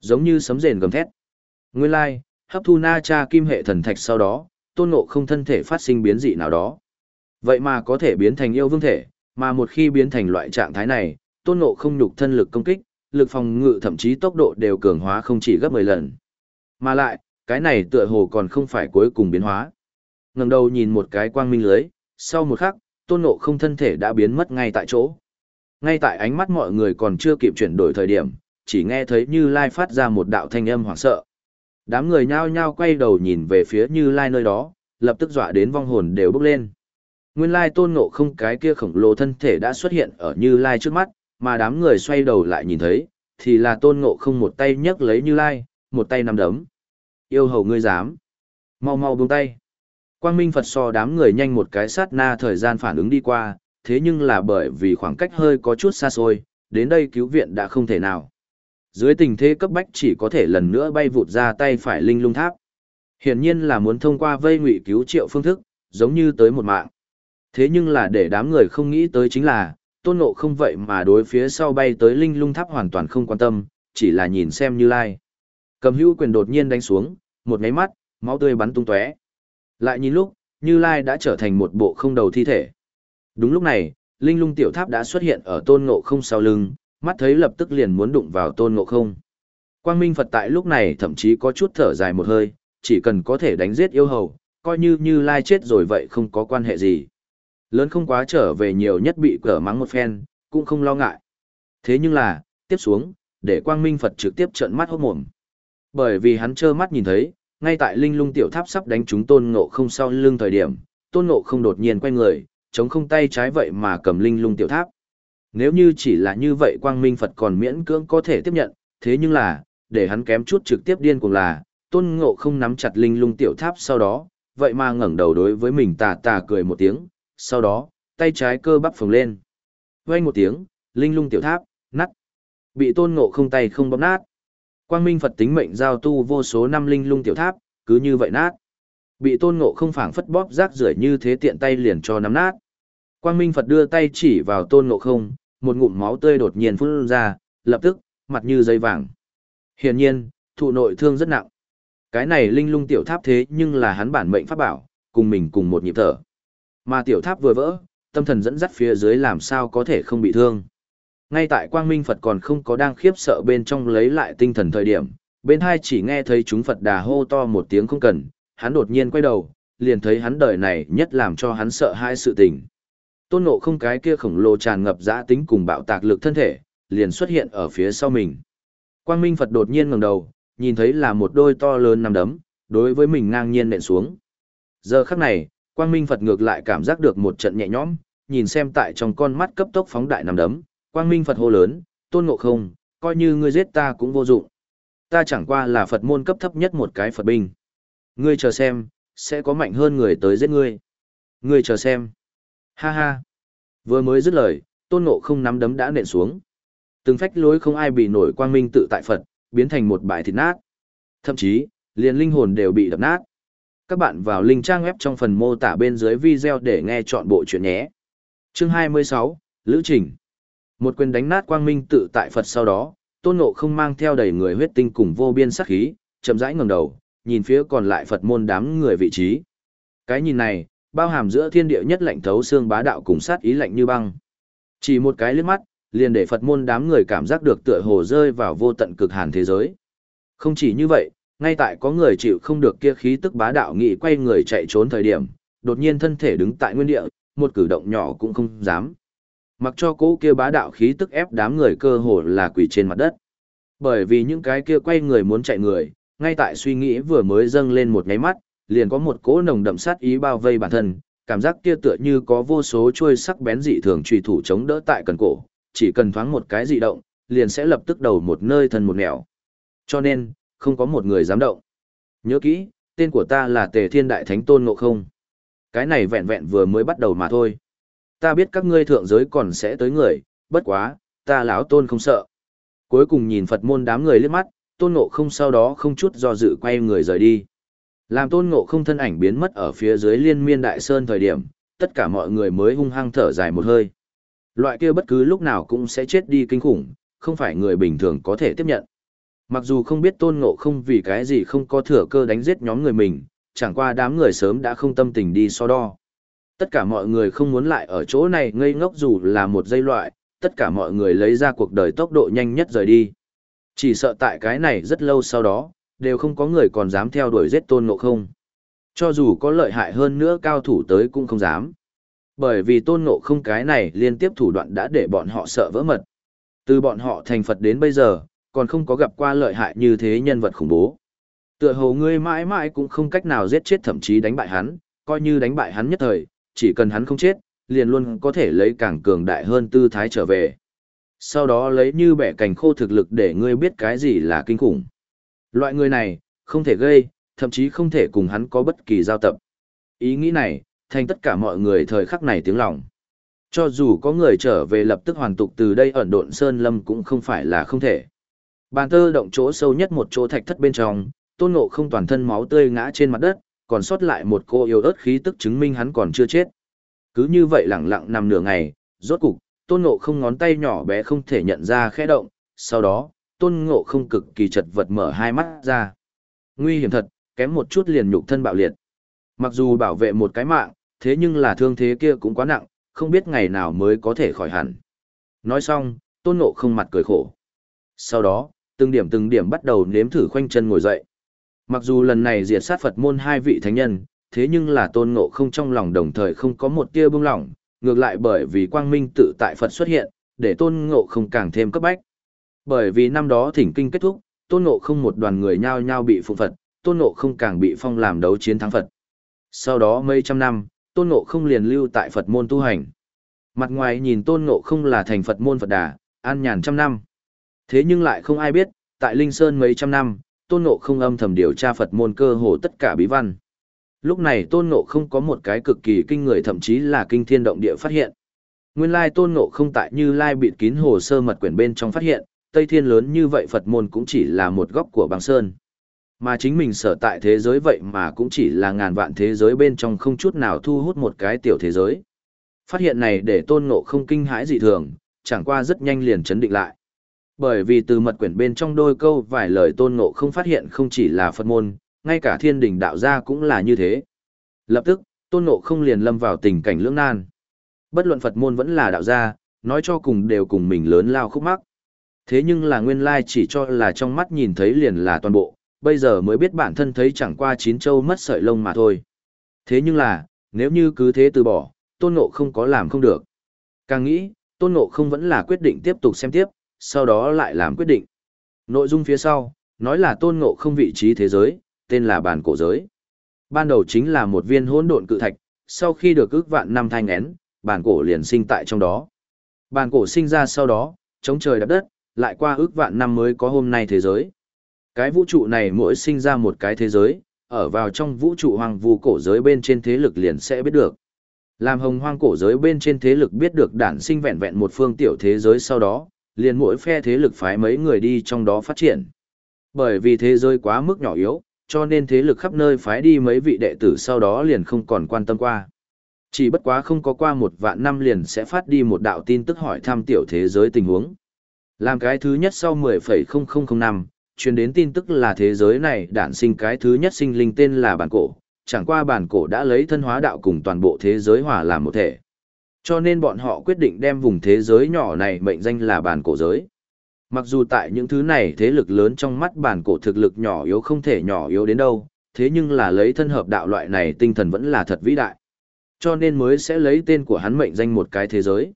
S1: giống như sấm rền gầm thét. Nguyên lai, hấp thu na cha kim hệ thần thạch sau đó, tôn ngộ không thân thể phát sinh biến dị nào đó. Vậy mà có thể biến thành yêu vương thể, mà một khi biến thành loại trạng thái này, tôn ngộ không nhục thân lực công kích, lực phòng ngự thậm chí tốc độ đều cường hóa không chỉ gấp 10 lần. Mà lại, cái này tựa hồ còn không phải cuối cùng biến hóa. ngẩng đầu nhìn một cái quang minh lưới, sau một khắc, tôn ngộ không thân thể đã biến mất ngay tại chỗ. Ngay tại ánh mắt mọi người còn chưa kịp chuyển đổi thời điểm, chỉ nghe thấy Như Lai phát ra một đạo thanh âm hoảng sợ. Đám người nhao nhao quay đầu nhìn về phía Như Lai nơi đó, lập tức dọa đến vong hồn đều bốc lên. Nguyên Lai tôn ngộ không cái kia khổng lồ thân thể đã xuất hiện ở Như Lai trước mắt, mà đám người xoay đầu lại nhìn thấy, thì là tôn ngộ không một tay nhấc lấy Như Lai, một tay nắm đấm. Yêu hầu ngươi dám. Mau mau buông tay. Quang Minh Phật so đám người nhanh một cái sát na thời gian phản ứng đi qua, thế nhưng là bởi vì khoảng cách hơi có chút xa xôi, đến đây cứu viện đã không thể nào. Dưới tình thế cấp bách chỉ có thể lần nữa bay vụt ra tay phải linh lung tháp. Hiển nhiên là muốn thông qua vây ngụy cứu triệu phương thức, giống như tới một mạng. Thế nhưng là để đám người không nghĩ tới chính là, tôn ngộ không vậy mà đối phía sau bay tới linh lung tháp hoàn toàn không quan tâm, chỉ là nhìn xem như lai. Cầm hữu quyền đột nhiên đánh xuống, một nháy mắt, máu tươi bắn tung tóe. Lại nhìn lúc, Như Lai đã trở thành một bộ không đầu thi thể. Đúng lúc này, linh lung tiểu tháp đã xuất hiện ở tôn ngộ không sau lưng, mắt thấy lập tức liền muốn đụng vào tôn ngộ không. Quang Minh Phật tại lúc này thậm chí có chút thở dài một hơi, chỉ cần có thể đánh giết yêu hầu, coi như Như Lai chết rồi vậy không có quan hệ gì. Lớn không quá trở về nhiều nhất bị cờ mắng một phen, cũng không lo ngại. Thế nhưng là, tiếp xuống, để Quang Minh Phật trực tiếp trợn mắt hốt mồm. Bởi vì hắn trơ mắt nhìn thấy, ngay tại linh lung tiểu tháp sắp đánh trúng tôn ngộ không sau lưng thời điểm, tôn ngộ không đột nhiên quay người, chống không tay trái vậy mà cầm linh lung tiểu tháp. Nếu như chỉ là như vậy quang minh Phật còn miễn cưỡng có thể tiếp nhận, thế nhưng là, để hắn kém chút trực tiếp điên cuồng là, tôn ngộ không nắm chặt linh lung tiểu tháp sau đó, vậy mà ngẩng đầu đối với mình tà tà cười một tiếng, sau đó, tay trái cơ bắp phồng lên. Vang một tiếng, linh lung tiểu tháp, nát. Bị tôn ngộ không tay không bóp nát. Quang Minh Phật tính mệnh giao tu vô số năm linh lung tiểu tháp, cứ như vậy nát. Bị tôn ngộ không phảng phất bóp rác rưởi như thế tiện tay liền cho nắm nát. Quang Minh Phật đưa tay chỉ vào tôn ngộ không, một ngụm máu tươi đột nhiên phun ra, lập tức, mặt như dây vàng. Hiển nhiên, thụ nội thương rất nặng. Cái này linh lung tiểu tháp thế nhưng là hắn bản mệnh pháp bảo, cùng mình cùng một nhịp thở. Mà tiểu tháp vừa vỡ, tâm thần dẫn dắt phía dưới làm sao có thể không bị thương. Ngay tại Quang Minh Phật còn không có đang khiếp sợ bên trong lấy lại tinh thần thời điểm, bên hai chỉ nghe thấy chúng Phật đà hô to một tiếng không cần, hắn đột nhiên quay đầu, liền thấy hắn đời này nhất làm cho hắn sợ hai sự tình. Tôn nộ không cái kia khổng lồ tràn ngập dã tính cùng bạo tạc lực thân thể, liền xuất hiện ở phía sau mình. Quang Minh Phật đột nhiên ngẩng đầu, nhìn thấy là một đôi to lớn nằm đấm, đối với mình ngang nhiên nện xuống. Giờ khắc này, Quang Minh Phật ngược lại cảm giác được một trận nhẹ nhõm, nhìn xem tại trong con mắt cấp tốc phóng đại nằm đấm, Quang Minh Phật hô lớn, tôn ngộ không, coi như ngươi giết ta cũng vô dụng. Ta chẳng qua là Phật môn cấp thấp nhất một cái Phật binh. Ngươi chờ xem, sẽ có mạnh hơn người tới giết ngươi. Ngươi chờ xem. Ha ha. Vừa mới dứt lời, tôn ngộ không nắm đấm đã nện xuống. Từng phách lối không ai bị nổi quang minh tự tại Phật, biến thành một bãi thịt nát. Thậm chí, liền linh hồn đều bị đập nát. Các bạn vào link trang web trong phần mô tả bên dưới video để nghe chọn bộ chuyện nhé. Chương 26, Lữ Trình một quyền đánh nát quang minh tự tại Phật sau đó, tôn ngộ không mang theo đầy người huyết tinh cùng vô biên sát khí, chậm rãi ngẩng đầu, nhìn phía còn lại Phật môn đám người vị trí. Cái nhìn này, bao hàm giữa thiên địa nhất lạnh thấu xương bá đạo cùng sát ý lạnh như băng. Chỉ một cái liếc mắt, liền để Phật môn đám người cảm giác được tựa hồ rơi vào vô tận cực hàn thế giới. Không chỉ như vậy, ngay tại có người chịu không được kia khí tức bá đạo nghị quay người chạy trốn thời điểm, đột nhiên thân thể đứng tại nguyên địa, một cử động nhỏ cũng không dám. Mặc cho cỗ kia bá đạo khí tức ép đám người cơ hồ là quỳ trên mặt đất. Bởi vì những cái kia quay người muốn chạy người, ngay tại suy nghĩ vừa mới dâng lên một ngáy mắt, liền có một cỗ nồng đậm sát ý bao vây bản thân, cảm giác kia tựa như có vô số chuôi sắc bén dị thường truy thủ chống đỡ tại cần cổ, chỉ cần thoáng một cái dị động, liền sẽ lập tức đầu một nơi thân một nẻo. Cho nên, không có một người dám động. Nhớ kỹ, tên của ta là Tề Thiên Đại Thánh Tôn Ngộ Không. Cái này vẹn vẹn vừa mới bắt đầu mà thôi. Ta biết các ngươi thượng giới còn sẽ tới người, bất quá, ta lão Tôn không sợ. Cuối cùng nhìn Phật môn đám người liếc mắt, Tôn Ngộ Không sau đó không chút do dự quay người rời đi. Làm Tôn Ngộ Không thân ảnh biến mất ở phía dưới liên miên đại sơn thời điểm, tất cả mọi người mới hung hăng thở dài một hơi. Loại kia bất cứ lúc nào cũng sẽ chết đi kinh khủng, không phải người bình thường có thể tiếp nhận. Mặc dù không biết tôn ngộ không vì cái gì không có thừa cơ đánh giết nhóm người mình, chẳng qua đám người sớm đã không tâm tình đi so đo. Tất cả mọi người không muốn lại ở chỗ này ngây ngốc dù là một giây loại, tất cả mọi người lấy ra cuộc đời tốc độ nhanh nhất rời đi. Chỉ sợ tại cái này rất lâu sau đó, đều không có người còn dám theo đuổi giết tôn ngộ không. Cho dù có lợi hại hơn nữa cao thủ tới cũng không dám. Bởi vì tôn ngộ không cái này liên tiếp thủ đoạn đã để bọn họ sợ vỡ mật. Từ bọn họ thành Phật đến bây giờ, còn không có gặp qua lợi hại như thế nhân vật khủng bố. Tựa hồ ngươi mãi mãi cũng không cách nào giết chết thậm chí đánh bại hắn, coi như đánh bại hắn nhất thời, chỉ cần hắn không chết, liền luôn có thể lấy càng cường đại hơn tư thái trở về. Sau đó lấy như bẻ cành khô thực lực để ngươi biết cái gì là kinh khủng. Loại người này, không thể gây, thậm chí không thể cùng hắn có bất kỳ giao tập. Ý nghĩ này, thành tất cả mọi người thời khắc này tiếng lòng. Cho dù có người trở về lập tức hoàn tục từ đây ẩn độn Sơn Lâm cũng không phải là không thể. Bàn tơ động chỗ sâu nhất một chỗ thạch thất bên trong, tôn ngộ không toàn thân máu tươi ngã trên mặt đất, còn sót lại một cô yêu ớt khí tức chứng minh hắn còn chưa chết. Cứ như vậy lặng lặng nằm nửa ngày, rốt cục, tôn ngộ không ngón tay nhỏ bé không thể nhận ra khẽ động, sau đó, tôn ngộ không cực kỳ chật vật mở hai mắt ra. Nguy hiểm thật, kém một chút liền nhục thân bạo liệt. Mặc dù bảo vệ một cái mạng, thế nhưng là thương thế kia cũng quá nặng, không biết ngày nào mới có thể khỏi hẳn. Nói xong, tôn ngộ không mặt cười khổ. Sau đó, từng điểm từng điểm bắt đầu nếm thử khoanh chân ngồi dậy. Mặc dù lần này diệt sát Phật môn hai vị thánh nhân, thế nhưng là tôn ngộ không trong lòng đồng thời không có một tia bưng lỏng, ngược lại bởi vì quang minh tự tại Phật xuất hiện, để tôn ngộ không càng thêm cấp bách. Bởi vì năm đó thỉnh kinh kết thúc, tôn ngộ không một đoàn người nhao nhao bị phụ Phật, tôn ngộ không càng bị phong làm đấu chiến thắng Phật. Sau đó mấy trăm năm, tôn ngộ không liền lưu tại Phật môn tu hành. Mặt ngoài nhìn tôn ngộ không là thành Phật môn Phật đà, an nhàn trăm năm. Thế nhưng lại không ai biết, tại Linh Sơn mấy trăm năm, tôn ngộ không âm thầm điều tra Phật môn cơ hồ tất cả bí văn. Lúc này tôn ngộ không có một cái cực kỳ kinh người thậm chí là kinh thiên động địa phát hiện. Nguyên lai tôn ngộ không tại như lai bịt kín hồ sơ mật quyển bên trong phát hiện, Tây Thiên lớn như vậy Phật môn cũng chỉ là một góc của băng sơn. Mà chính mình sở tại thế giới vậy mà cũng chỉ là ngàn vạn thế giới bên trong không chút nào thu hút một cái tiểu thế giới. Phát hiện này để tôn ngộ không kinh hãi dị thường, chẳng qua rất nhanh liền chấn định lại. Bởi vì từ mật quyển bên trong đôi câu vài lời tôn ngộ không phát hiện không chỉ là Phật môn, ngay cả thiên đình đạo gia cũng là như thế. Lập tức, tôn ngộ không liền lâm vào tình cảnh lưỡng nan. Bất luận Phật môn vẫn là đạo gia, nói cho cùng đều cùng mình lớn lao khúc mắc. Thế nhưng là nguyên lai chỉ cho là trong mắt nhìn thấy liền là toàn bộ, bây giờ mới biết bản thân thấy chẳng qua chín châu mất sợi lông mà thôi. Thế nhưng là, nếu như cứ thế từ bỏ, tôn ngộ không có làm không được. Càng nghĩ, tôn ngộ không vẫn là quyết định tiếp tục xem tiếp, sau đó lại làm quyết định. Nội dung phía sau, nói là tôn ngộ không vị trí thế giới, tên là bàn cổ giới. Ban đầu chính là một viên hỗn độn cự thạch, sau khi được ước vạn năm thanh én, bàn cổ liền sinh tại trong đó. bàn cổ sinh ra sau đó, chống trời đạp đất, lại qua ước vạn năm mới có hôm nay thế giới. Cái vũ trụ này mỗi sinh ra một cái thế giới, ở vào trong vũ trụ hoàng vu cổ giới bên trên thế lực liền sẽ biết được. Làm hồng hoang cổ giới bên trên thế lực biết được đản sinh vẹn vẹn một phương tiểu thế giới sau đó, liền mỗi phe thế lực phái mấy người đi trong đó phát triển. Bởi vì thế giới quá mức nhỏ yếu, cho nên thế lực khắp nơi phái đi mấy vị đệ tử sau đó liền không còn quan tâm qua. Chỉ bất quá không có qua một vạn năm liền sẽ phát đi một đạo tin tức hỏi thăm tiểu thế giới tình huống. Làm cái thứ nhất sau 10,0005, năm, truyền đến tin tức là thế giới này đản sinh cái thứ nhất sinh linh tên là bản cổ, chẳng qua bản cổ đã lấy thân hóa đạo cùng toàn bộ thế giới hòa làm một thể. Cho nên bọn họ quyết định đem vùng thế giới nhỏ này mệnh danh là bản cổ giới. Mặc dù tại những thứ này thế lực lớn trong mắt bản cổ thực lực nhỏ yếu không thể nhỏ yếu đến đâu, thế nhưng là lấy thân hợp đạo loại này tinh thần vẫn là thật vĩ đại. Cho nên mới sẽ lấy tên của hắn mệnh danh một cái thế giới.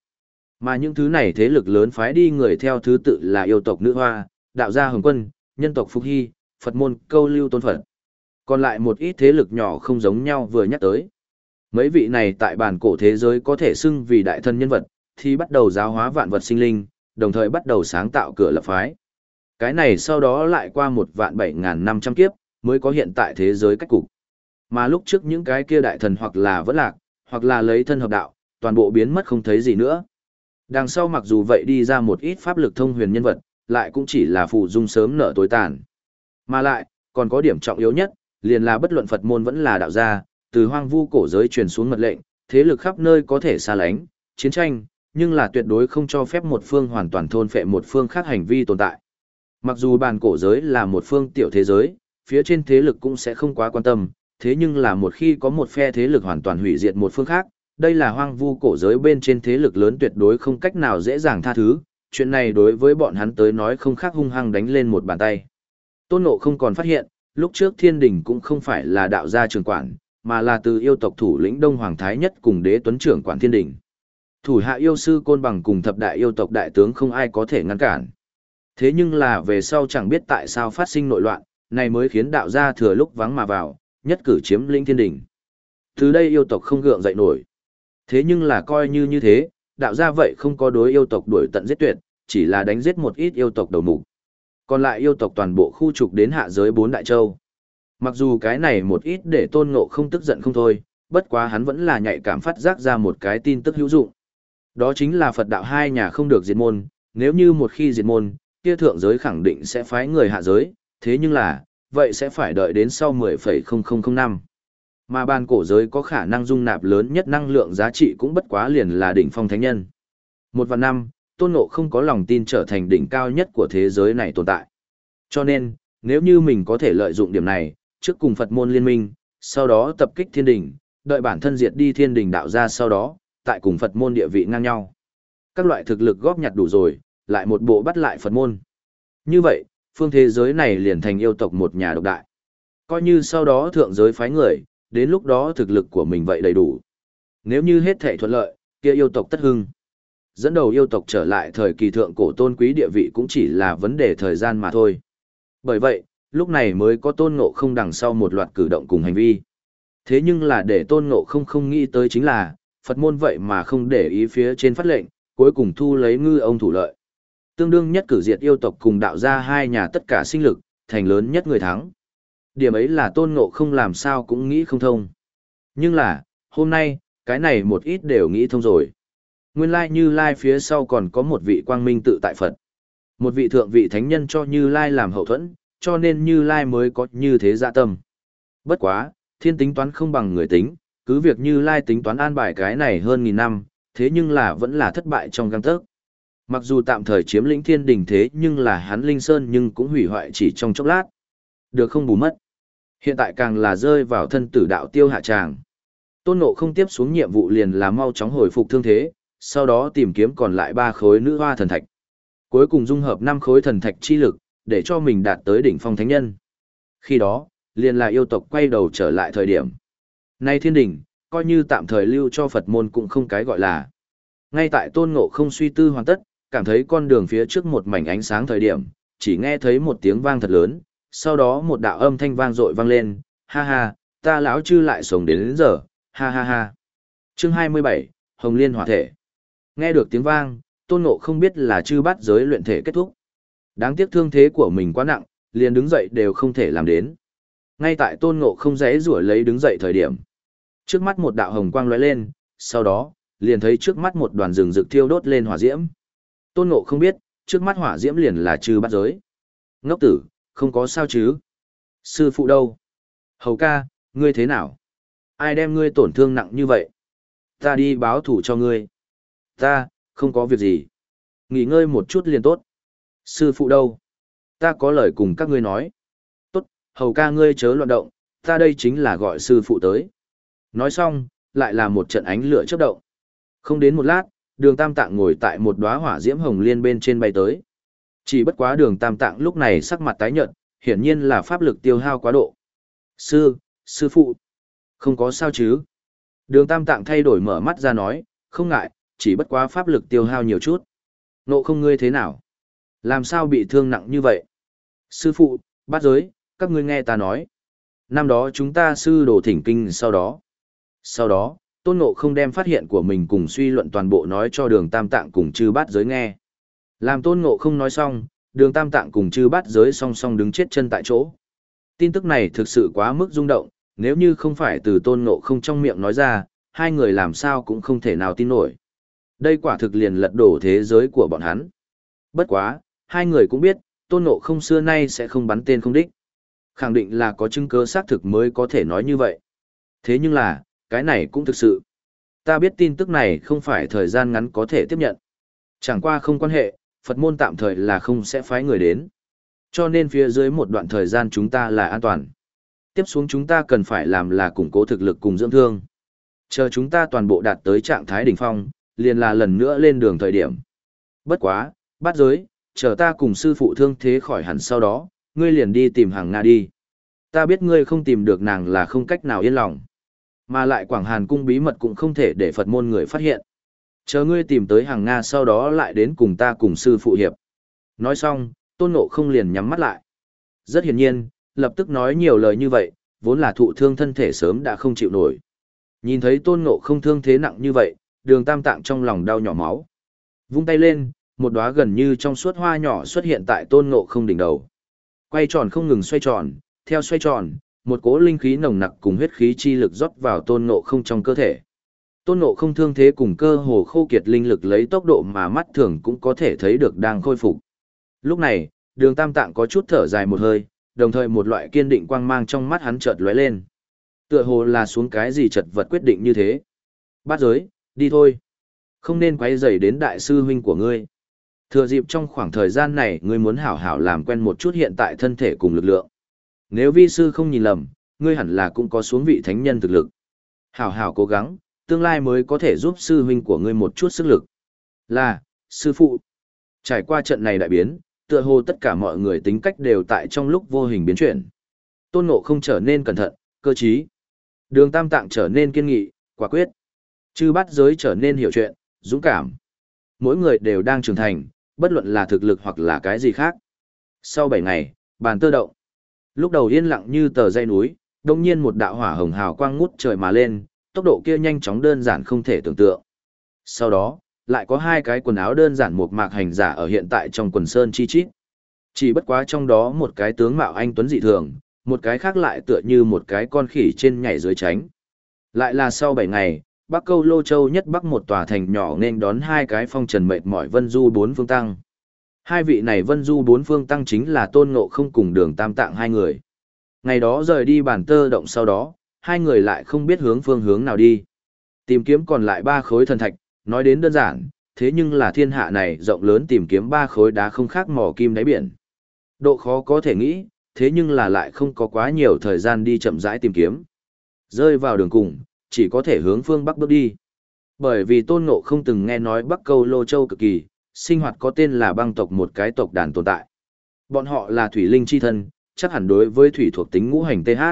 S1: Mà những thứ này thế lực lớn phái đi người theo thứ tự là yêu tộc nữ hoa, đạo gia hồng quân, nhân tộc Phúc Hy, Phật môn câu lưu tôn Phật. Còn lại một ít thế lực nhỏ không giống nhau vừa nhắc tới. Mấy vị này tại bản cổ thế giới có thể xưng vì đại thân nhân vật, thì bắt đầu giáo hóa vạn vật sinh linh, đồng thời bắt đầu sáng tạo cửa lập phái. Cái này sau đó lại qua một vạn bảy ngàn năm trăm kiếp, mới có hiện tại thế giới cách cục. Mà lúc trước những cái kia đại thần hoặc là vẫn lạc, hoặc là lấy thân hợp đạo, toàn bộ biến mất không thấy gì nữa. Đằng sau mặc dù vậy đi ra một ít pháp lực thông huyền nhân vật, lại cũng chỉ là phụ dung sớm nở tối tàn. Mà lại, còn có điểm trọng yếu nhất, liền là bất luận Phật môn vẫn là đạo gia, từ hoang vu cổ giới truyền xuống mật lệnh, thế lực khắp nơi có thể xa lánh, chiến tranh, nhưng là tuyệt đối không cho phép một phương hoàn toàn thôn phệ một phương khác hành vi tồn tại. Mặc dù bàn cổ giới là một phương tiểu thế giới, phía trên thế lực cũng sẽ không quá quan tâm, thế nhưng là một khi có một phe thế lực hoàn toàn hủy diệt một phương khác, đây là hoang vu cổ giới bên trên thế lực lớn tuyệt đối không cách nào dễ dàng tha thứ, chuyện này đối với bọn hắn tới nói không khác hung hăng đánh lên một bàn tay. Tôn Ngộ không còn phát hiện, lúc trước thiên đình cũng không phải là đạo gia trường quản, mà là từ yêu tộc thủ lĩnh Đông Hoàng Thái Nhất cùng đế tuấn trưởng quản thiên đình. Thủ hạ yêu sư côn bằng cùng thập đại yêu tộc đại tướng không ai có thể ngăn cản. Thế nhưng là về sau chẳng biết tại sao phát sinh nội loạn, này mới khiến đạo gia thừa lúc vắng mà vào, nhất cử chiếm lĩnh thiên đình. Từ đây yêu tộc không gượng dậy nổi. Thế nhưng là coi như như thế, đạo gia vậy không có đối yêu tộc đuổi tận giết tuyệt, chỉ là đánh giết một ít yêu tộc đầu mục. Còn lại yêu tộc toàn bộ khu trục đến hạ giới bốn đại châu. Mặc dù cái này một ít để tôn ngộ không tức giận không thôi, bất quá hắn vẫn là nhạy cảm phát giác ra một cái tin tức hữu dụng. Đó chính là Phật đạo hai nhà không được diệt môn, nếu như một khi diệt môn, kia thượng giới khẳng định sẽ phái người hạ giới, thế nhưng là, vậy sẽ phải đợi đến sau 10,0005. năm. Mà ban cổ giới có khả năng dung nạp lớn nhất năng lượng giá trị cũng bất quá liền là đỉnh phong thánh nhân. Một và năm, tôn ngộ không có lòng tin trở thành đỉnh cao nhất của thế giới này tồn tại. Cho nên, nếu như mình có thể lợi dụng điểm này, trước cùng Phật môn liên minh, sau đó tập kích thiên đình, đợi bản thân diệt đi thiên đình đạo ra sau đó, tại cùng Phật môn địa vị ngang nhau. Các loại thực lực góp nhặt đủ rồi, lại một bộ bắt lại Phật môn. Như vậy, phương thế giới này liền thành yêu tộc một nhà độc đại. Coi như sau đó thượng giới phái người, đến lúc đó thực lực của mình vậy đầy đủ. Nếu như hết thể thuận lợi, kia yêu tộc tất hưng. Dẫn đầu yêu tộc trở lại thời kỳ thượng cổ tôn quý địa vị cũng chỉ là vấn đề thời gian mà thôi. Bởi vậy, lúc này mới có tôn ngộ không đằng sau một loạt cử động cùng hành vi. Thế nhưng là để tôn ngộ không không nghĩ tới chính là, Phật môn vậy mà không để ý phía trên phát lệnh, cuối cùng thu lấy ngư ông thủ lợi. Tương đương nhất cử diệt yêu tộc cùng đạo ra hai nhà tất cả sinh lực, thành lớn nhất người thắng. Điểm ấy là tôn ngộ không làm sao cũng nghĩ không thông. Nhưng là, hôm nay, cái này một ít đều nghĩ thông rồi. Nguyên lai như lai phía sau còn có một vị quang minh tự tại Phật. Một vị thượng vị thánh nhân cho như lai làm hậu thuẫn, cho nên như lai mới có như thế dạ tâm. Bất quá, thiên tính toán không bằng người tính, cứ việc như lai tính toán an bài cái này hơn nghìn năm, thế nhưng là vẫn là thất bại trong găng tớc. Mặc dù tạm thời chiếm lĩnh thiên đình thế nhưng là hắn linh sơn nhưng cũng hủy hoại chỉ trong chốc lát. Được không bù mất. Hiện tại càng là rơi vào thân tử đạo tiêu hạ tràng. Tôn nộ không tiếp xuống nhiệm vụ liền là mau chóng hồi phục thương thế, sau đó tìm kiếm còn lại ba khối nữ hoa thần thạch. Cuối cùng dung hợp năm khối thần thạch chi lực, để cho mình đạt tới đỉnh phong thánh nhân. Khi đó, liền là yêu tộc quay đầu trở lại thời điểm. Nay thiên đỉnh, coi như tạm thời lưu cho Phật môn cũng không cái gọi là. Ngay tại tôn ngộ không suy tư hoàn tất, cảm thấy con đường phía trước một mảnh ánh sáng thời điểm, chỉ nghe thấy một tiếng vang thật lớn, sau đó một đạo âm thanh vang dội vang lên, ha ha, ta lão chư lại sống đến, đến giờ, ha ha ha. Chương 27, Hồng Liên Hỏa Thể. Nghe được tiếng vang, tôn ngộ không biết là chư bắt giới luyện thể kết thúc. Đáng tiếc thương thế của mình quá nặng, liền đứng dậy đều không thể làm đến. Ngay tại tôn ngộ không dễ rủa lấy đứng dậy thời điểm. Trước mắt một đạo hồng quang lóe lên, sau đó, liền thấy trước mắt một đoàn rừng rực thiêu đốt lên hỏa diễm. Tôn ngộ không biết, trước mắt hỏa diễm liền là chư bắt giới. Ngốc tử, không có sao chứ. Sư phụ đâu? Hầu ca, ngươi thế nào? Ai đem ngươi tổn thương nặng như vậy? Ta đi báo thủ cho ngươi. Ta, không có việc gì. Nghỉ ngơi một chút liền tốt. Sư phụ đâu? Ta có lời cùng các ngươi nói. Tốt, hầu ca ngươi chớ loạn động, ta đây chính là gọi sư phụ tới. Nói xong, lại là một trận ánh lửa chớp động. Không đến một lát, đường tam tạng ngồi tại một đóa hỏa diễm hồng liên bên trên bay tới. Chỉ bất quá đường tam tạng lúc này sắc mặt tái nhợt, hiển nhiên là pháp lực tiêu hao quá độ. Sư, sư phụ, không có sao chứ. Đường tam tạng thay đổi mở mắt ra nói, không ngại, chỉ bất quá pháp lực tiêu hao nhiều chút. Nộ không ngươi thế nào? Làm sao bị thương nặng như vậy? Sư phụ, bát giới, các ngươi nghe ta nói. Năm đó chúng ta sư đồ thỉnh kinh sau đó. Sau đó, tôn nộ không đem phát hiện của mình cùng suy luận toàn bộ nói cho đường tam tạng cùng chư bát giới nghe. Làm tôn ngộ không nói xong, đường tam tạng cùng chư bát giới song song đứng chết chân tại chỗ. Tin tức này thực sự quá mức rung động, nếu như không phải từ tôn ngộ không trong miệng nói ra, hai người làm sao cũng không thể nào tin nổi. Đây quả thực liền lật đổ thế giới của bọn hắn. Bất quá, hai người cũng biết, tôn ngộ không xưa nay sẽ không bắn tên không đích. Khẳng định là có chứng cứ xác thực mới có thể nói như vậy. Thế nhưng là, cái này cũng thực sự. Ta biết tin tức này không phải thời gian ngắn có thể tiếp nhận. Chẳng qua không quan hệ, Phật môn tạm thời là không sẽ phái người đến. Cho nên phía dưới một đoạn thời gian chúng ta là an toàn. Tiếp xuống chúng ta cần phải làm là củng cố thực lực cùng dưỡng thương. Chờ chúng ta toàn bộ đạt tới trạng thái đỉnh phong, liền là lần nữa lên đường thời điểm. Bất quá, bắt giới, chờ ta cùng sư phụ thương thế khỏi hẳn sau đó, ngươi liền đi tìm hàng Nga đi. Ta biết ngươi không tìm được nàng là không cách nào yên lòng. Mà lại Quảng Hàn cung bí mật cũng không thể để Phật môn người phát hiện. Chờ ngươi tìm tới hàng Nga sau đó lại đến cùng ta cùng sư phụ hiệp. Nói xong, tôn ngộ không liền nhắm mắt lại. Rất hiển nhiên, lập tức nói nhiều lời như vậy, vốn là thụ thương thân thể sớm đã không chịu nổi. Nhìn thấy tôn ngộ không thương thế nặng như vậy, đường tam tạng trong lòng đau nhỏ máu. Vung tay lên, một đóa gần như trong suốt hoa nhỏ xuất hiện tại tôn ngộ không đỉnh đầu. Quay tròn không ngừng xoay tròn, theo xoay tròn, một cỗ linh khí nồng nặc cùng huyết khí chi lực rót vào tôn ngộ không trong cơ thể. Tôn ngộ không thương thế cùng cơ hồ khô kiệt linh lực lấy tốc độ mà mắt thường cũng có thể thấy được đang khôi phục. Lúc này, đường tam tạng có chút thở dài một hơi, đồng thời một loại kiên định quang mang trong mắt hắn chợt lóe lên. Tựa hồ là xuống cái gì chật vật quyết định như thế. Bát giới, đi thôi. Không nên quay rầy đến đại sư huynh của ngươi. Thừa dịp trong khoảng thời gian này ngươi muốn hảo hảo làm quen một chút hiện tại thân thể cùng lực lượng. Nếu vi sư không nhìn lầm, ngươi hẳn là cũng có xuống vị thánh nhân thực lực. Hảo hảo cố gắng, tương lai mới có thể giúp sư huynh của ngươi một chút sức lực. Là, sư phụ. Trải qua trận này đại biến, tựa hồ tất cả mọi người tính cách đều tại trong lúc vô hình biến chuyển. Tôn Ngộ không trở nên cẩn thận, cơ trí. Đường Tam Tạng trở nên kiên nghị, quả quyết. Chư bắt giới trở nên hiểu chuyện, dũng cảm. Mỗi người đều đang trưởng thành, bất luận là thực lực hoặc là cái gì khác. Sau 7 ngày, bàn tơ động. Lúc đầu yên lặng như tờ dây núi, đồng nhiên một đạo hỏa hồng hào quang ngút trời mà lên, tốc độ kia nhanh chóng đơn giản không thể tưởng tượng. Sau đó, lại có hai cái quần áo đơn giản một mạc hành giả ở hiện tại trong quần sơn chi chít. Chỉ bất quá trong đó một cái tướng mạo anh tuấn dị thường, một cái khác lại tựa như một cái con khỉ trên nhảy dưới tránh. Lại là sau 7 ngày, Bắc Câu Lô Châu nhất bắc một tòa thành nhỏ nên đón hai cái phong trần mệt mỏi vân du bốn phương tăng. Hai vị này vân du bốn phương tăng chính là tôn ngộ không cùng đường tam tạng hai người. Ngày đó rời đi bản tơ động sau đó, hai người lại không biết hướng phương hướng nào đi. Tìm kiếm còn lại ba khối thần thạch, nói đến đơn giản, thế nhưng là thiên hạ này rộng lớn tìm kiếm ba khối đá không khác mỏ kim đáy biển. Độ khó có thể nghĩ, thế nhưng là lại không có quá nhiều thời gian đi chậm rãi tìm kiếm. Rơi vào đường cùng, chỉ có thể hướng phương bắc bước đi. Bởi vì tôn ngộ không từng nghe nói Bắc Câu Lô Châu cực kỳ, sinh hoạt có tên là băng tộc một cái tộc đàn tồn tại. Bọn họ là thủy linh chi thân, chắc hẳn đối với thủy thuộc tính ngũ hành TH.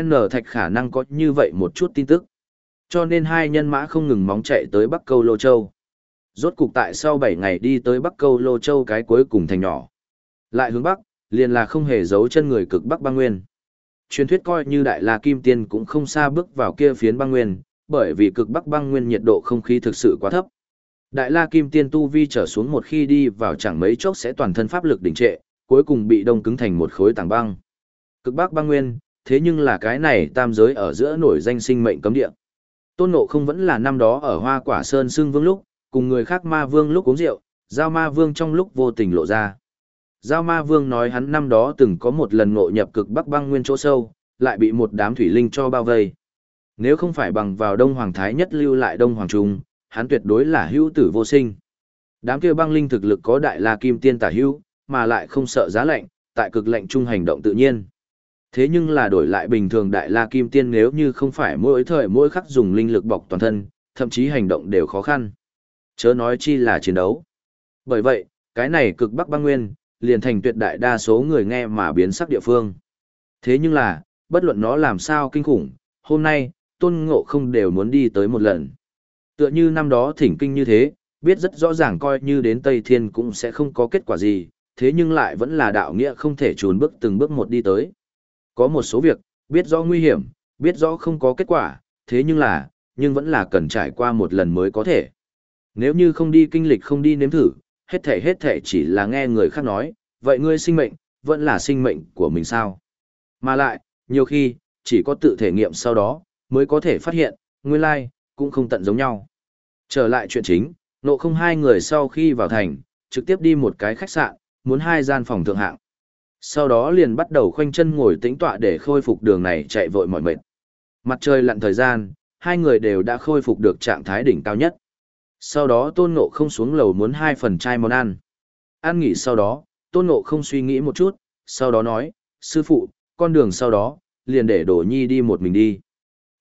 S1: N thạch khả năng có như vậy một chút tin tức. Cho nên hai nhân mã không ngừng móng chạy tới Bắc Câu Lô Châu. Rốt cục tại sau 7 ngày đi tới Bắc Câu Lô Châu cái cuối cùng thành nhỏ. Lại hướng Bắc, liền là không hề giấu chân người cực Bắc băng nguyên. Truyền thuyết coi như Đại La Kim Tiên cũng không xa bước vào kia phiến băng nguyên, bởi vì cực Bắc băng nguyên nhiệt độ không khí thực sự quá thấp. Đại La Kim Tiên tu vi trở xuống một khi đi vào chẳng mấy chốc sẽ toàn thân pháp lực đình trệ, cuối cùng bị đông cứng thành một khối tảng băng. Cực Bắc băng nguyên, thế nhưng là cái này tam giới ở giữa nổi danh sinh mệnh cấm địa. Tôn Ngộ không vẫn là năm đó ở Hoa Quả Sơn Sương Vương lúc, cùng người khác ma vương lúc uống rượu, giao ma vương trong lúc vô tình lộ ra. Giao ma vương nói hắn năm đó từng có một lần ngộ nhập cực bắc băng nguyên chỗ sâu, lại bị một đám thủy linh cho bao vây. Nếu không phải bằng vào Đông Hoàng Thái nhất lưu lại Đông Hoàng Trung, hắn tuyệt đối là hữu tử vô sinh. Đám kia băng linh thực lực có đại la kim tiên tả hữu, mà lại không sợ giá lạnh, tại cực lạnh trung hành động tự nhiên. Thế nhưng là đổi lại bình thường đại la kim tiên nếu như không phải mỗi thời mỗi khắc dùng linh lực bọc toàn thân, thậm chí hành động đều khó khăn. Chớ nói chi là chiến đấu. Bởi vậy, cái này cực bắc băng nguyên, liền thành tuyệt đại đa số người nghe mà biến sắc địa phương. Thế nhưng là, bất luận nó làm sao kinh khủng, hôm nay, tôn ngộ không đều muốn đi tới một lần. Tựa như năm đó thỉnh kinh như thế, biết rất rõ ràng coi như đến Tây Thiên cũng sẽ không có kết quả gì, thế nhưng lại vẫn là đạo nghĩa không thể trốn bước từng bước một đi tới. Có một số việc, biết rõ nguy hiểm, biết rõ không có kết quả, thế nhưng là, nhưng vẫn là cần trải qua một lần mới có thể. Nếu như không đi kinh lịch không đi nếm thử, hết thể hết thể chỉ là nghe người khác nói, vậy ngươi sinh mệnh, vẫn là sinh mệnh của mình sao? Mà lại, nhiều khi, chỉ có tự thể nghiệm sau đó, mới có thể phát hiện, nguyên lai, like, cũng không tận giống nhau. Trở lại chuyện chính, nộ không hai người sau khi vào thành, trực tiếp đi một cái khách sạn, muốn hai gian phòng thượng hạng. Sau đó liền bắt đầu khoanh chân ngồi tĩnh tọa để khôi phục đường này chạy vội mỏi mệt. Mặt trời lặn thời gian, hai người đều đã khôi phục được trạng thái đỉnh cao nhất. Sau đó tôn ngộ không xuống lầu muốn hai phần chai món ăn. Ăn nghỉ sau đó, tôn ngộ không suy nghĩ một chút, sau đó nói, sư phụ, con đường sau đó, liền để đổ nhi đi một mình đi.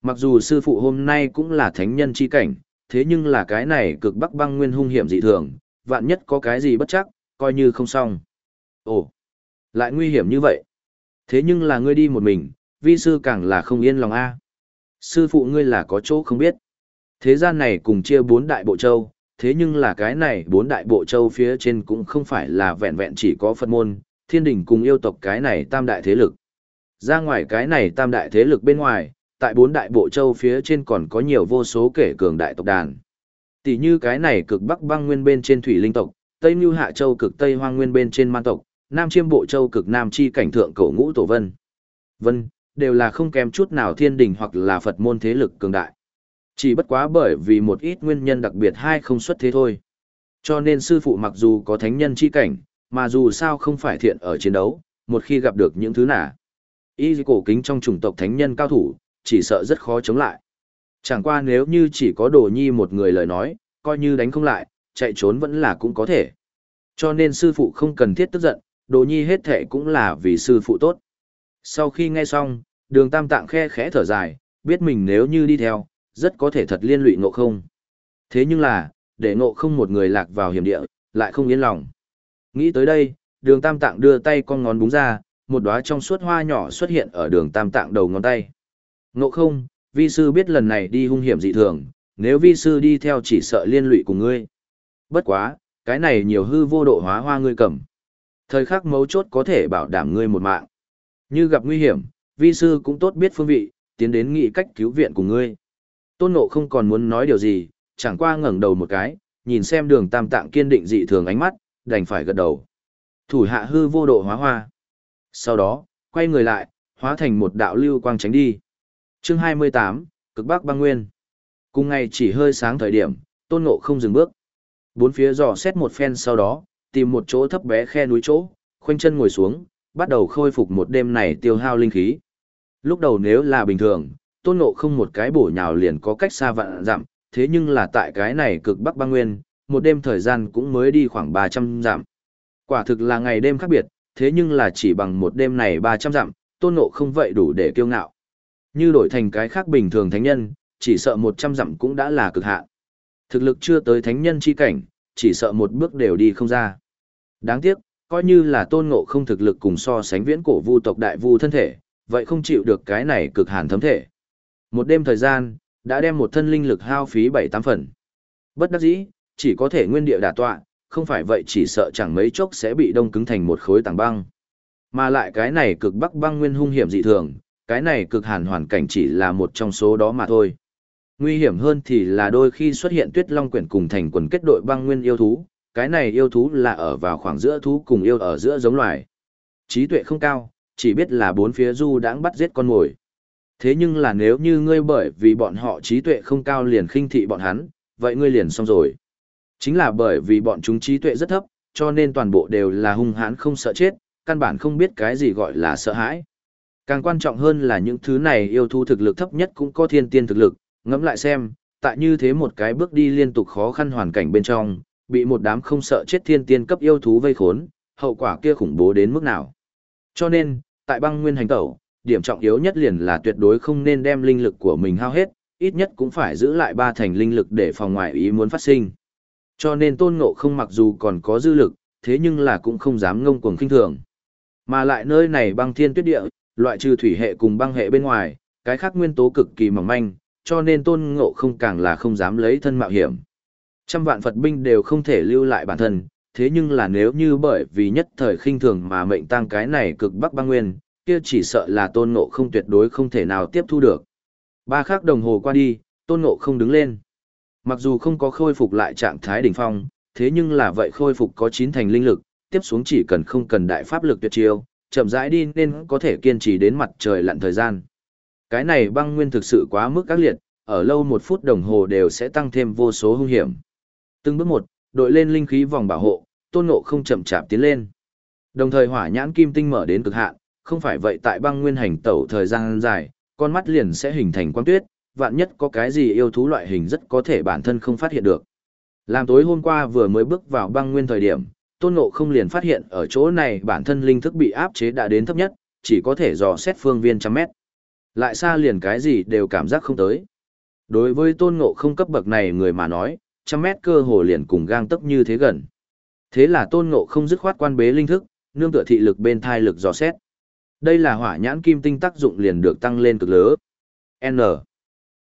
S1: Mặc dù sư phụ hôm nay cũng là thánh nhân chi cảnh, thế nhưng là cái này cực bắc băng nguyên hung hiểm dị thường, vạn nhất có cái gì bất chắc, coi như không xong. Ồ, lại nguy hiểm như vậy. Thế nhưng là ngươi đi một mình, vi sư càng là không yên lòng a. Sư phụ ngươi là có chỗ không biết. Thế gian này cùng chia bốn đại bộ châu, thế nhưng là cái này bốn đại bộ châu phía trên cũng không phải là vẹn vẹn chỉ có Phật môn, thiên đình cùng yêu tộc cái này tam đại thế lực. Ra ngoài cái này tam đại thế lực bên ngoài, tại bốn đại bộ châu phía trên còn có nhiều vô số kể cường đại tộc đàn. Tỷ như cái này cực bắc băng nguyên bên trên thủy linh tộc, tây như hạ châu cực tây hoang nguyên bên trên man tộc, nam chiêm bộ châu cực nam chi cảnh thượng cổ ngũ tổ vân. Vân, đều là không kém chút nào thiên đình hoặc là Phật môn thế lực cường đại. Chỉ bất quá bởi vì một ít nguyên nhân đặc biệt hai không xuất thế thôi. Cho nên sư phụ mặc dù có thánh nhân chi cảnh, mà dù sao không phải thiện ở chiến đấu, một khi gặp được những thứ nả. Y cổ kính trong chủng tộc thánh nhân cao thủ, chỉ sợ rất khó chống lại. Chẳng qua nếu như chỉ có đồ nhi một người lời nói, coi như đánh không lại, chạy trốn vẫn là cũng có thể. Cho nên sư phụ không cần thiết tức giận, đồ nhi hết thể cũng là vì sư phụ tốt. Sau khi nghe xong, đường tam tạng khe khẽ thở dài, biết mình nếu như đi theo, rất có thể thật liên lụy ngộ không. Thế nhưng là, để ngộ không một người lạc vào hiểm địa, lại không yên lòng. Nghĩ tới đây, đường tam tạng đưa tay con ngón búng ra, một đóa trong suốt hoa nhỏ xuất hiện ở đường tam tạng đầu ngón tay. Ngộ không, vi sư biết lần này đi hung hiểm dị thường, nếu vi sư đi theo chỉ sợ liên lụy cùng ngươi. Bất quá, cái này nhiều hư vô độ hóa hoa ngươi cầm. Thời khắc mấu chốt có thể bảo đảm ngươi một mạng. Như gặp nguy hiểm, vi sư cũng tốt biết phương vị, tiến đến nghị cách cứu viện của ngươi. Tôn Ngộ không còn muốn nói điều gì, chẳng qua ngẩng đầu một cái, nhìn xem đường tam tạng kiên định dị thường ánh mắt, đành phải gật đầu. Thủ hạ hư vô độ hóa hoa. Sau đó, quay người lại, hóa thành một đạo lưu quang tránh đi. chương 28, cực bắc băng nguyên. Cùng ngày chỉ hơi sáng thời điểm, tôn ngộ không dừng bước. Bốn phía dò xét một phen sau đó, tìm một chỗ thấp bé khe núi chỗ, khoanh chân ngồi xuống, bắt đầu khôi phục một đêm này tiêu hao linh khí. Lúc đầu nếu là bình thường, tôn ngộ không một cái bổ nhào liền có cách xa vạn dặm, thế nhưng là tại cái này cực bắc băng nguyên, một đêm thời gian cũng mới đi khoảng 300 dặm. Quả thực là ngày đêm khác biệt, thế nhưng là chỉ bằng một đêm này 300 dặm, tôn ngộ không vậy đủ để kiêu ngạo. Như đổi thành cái khác bình thường thánh nhân, chỉ sợ 100 dặm cũng đã là cực hạn. Thực lực chưa tới thánh nhân chi cảnh, chỉ sợ một bước đều đi không ra. Đáng tiếc, coi như là tôn ngộ không thực lực cùng so sánh viễn cổ vu tộc đại vu thân thể, vậy không chịu được cái này cực hàn thấm thể. Một đêm thời gian, đã đem một thân linh lực hao phí bảy tám phần. Bất đắc dĩ, chỉ có thể nguyên địa đả tọa, không phải vậy chỉ sợ chẳng mấy chốc sẽ bị đông cứng thành một khối tảng băng. Mà lại cái này cực bắc băng nguyên hung hiểm dị thường, cái này cực hàn hoàn cảnh chỉ là một trong số đó mà thôi. Nguy hiểm hơn thì là đôi khi xuất hiện tuyết long quyển cùng thành quần kết đội băng nguyên yêu thú, cái này yêu thú là ở vào khoảng giữa thú cùng yêu ở giữa giống loài. Trí tuệ không cao, chỉ biết là bốn phía du đãng bắt giết con mồi. Thế nhưng là nếu như ngươi bởi vì bọn họ trí tuệ không cao liền khinh thị bọn hắn, vậy ngươi liền xong rồi. Chính là bởi vì bọn chúng trí tuệ rất thấp, cho nên toàn bộ đều là hung hãn không sợ chết, căn bản không biết cái gì gọi là sợ hãi. Càng quan trọng hơn là những thứ này yêu thú thực lực thấp nhất cũng có thiên tiên thực lực, ngẫm lại xem, tại như thế một cái bước đi liên tục khó khăn hoàn cảnh bên trong, bị một đám không sợ chết thiên tiên cấp yêu thú vây khốn, hậu quả kia khủng bố đến mức nào. Cho nên, tại băng nguyên hành tẩu, điểm trọng yếu nhất liền là tuyệt đối không nên đem linh lực của mình hao hết, ít nhất cũng phải giữ lại ba thành linh lực để phòng ngoại ý muốn phát sinh. Cho nên tôn ngộ không mặc dù còn có dư lực, thế nhưng là cũng không dám ngông cuồng khinh thường. Mà lại nơi này băng thiên tuyết địa, loại trừ thủy hệ cùng băng hệ bên ngoài, cái khác nguyên tố cực kỳ mỏng manh, cho nên tôn ngộ không càng là không dám lấy thân mạo hiểm. Trăm vạn Phật binh đều không thể lưu lại bản thân, thế nhưng là nếu như bởi vì nhất thời khinh thường mà mệnh tăng cái này cực bắc băng nguyên, kia chỉ sợ là tôn ngộ không tuyệt đối không thể nào tiếp thu được. Ba khắc đồng hồ qua đi, tôn ngộ không đứng lên. Mặc dù không có khôi phục lại trạng thái đỉnh phong, thế nhưng là vậy khôi phục có chín thành linh lực, tiếp xuống chỉ cần không cần đại pháp lực tuyệt chiêu, chậm rãi đi nên có thể kiên trì đến mặt trời lặn thời gian. Cái này băng nguyên thực sự quá mức các liệt, ở lâu một phút đồng hồ đều sẽ tăng thêm vô số hung hiểm. Từng bước một, đội lên linh khí vòng bảo hộ, tôn ngộ không chậm chạp tiến lên. Đồng thời hỏa nhãn kim tinh mở đến cực hạn, không phải vậy tại băng nguyên hành tẩu thời gian dài, con mắt liền sẽ hình thành quang tuyết, vạn nhất có cái gì yêu thú loại hình rất có thể bản thân không phát hiện được. Làm tối hôm qua vừa mới bước vào băng nguyên thời điểm, tôn ngộ không liền phát hiện ở chỗ này bản thân linh thức bị áp chế đã đến thấp nhất, chỉ có thể dò xét phương viên trăm mét. Lại xa liền cái gì đều cảm giác không tới. Đối với tôn ngộ không cấp bậc này người mà nói, trăm mét cơ hồ liền cùng gang tấp như thế gần. Thế là tôn ngộ không dứt khoát quan bế linh thức, nương tựa thị lực bên thai lực dò xét. Đây là hỏa nhãn kim tinh tác dụng liền được tăng lên cực lớn. N.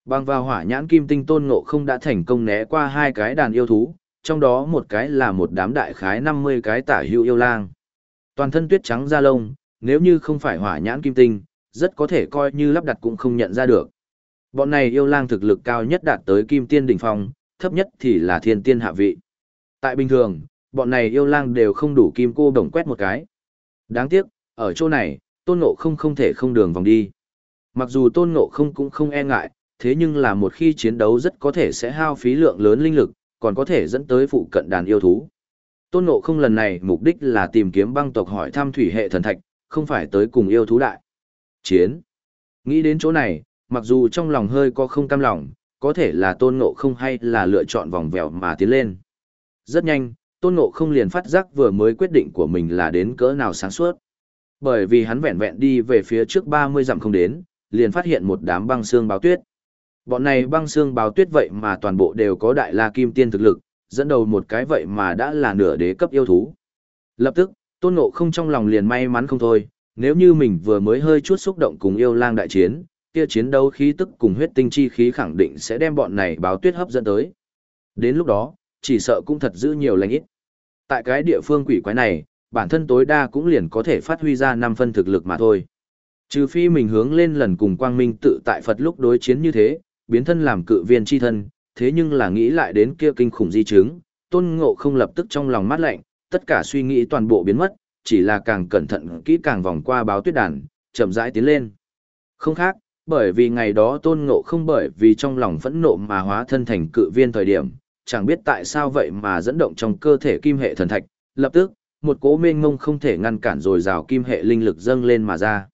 S1: Bằng vào hỏa nhãn kim tinh tôn ngộ không đã thành công né qua hai cái đàn yêu thú, trong đó một cái là một đám đại khái 50 cái tả hữu yêu lang. Toàn thân tuyết trắng da lông, nếu như không phải hỏa nhãn kim tinh, rất có thể coi như lắp đặt cũng không nhận ra được. Bọn này yêu lang thực lực cao nhất đạt tới kim tiên đỉnh phong, thấp nhất thì là thiên tiên hạ vị. Tại bình thường, bọn này yêu lang đều không đủ kim cô đồng quét một cái. Đáng tiếc, ở chỗ này, tôn ngộ không không thể không đường vòng đi. Mặc dù tôn ngộ không cũng không e ngại, thế nhưng là một khi chiến đấu rất có thể sẽ hao phí lượng lớn linh lực, còn có thể dẫn tới phụ cận đàn yêu thú. Tôn ngộ không lần này mục đích là tìm kiếm băng tộc hỏi thăm thủy hệ thần thạch, không phải tới cùng yêu thú đại. Chiến. Nghĩ đến chỗ này, mặc dù trong lòng hơi có không cam lòng, có thể là tôn ngộ không hay là lựa chọn vòng vèo mà tiến lên. Rất nhanh, tôn ngộ không liền phát giác vừa mới quyết định của mình là đến cỡ nào sáng suốt. Bởi vì hắn vẹn vẹn đi về phía trước 30 dặm không đến, liền phát hiện một đám băng xương báo tuyết. Bọn này băng xương báo tuyết vậy mà toàn bộ đều có đại la kim tiên thực lực, dẫn đầu một cái vậy mà đã là nửa đế cấp yêu thú. Lập tức, tôn ngộ không trong lòng liền may mắn không thôi, nếu như mình vừa mới hơi chút xúc động cùng yêu lang đại chiến, kia chiến đấu khí tức cùng huyết tinh chi khí khẳng định sẽ đem bọn này báo tuyết hấp dẫn tới. Đến lúc đó, chỉ sợ cũng thật giữ nhiều lành ít. Tại cái địa phương quỷ quái này, bản thân tối đa cũng liền có thể phát huy ra năm phân thực lực mà thôi. Trừ phi mình hướng lên lần cùng quang minh tự tại Phật lúc đối chiến như thế, biến thân làm cự viên chi thân, thế nhưng là nghĩ lại đến kia kinh khủng di chứng, tôn ngộ không lập tức trong lòng mát lạnh, tất cả suy nghĩ toàn bộ biến mất, chỉ là càng cẩn thận kỹ càng vòng qua báo tuyết đàn, chậm rãi tiến lên. Không khác, bởi vì ngày đó tôn ngộ không bởi vì trong lòng phẫn nộ mà hóa thân thành cự viên thời điểm, chẳng biết tại sao vậy mà dẫn động trong cơ thể kim hệ thần thạch, lập tức, một cỗ mênh ngông không thể ngăn cản rồi rào kim hệ linh lực dâng lên mà ra.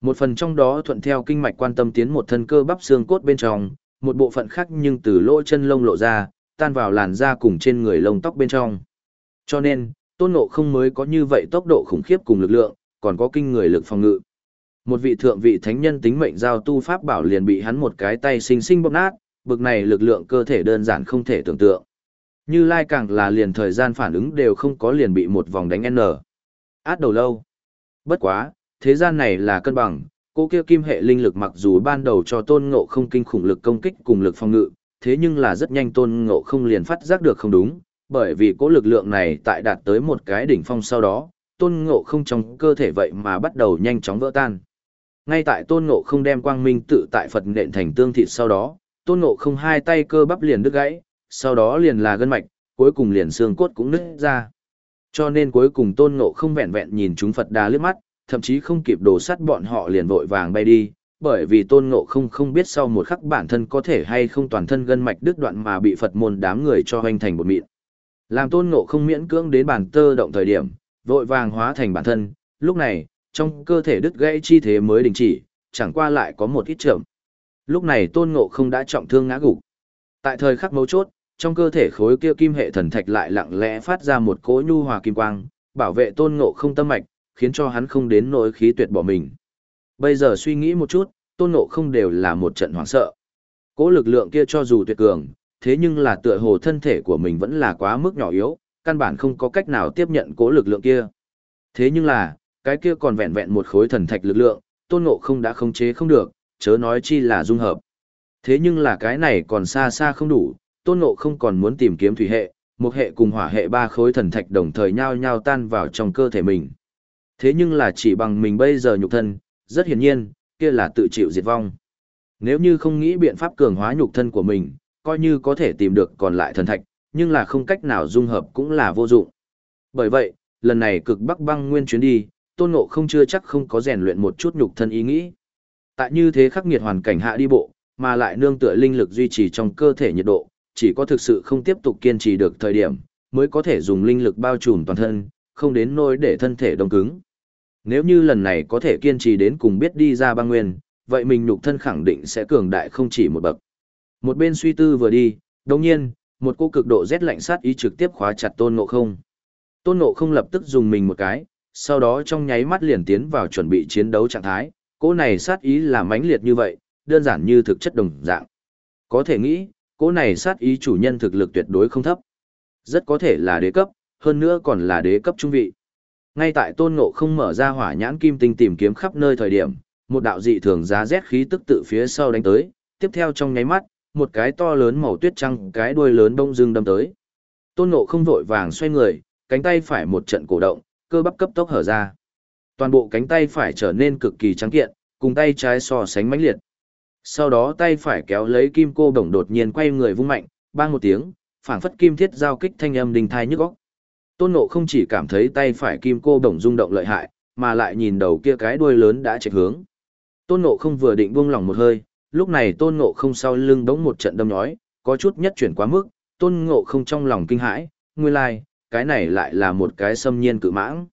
S1: Một phần trong đó thuận theo kinh mạch quan tâm tiến một thân cơ bắp xương cốt bên trong, một bộ phận khác nhưng từ lỗ chân lông lộ ra, tan vào làn da cùng trên người lông tóc bên trong. Cho nên, tôn ngộ không mới có như vậy tốc độ khủng khiếp cùng lực lượng, còn có kinh người lực phòng ngự. Một vị thượng vị thánh nhân tính mệnh giao tu pháp bảo liền bị hắn một cái tay xinh xinh bóp nát, bực này lực lượng cơ thể đơn giản không thể tưởng tượng. Như Lai càng là liền thời gian phản ứng đều không có liền bị một vòng đánh N. Át đầu lâu. Bất quá, thế gian này là cân bằng, cô kia kim hệ linh lực mặc dù ban đầu cho tôn ngộ không kinh khủng lực công kích cùng lực phòng ngự, thế nhưng là rất nhanh tôn ngộ không liền phát giác được không đúng, bởi vì cố lực lượng này tại đạt tới một cái đỉnh phong sau đó, tôn ngộ không trong cơ thể vậy mà bắt đầu nhanh chóng vỡ tan. Ngay tại tôn ngộ không đem quang minh tự tại Phật nện thành tương thịt sau đó, tôn ngộ không hai tay cơ bắp liền đứt gãy, sau đó liền là gân mạch, cuối cùng liền xương cốt cũng nứt ra. Cho nên cuối cùng tôn ngộ không vẹn vẹn nhìn chúng Phật đà liếc mắt, thậm chí không kịp đổ sắt bọn họ liền vội vàng bay đi, bởi vì tôn ngộ không không biết sau một khắc bản thân có thể hay không toàn thân gân mạch đứt đoạn mà bị Phật môn đám người cho hoành thành một mịn. Làm tôn ngộ không miễn cưỡng đến bản tơ động thời điểm, vội vàng hóa thành bản thân, lúc này, trong cơ thể đứt gãy chi thế mới đình chỉ, chẳng qua lại có một ít chậm. Lúc này tôn ngộ không đã trọng thương ngã gục. Tại thời khắc mấu chốt, trong cơ thể khối kia kim hệ thần thạch lại lặng lẽ phát ra một cỗ nhu hòa kim quang, bảo vệ tôn ngộ không tâm mạch, khiến cho hắn không đến nỗi khí tuyệt bỏ mình. Bây giờ suy nghĩ một chút, tôn ngộ không đều là một trận hoảng sợ. Cỗ lực lượng kia cho dù tuyệt cường, thế nhưng là tựa hồ thân thể của mình vẫn là quá mức nhỏ yếu, căn bản không có cách nào tiếp nhận cỗ lực lượng kia. Thế nhưng là, cái kia còn vẹn vẹn một khối thần thạch lực lượng, tôn ngộ không đã khống chế không được, chớ nói chi là dung hợp. Thế nhưng là cái này còn xa xa không đủ, tôn ngộ không còn muốn tìm kiếm thủy hệ, một hệ cùng hỏa hệ ba khối thần thạch đồng thời nhao nhao tan vào trong cơ thể mình. Thế nhưng là chỉ bằng mình bây giờ nhục thân, rất hiển nhiên, kia là tự chịu diệt vong. Nếu như không nghĩ biện pháp cường hóa nhục thân của mình, coi như có thể tìm được còn lại thần thạch, nhưng là không cách nào dung hợp cũng là vô dụng. Bởi vậy, lần này cực bắc băng nguyên chuyến đi, tôn ngộ không chưa chắc không có rèn luyện một chút nhục thân ý nghĩ. Tại như thế khắc nghiệt hoàn cảnh hạ đi bộ, mà lại nương tựa linh lực duy trì trong cơ thể nhiệt độ, chỉ có thực sự không tiếp tục kiên trì được thời điểm, mới có thể dùng linh lực bao trùm toàn thân, không đến nỗi để thân thể đông cứng. Nếu như lần này có thể kiên trì đến cùng biết đi ra băng nguyên, vậy mình nhục thân khẳng định sẽ cường đại không chỉ một bậc. Một bên suy tư vừa đi, đồng nhiên, một cô cực độ rét lạnh sát ý trực tiếp khóa chặt tôn ngộ không. Tôn ngộ không lập tức dùng mình một cái, sau đó trong nháy mắt liền tiến vào chuẩn bị chiến đấu trạng thái, cô này sát ý là mãnh liệt như vậy, đơn giản như thực chất đồng dạng. Có thể nghĩ, Cỗ này sát ý chủ nhân thực lực tuyệt đối không thấp. Rất có thể là đế cấp, hơn nữa còn là đế cấp trung vị. Ngay tại tôn ngộ không mở ra hỏa nhãn kim tinh tìm kiếm khắp nơi thời điểm, một đạo dị thường giá rét khí tức tự phía sau đánh tới, tiếp theo trong nháy mắt, một cái to lớn màu tuyết trăng cái đuôi lớn đông dương đâm tới. Tôn ngộ không vội vàng xoay người, cánh tay phải một trận cổ động, cơ bắp cấp tốc hở ra. Toàn bộ cánh tay phải trở nên cực kỳ trắng kiện, cùng tay trái so sánh mãnh liệt. Sau đó tay phải kéo lấy kim cô đồng đột nhiên quay người vung mạnh, bang một tiếng, phảng phất kim thiết giao kích thanh âm đình thai nhức óc. Tôn Ngộ không chỉ cảm thấy tay phải kim cô đồng rung động lợi hại, mà lại nhìn đầu kia cái đuôi lớn đã chạy hướng. Tôn Ngộ không vừa định buông lỏng một hơi, lúc này Tôn Ngộ không sau lưng đống một trận đâm nhói, có chút nhất chuyển quá mức, Tôn Ngộ không trong lòng kinh hãi, nguyên lai, like, cái này lại là một cái xâm nhiên cự mãng.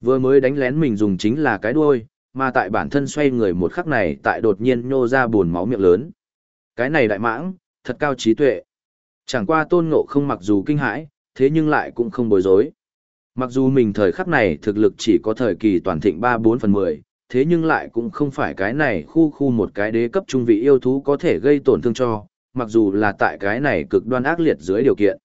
S1: Vừa mới đánh lén mình dùng chính là cái đuôi, mà tại bản thân xoay người một khắc này tại đột nhiên nhô ra buồn máu miệng lớn. Cái này đại mãng, thật cao trí tuệ. Chẳng qua tôn ngộ không mặc dù kinh hãi, thế nhưng lại cũng không bối rối. Mặc dù mình thời khắc này thực lực chỉ có thời kỳ toàn thịnh 3-4 phần 10, thế nhưng lại cũng không phải cái này khu khu một cái đế cấp trung vị yêu thú có thể gây tổn thương cho, mặc dù là tại cái này cực đoan ác liệt dưới điều kiện.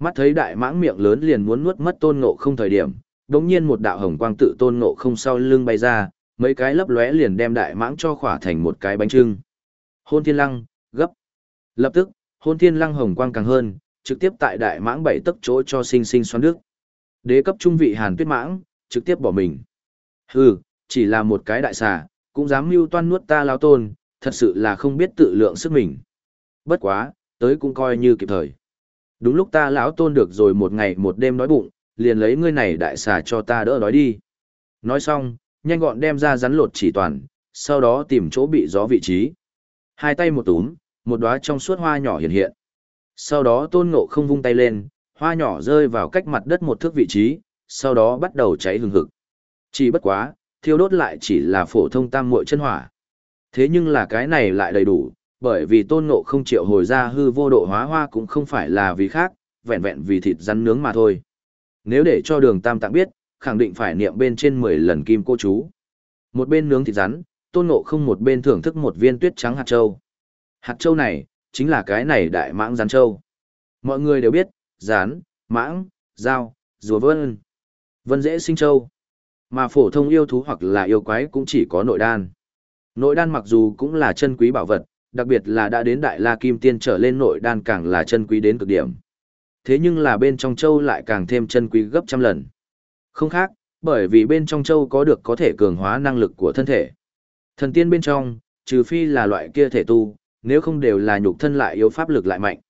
S1: Mắt thấy đại mãng miệng lớn liền muốn nuốt mất tôn ngộ không thời điểm, đống nhiên một đạo hồng quang tự tôn ngộ không sau lưng bay ra, mấy cái lấp lóe liền đem đại mãng cho khỏa thành một cái bánh trưng. Hôn thiên lăng, gấp. Lập tức, hôn thiên lăng hồng quang càng hơn, trực tiếp tại đại mãng bảy tấc chỗ cho sinh sinh xoắn nước. Đế cấp trung vị hàn tuyết mãng, trực tiếp bỏ mình. Hừ, chỉ là một cái đại xà, cũng dám mưu toan nuốt ta lao tôn, thật sự là không biết tự lượng sức mình. Bất quá, tới cũng coi như kịp thời. Đúng lúc ta lão tôn được rồi một ngày một đêm đói bụng, liền lấy ngươi này đại xà cho ta đỡ đói đi. Nói xong, nhanh gọn đem ra rắn lột chỉ toàn, sau đó tìm chỗ bị gió vị trí. Hai tay một túm, một đóa trong suốt hoa nhỏ hiện hiện. Sau đó tôn ngộ không vung tay lên, hoa nhỏ rơi vào cách mặt đất một thước vị trí, sau đó bắt đầu cháy hừng hực. Chỉ bất quá, thiêu đốt lại chỉ là phổ thông tam muội chân hỏa. Thế nhưng là cái này lại đầy đủ, bởi vì tôn ngộ không chịu hồi ra hư vô độ hóa hoa cũng không phải là vì khác, vẹn vẹn vì thịt rắn nướng mà thôi. Nếu để cho đường tam tạng biết, khẳng định phải niệm bên trên 10 lần kim cô chú. Một bên nướng thịt rắn, tôn ngộ không một bên thưởng thức một viên tuyết trắng hạt châu. Hạt châu này, chính là cái này đại mãng rắn châu. Mọi người đều biết, rán, mãng, dao, rùa vân. Vân dễ sinh châu. Mà phổ thông yêu thú hoặc là yêu quái cũng chỉ có nội đan. Nội đan mặc dù cũng là chân quý bảo vật, đặc biệt là đã đến đại la kim tiên trở lên nội đan càng là chân quý đến cực điểm. Thế nhưng là bên trong châu lại càng thêm chân quý gấp trăm lần. Không khác, bởi vì bên trong châu có được có thể cường hóa năng lực của thân thể. Thần tiên bên trong, trừ phi là loại kia thể tu, nếu không đều là nhục thân lại yếu pháp lực lại mạnh.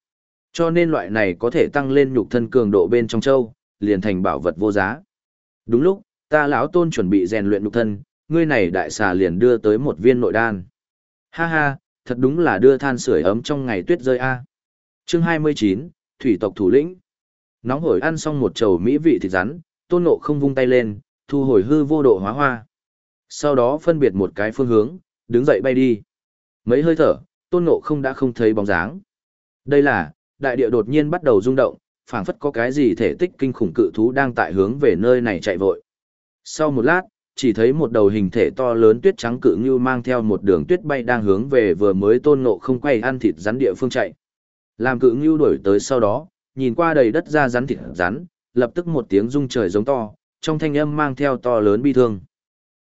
S1: Cho nên loại này có thể tăng lên nhục thân cường độ bên trong châu, liền thành bảo vật vô giá. Đúng lúc, ta lão tôn chuẩn bị rèn luyện nhục thân, ngươi này đại xà liền đưa tới một viên nội đan. Ha ha, thật đúng là đưa than sưởi ấm trong ngày tuyết rơi a. Chương 29, Thủy tộc thủ lĩnh. Nóng hổi ăn xong một chầu mỹ vị thịt rắn, Tôn Ngộ không vung tay lên, thu hồi hư vô độ hóa hoa. Sau đó phân biệt một cái phương hướng, đứng dậy bay đi. Mấy hơi thở, Tôn Ngộ không đã không thấy bóng dáng. Đây là, đại địa đột nhiên bắt đầu rung động, phảng phất có cái gì thể tích kinh khủng cự thú đang tại hướng về nơi này chạy vội. Sau một lát, chỉ thấy một đầu hình thể to lớn tuyết trắng cự như mang theo một đường tuyết bay đang hướng về vừa mới tôn ngộ không quay ăn thịt rắn địa phương chạy. Làm cự như đuổi tới sau đó, nhìn qua đầy đất ra rắn thịt rắn, lập tức một tiếng rung trời giống to, trong thanh âm mang theo to lớn bi thương.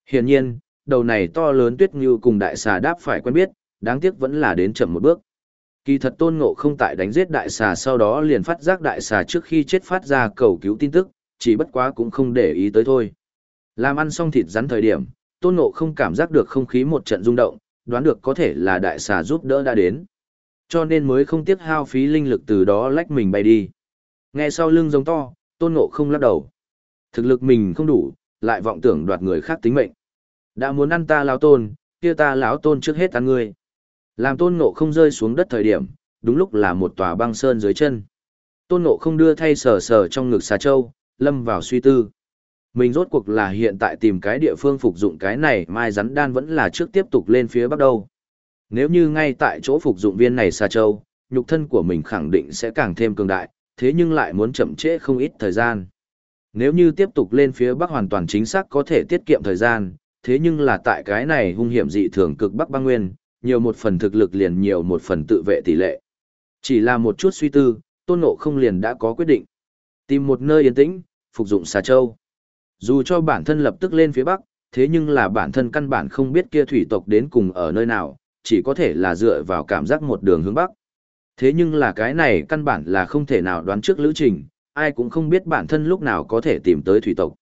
S1: Hiển nhiên, đầu này to lớn tuyết như cùng đại xà đáp phải quen biết, đáng tiếc vẫn là đến chậm một bước. Kỳ thật tôn ngộ không tại đánh giết đại xà sau đó liền phát giác đại xà trước khi chết phát ra cầu cứu tin tức, chỉ bất quá cũng không để ý tới thôi. Làm ăn xong thịt rắn thời điểm, tôn ngộ không cảm giác được không khí một trận rung động, đoán được có thể là đại xà giúp đỡ đã đến. Cho nên mới không tiếc hao phí linh lực từ đó lách mình bay đi. Nghe sau lưng giống to, tôn ngộ không lắc đầu. Thực lực mình không đủ, lại vọng tưởng đoạt người khác tính mệnh. Đã muốn ăn ta lão tôn, kia ta lão tôn trước hết ăn ngươi. Làm tôn ngộ không rơi xuống đất thời điểm, đúng lúc là một tòa băng sơn dưới chân. Tôn ngộ không đưa thay sờ sờ trong ngực xà châu, lâm vào suy tư. Mình rốt cuộc là hiện tại tìm cái địa phương phục dụng cái này mai rắn đan vẫn là trước tiếp tục lên phía bắc đâu. Nếu như ngay tại chỗ phục dụng viên này xà châu, nhục thân của mình khẳng định sẽ càng thêm cường đại, thế nhưng lại muốn chậm trễ không ít thời gian. Nếu như tiếp tục lên phía bắc hoàn toàn chính xác có thể tiết kiệm thời gian, thế nhưng là tại cái này hung hiểm dị thường cực bắc băng nguyên, nhiều một phần thực lực liền nhiều một phần tự vệ tỷ lệ. Chỉ là một chút suy tư, tôn ngộ không liền đã có quyết định. Tìm một nơi yên tĩnh, phục dụng xà châu. Dù cho bản thân lập tức lên phía bắc, thế nhưng là bản thân căn bản không biết kia thủy tộc đến cùng ở nơi nào, chỉ có thể là dựa vào cảm giác một đường hướng bắc. Thế nhưng là cái này căn bản là không thể nào đoán trước lữ trình, ai cũng không biết bản thân lúc nào có thể tìm tới thủy tộc.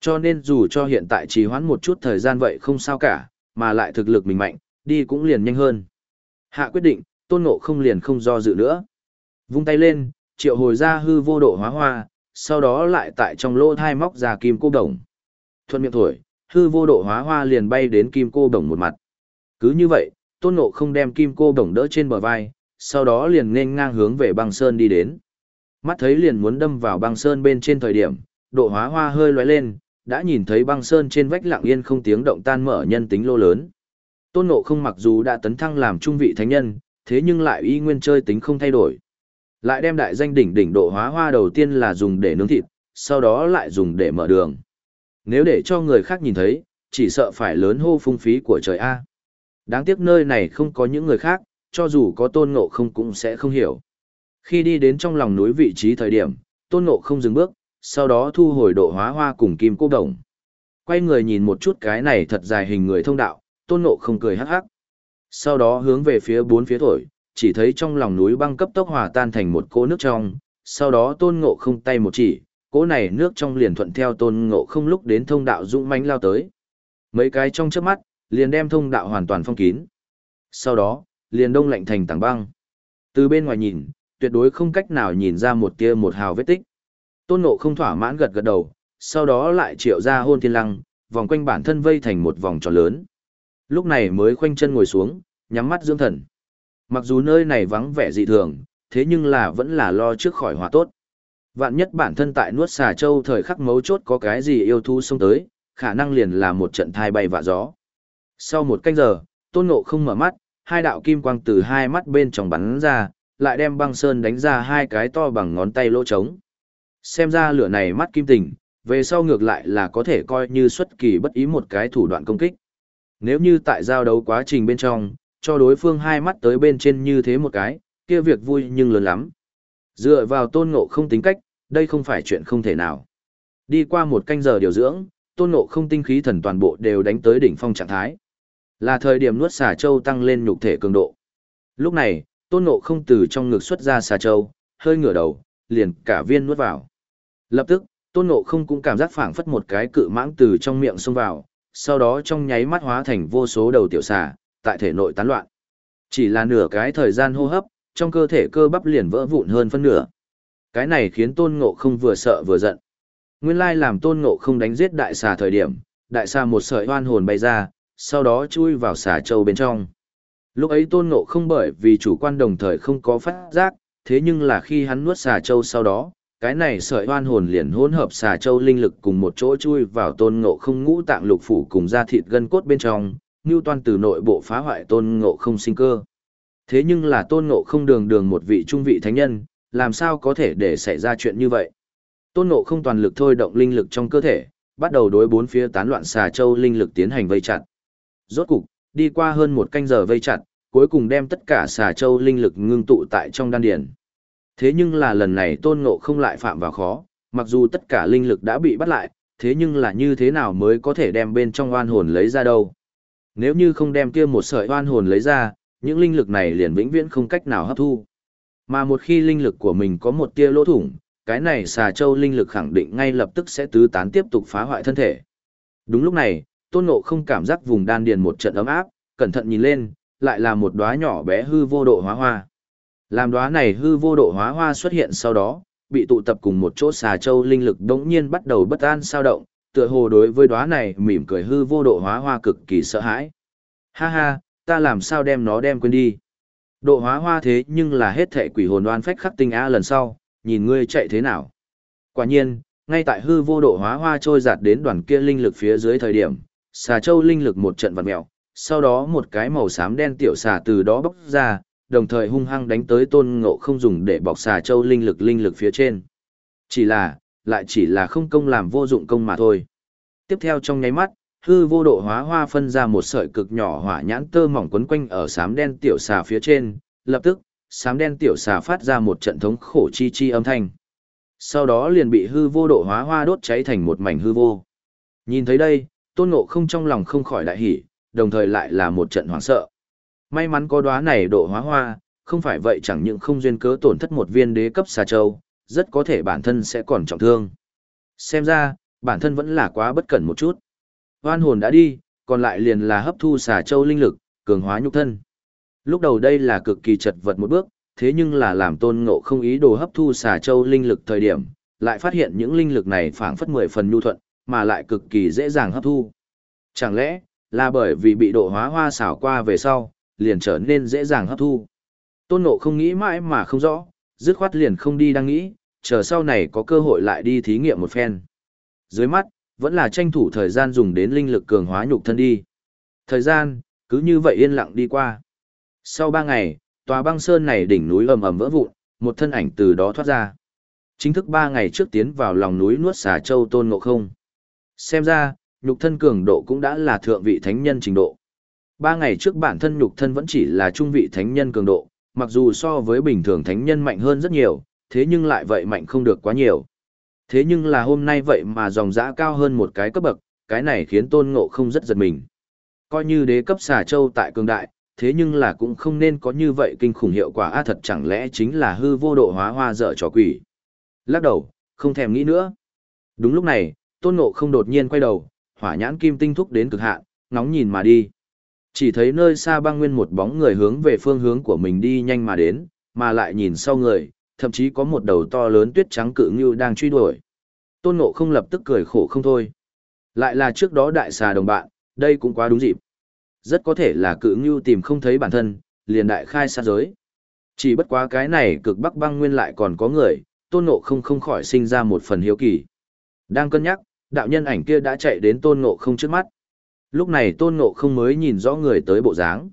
S1: Cho nên dù cho hiện tại trì hoãn một chút thời gian vậy không sao cả, mà lại thực lực mình mạnh, đi cũng liền nhanh hơn. Hạ quyết định, tôn ngộ không liền không do dự nữa. Vung tay lên, triệu hồi ra hư vô độ hóa hoa, sau đó lại tại trong lỗ thai móc ra kim cô đồng. Thuận miệng thổi, hư vô độ hóa hoa liền bay đến kim cô đồng một mặt. Cứ như vậy, tôn ngộ không đem kim cô đồng đỡ trên bờ vai, sau đó liền nên ngang hướng về băng sơn đi đến. Mắt thấy liền muốn đâm vào băng sơn bên trên thời điểm, độ hóa hoa hơi lóe lên, đã nhìn thấy băng sơn trên vách lặng yên không tiếng động tan mở nhân tính lô lớn. Tôn Ngộ không mặc dù đã tấn thăng làm trung vị thánh nhân, thế nhưng lại y nguyên chơi tính không thay đổi. Lại đem đại danh đỉnh đỉnh độ hóa hoa đầu tiên là dùng để nướng thịt, sau đó lại dùng để mở đường. Nếu để cho người khác nhìn thấy, chỉ sợ phải lớn hô phung phí của trời A. Đáng tiếc nơi này không có những người khác, cho dù có tôn ngộ không cũng sẽ không hiểu. Khi đi đến trong lòng núi vị trí thời điểm, tôn ngộ không dừng bước, sau đó thu hồi độ hóa hoa cùng kim cô đồng. Quay người nhìn một chút cái này thật dài hình người thông đạo, tôn ngộ không cười hắc hắc. Sau đó hướng về phía bốn phía thổi, chỉ thấy trong lòng núi băng cấp tốc hòa tan thành một cỗ nước trong, sau đó tôn ngộ không tay một chỉ, cỗ này nước trong liền thuận theo tôn ngộ không lúc đến thông đạo dũng mãnh lao tới. Mấy cái trong chớp mắt, liền đem thông đạo hoàn toàn phong kín. Sau đó, liền đông lạnh thành tảng băng. Từ bên ngoài nhìn, tuyệt đối không cách nào nhìn ra một tia một hào vết tích. Tôn ngộ không thỏa mãn gật gật đầu, sau đó lại triệu ra hôn thiên lăng, vòng quanh bản thân vây thành một vòng tròn lớn. Lúc này mới khoanh chân ngồi xuống, nhắm mắt dưỡng thần. Mặc dù nơi này vắng vẻ dị thường, thế nhưng là vẫn là lo trước khỏi hòa tốt. Vạn nhất bản thân tại nuốt xà châu thời khắc mấu chốt có cái gì yêu thu xông tới, khả năng liền là một trận thai bay vạ gió. Sau một canh giờ, tôn ngộ không mở mắt, hai đạo kim quang từ hai mắt bên trong bắn ra, lại đem băng sơn đánh ra hai cái to bằng ngón tay lỗ trống. Xem ra lửa này mắt kim tình, về sau ngược lại là có thể coi như xuất kỳ bất ý một cái thủ đoạn công kích. Nếu như tại giao đấu quá trình bên trong, cho đối phương hai mắt tới bên trên như thế một cái, kia việc vui nhưng lớn lắm. Dựa vào tôn ngộ không tính cách, đây không phải chuyện không thể nào. Đi qua một canh giờ điều dưỡng, tôn ngộ không tinh khí thần toàn bộ đều đánh tới đỉnh phong trạng thái. Là thời điểm nuốt xà châu tăng lên nhục thể cường độ. Lúc này, tôn ngộ không từ trong ngực xuất ra xà châu, hơi ngửa đầu, liền cả viên nuốt vào. Lập tức, tôn ngộ không cũng cảm giác phảng phất một cái cự mãng từ trong miệng xông vào, sau đó trong nháy mắt hóa thành vô số đầu tiểu xà, tại thể nội tán loạn. Chỉ là nửa cái thời gian hô hấp, trong cơ thể cơ bắp liền vỡ vụn hơn phân nửa. Cái này khiến tôn ngộ không vừa sợ vừa giận. Nguyên lai làm tôn ngộ không đánh giết đại xà thời điểm, đại xà một sợi oan hồn bay ra, sau đó chui vào xà châu bên trong. Lúc ấy tôn ngộ không bởi vì chủ quan đồng thời không có phát giác, thế nhưng là khi hắn nuốt xà châu sau đó, cái này sợi oan hồn liền hỗn hợp xà châu linh lực cùng một chỗ chui vào tôn ngộ không ngũ tạng lục phủ cùng da thịt gân cốt bên trong, như toàn từ nội bộ phá hoại tôn ngộ không sinh cơ. Thế nhưng là tôn ngộ không đường đường một vị trung vị thánh nhân, làm sao có thể để xảy ra chuyện như vậy? Tôn ngộ không toàn lực thôi động linh lực trong cơ thể, bắt đầu đối bốn phía tán loạn xà châu linh lực tiến hành vây chặt. Rốt cục, đi qua hơn một canh giờ vây chặt, cuối cùng đem tất cả xà châu linh lực ngưng tụ tại trong đan điền. Thế nhưng là lần này tôn ngộ không lại phạm vào khó, mặc dù tất cả linh lực đã bị bắt lại, thế nhưng là như thế nào mới có thể đem bên trong oan hồn lấy ra đâu. Nếu như không đem kia một sợi oan hồn lấy ra, những linh lực này liền vĩnh viễn không cách nào hấp thu. Mà một khi linh lực của mình có một tia lỗ thủng, cái này xà châu linh lực khẳng định ngay lập tức sẽ tứ tán tiếp tục phá hoại thân thể. Đúng lúc này, tôn ngộ không cảm giác vùng đan điền một trận ấm áp, cẩn thận nhìn lên, lại là một đóa nhỏ bé hư vô độ hóa hoa. Làm đóa này hư vô độ hóa hoa xuất hiện sau đó, bị tụ tập cùng một chỗ xà châu linh lực đống nhiên bắt đầu bất an sao động, tựa hồ đối với đóa này mỉm cười hư vô độ hóa hoa cực kỳ sợ hãi. Ha ha, ta làm sao đem nó đem quên đi. Độ hóa hoa thế nhưng là hết thệ quỷ hồn đoan phách khắc tinh á lần sau, nhìn ngươi chạy thế nào. Quả nhiên, ngay tại hư vô độ hóa hoa trôi giạt đến đoàn kia linh lực phía dưới thời điểm, xà châu linh lực một trận vặn mèo, sau đó một cái màu xám đen tiểu xà từ đó bốc ra, đồng thời hung hăng đánh tới tôn ngộ không dùng để bọc xà châu linh lực linh lực phía trên. Chỉ là, lại chỉ là không công làm vô dụng công mà thôi. Tiếp theo trong nháy mắt, hư vô độ hóa hoa phân ra một sợi cực nhỏ hỏa nhãn tơ mỏng quấn quanh ở xám đen tiểu xà phía trên, lập tức, xám đen tiểu xà phát ra một trận thống khổ chi chi âm thanh. Sau đó liền bị hư vô độ hóa hoa đốt cháy thành một mảnh hư vô. Nhìn thấy đây, tôn ngộ không trong lòng không khỏi đại hỉ, đồng thời lại là một trận hoảng sợ. May mắn có đóa này độ hóa hoa, không phải vậy chẳng những không duyên cớ tổn thất một viên đế cấp xà châu, rất có thể bản thân sẽ còn trọng thương. Xem ra, bản thân vẫn là quá bất cẩn một chút. Hoan hồn đã đi, còn lại liền là hấp thu xà châu linh lực, cường hóa nhục thân. Lúc đầu đây là cực kỳ chật vật một bước, thế nhưng là làm tôn ngộ không ý đồ hấp thu xà châu linh lực thời điểm, lại phát hiện những linh lực này phảng phất mười phần nhu thuận, mà lại cực kỳ dễ dàng hấp thu. Chẳng lẽ, là bởi vì bị độ hóa hoa xảo qua về sau, liền trở nên dễ dàng hấp thu. Tôn ngộ không nghĩ mãi mà không rõ, dứt khoát liền không đi đang nghĩ, chờ sau này có cơ hội lại đi thí nghiệm một phen. Dưới mắt, vẫn là tranh thủ thời gian dùng đến linh lực cường hóa nhục thân đi. Thời gian, cứ như vậy yên lặng đi qua. Sau ba ngày, tòa băng sơn này đỉnh núi ầm ầm vỡ vụn, một thân ảnh từ đó thoát ra. Chính thức ba ngày trước tiến vào lòng núi nuốt xà châu tôn ngộ không. Xem ra, nhục thân cường độ cũng đã là thượng vị thánh nhân trình độ. Ba ngày trước bản thân nhục thân vẫn chỉ là trung vị thánh nhân cường độ, mặc dù so với bình thường thánh nhân mạnh hơn rất nhiều, thế nhưng lại vậy mạnh không được quá nhiều. Thế nhưng là hôm nay vậy mà dòng dã cao hơn một cái cấp bậc, cái này khiến tôn ngộ không rất giật mình. Coi như đế cấp xà châu tại cường đại, thế nhưng là cũng không nên có như vậy kinh khủng hiệu quả a thật chẳng lẽ chính là hư vô độ hóa hoa dở trò quỷ. Lắc đầu, không thèm nghĩ nữa. Đúng lúc này, tôn ngộ không đột nhiên quay đầu, hỏa nhãn kim tinh thúc đến cực hạn, ngóng nhìn mà đi. Chỉ thấy nơi xa băng nguyên một bóng người hướng về phương hướng của mình đi nhanh mà đến, mà lại nhìn sau người, thậm chí có một đầu to lớn tuyết trắng cự ngưu đang truy đuổi. Tôn Ngộ không lập tức cười khổ không thôi. Lại là trước đó đại xà đồng bạn, đây cũng quá đúng dịp. Rất có thể là cự ngưu tìm không thấy bản thân, liền đại khai sát giới. Chỉ bất quá cái này cực bắc băng nguyên lại còn có người, Tôn Ngộ không không khỏi sinh ra một phần hiếu kỳ. Đang cân nhắc, đạo nhân ảnh kia đã chạy đến Tôn Ngộ không trước mắt. Lúc này Tôn Ngộ không mới nhìn rõ người tới bộ dáng.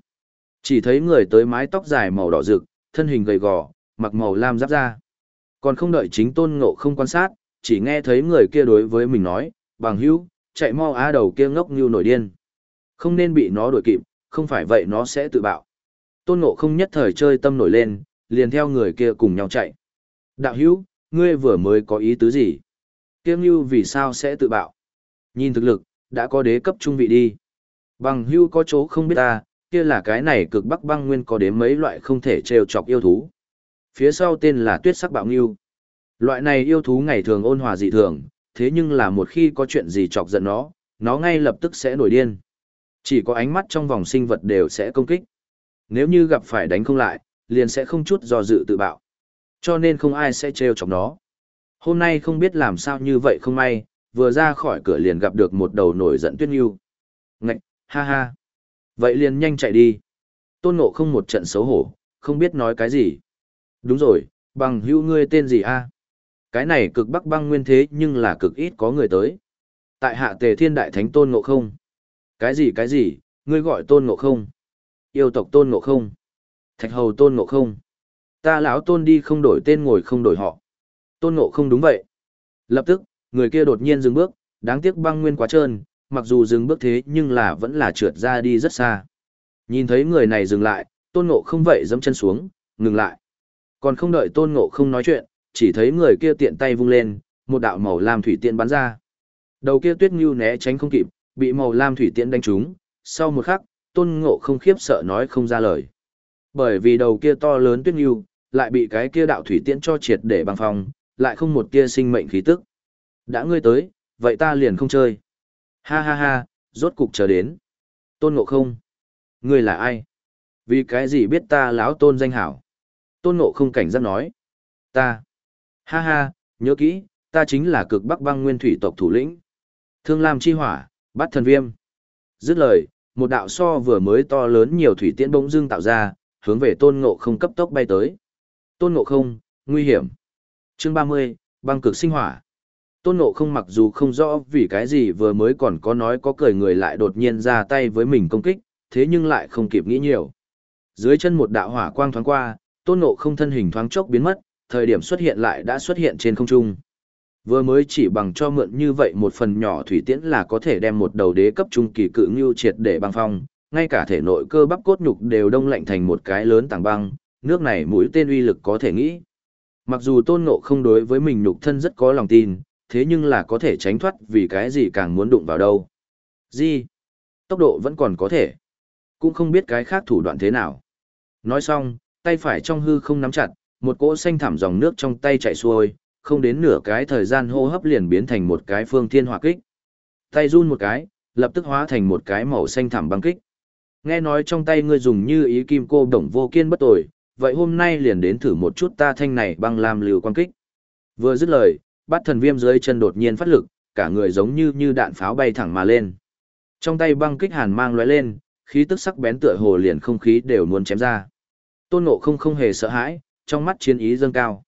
S1: Chỉ thấy người tới mái tóc dài màu đỏ rực, thân hình gầy gò, mặc màu lam giáp da. Còn không đợi chính tôn ngộ không quan sát, chỉ nghe thấy người kia đối với mình nói, bằng hữu, chạy mau á đầu kia ngốc như nổi điên. Không nên bị nó đuổi kịp, không phải vậy nó sẽ tự bạo. Tôn ngộ không nhất thời chơi tâm nổi lên, liền theo người kia cùng nhau chạy. Đạo hữu, ngươi vừa mới có ý tứ gì? Kiêm hưu vì sao sẽ tự bạo? Nhìn thực lực, đã có đế cấp trung vị đi. Bằng hưu có chỗ không biết ta, kia là cái này cực bắc băng nguyên có đến mấy loại không thể trêu chọc yêu thú. Phía sau tên là tuyết sắc bạo ngưu. Loại này yêu thú ngày thường ôn hòa dị thường, thế nhưng là một khi có chuyện gì chọc giận nó, nó ngay lập tức sẽ nổi điên. Chỉ có ánh mắt trong vòng sinh vật đều sẽ công kích. Nếu như gặp phải đánh không lại, liền sẽ không chút do dự tự bạo. Cho nên không ai sẽ trêu chọc nó. Hôm nay không biết làm sao như vậy không may, vừa ra khỏi cửa liền gặp được một đầu nổi giận tuyết nhu. Ngạch, ha ha. Vậy liền nhanh chạy đi. Tôn ngộ không một trận xấu hổ, không biết nói cái gì. Đúng rồi, bằng hữu ngươi tên gì a? Cái này cực bắc băng nguyên thế nhưng là cực ít có người tới. Tại hạ tề thiên đại thánh tôn ngộ không. Cái gì cái gì, ngươi gọi tôn ngộ không? Yêu tộc tôn ngộ không? Thạch hầu tôn ngộ không? Ta lão tôn đi không đổi tên ngồi không đổi họ. Tôn ngộ không đúng vậy. Lập tức, người kia đột nhiên dừng bước, đáng tiếc băng nguyên quá trơn, mặc dù dừng bước thế nhưng là vẫn là trượt ra đi rất xa. Nhìn thấy người này dừng lại, tôn ngộ không vậy dẫm chân xuống, ngừng lại. Còn không đợi tôn ngộ không nói chuyện, chỉ thấy người kia tiện tay vung lên, một đạo màu lam thủy tiện bắn ra. Đầu kia tuyết ngưu né tránh không kịp, bị màu lam thủy tiện đánh trúng, sau một khắc, tôn ngộ không khiếp sợ nói không ra lời. Bởi vì đầu kia to lớn tuyết ngưu, lại bị cái kia đạo thủy tiện cho triệt để băng phong, lại không một tia sinh mệnh khí tức. Đã ngươi tới, vậy ta liền không chơi. Ha ha ha, rốt cục chờ đến. Tôn ngộ không. Ngươi là ai? Vì cái gì biết ta lão tôn danh hảo? Tôn ngộ không cảnh giác nói. Ta. Ha ha, nhớ kỹ, ta chính là cực bắc băng nguyên thủy tộc thủ lĩnh. Thương Lam chi hỏa, bắt thần viêm. Dứt lời, một đạo so vừa mới to lớn nhiều thủy tiễn bỗng dưng tạo ra, hướng về tôn ngộ không cấp tốc bay tới. Tôn ngộ không, nguy hiểm. Chương 30, băng cực sinh hỏa. Tôn ngộ không mặc dù không rõ vì cái gì vừa mới còn có nói có cười người lại đột nhiên ra tay với mình công kích, thế nhưng lại không kịp nghĩ nhiều. Dưới chân một đạo hỏa quang thoáng qua, tôn ngộ không thân hình thoáng chốc biến mất, thời điểm xuất hiện lại đã xuất hiện trên không trung. Vừa mới chỉ bằng cho mượn như vậy một phần nhỏ thủy tiễn là có thể đem một đầu đế cấp trung kỳ cự ngưu triệt để băng phong, ngay cả thể nội cơ bắp cốt nhục đều đông lạnh thành một cái lớn tảng băng, nước này mũi tên uy lực có thể nghĩ. Mặc dù tôn ngộ không đối với mình nhục thân rất có lòng tin, thế nhưng là có thể tránh thoát vì cái gì càng muốn đụng vào đâu. Gì? Tốc độ vẫn còn có thể. Cũng không biết cái khác thủ đoạn thế nào. Nói xong, tay phải trong hư không nắm chặt, một cỗ xanh thảm dòng nước trong tay chạy xuôi, không đến nửa cái thời gian hô hấp liền biến thành một cái phương thiên hỏa kích. Tay run một cái, lập tức hóa thành một cái màu xanh thảm băng kích. Nghe nói trong tay ngươi dùng như ý kim cô đồng vô kiên bất tội, vậy hôm nay liền đến thử một chút ta thanh này băng lam liều quang kích. Vừa dứt lời, bát thần viêm dưới chân đột nhiên phát lực, cả người giống như như đạn pháo bay thẳng mà lên. Trong tay băng kích hàn mang lóe lên, khí tức sắc bén tựa hồ liền không khí đều muốn chém ra. Tôn Ngộ không không hề sợ hãi, trong mắt chiến ý dâng cao.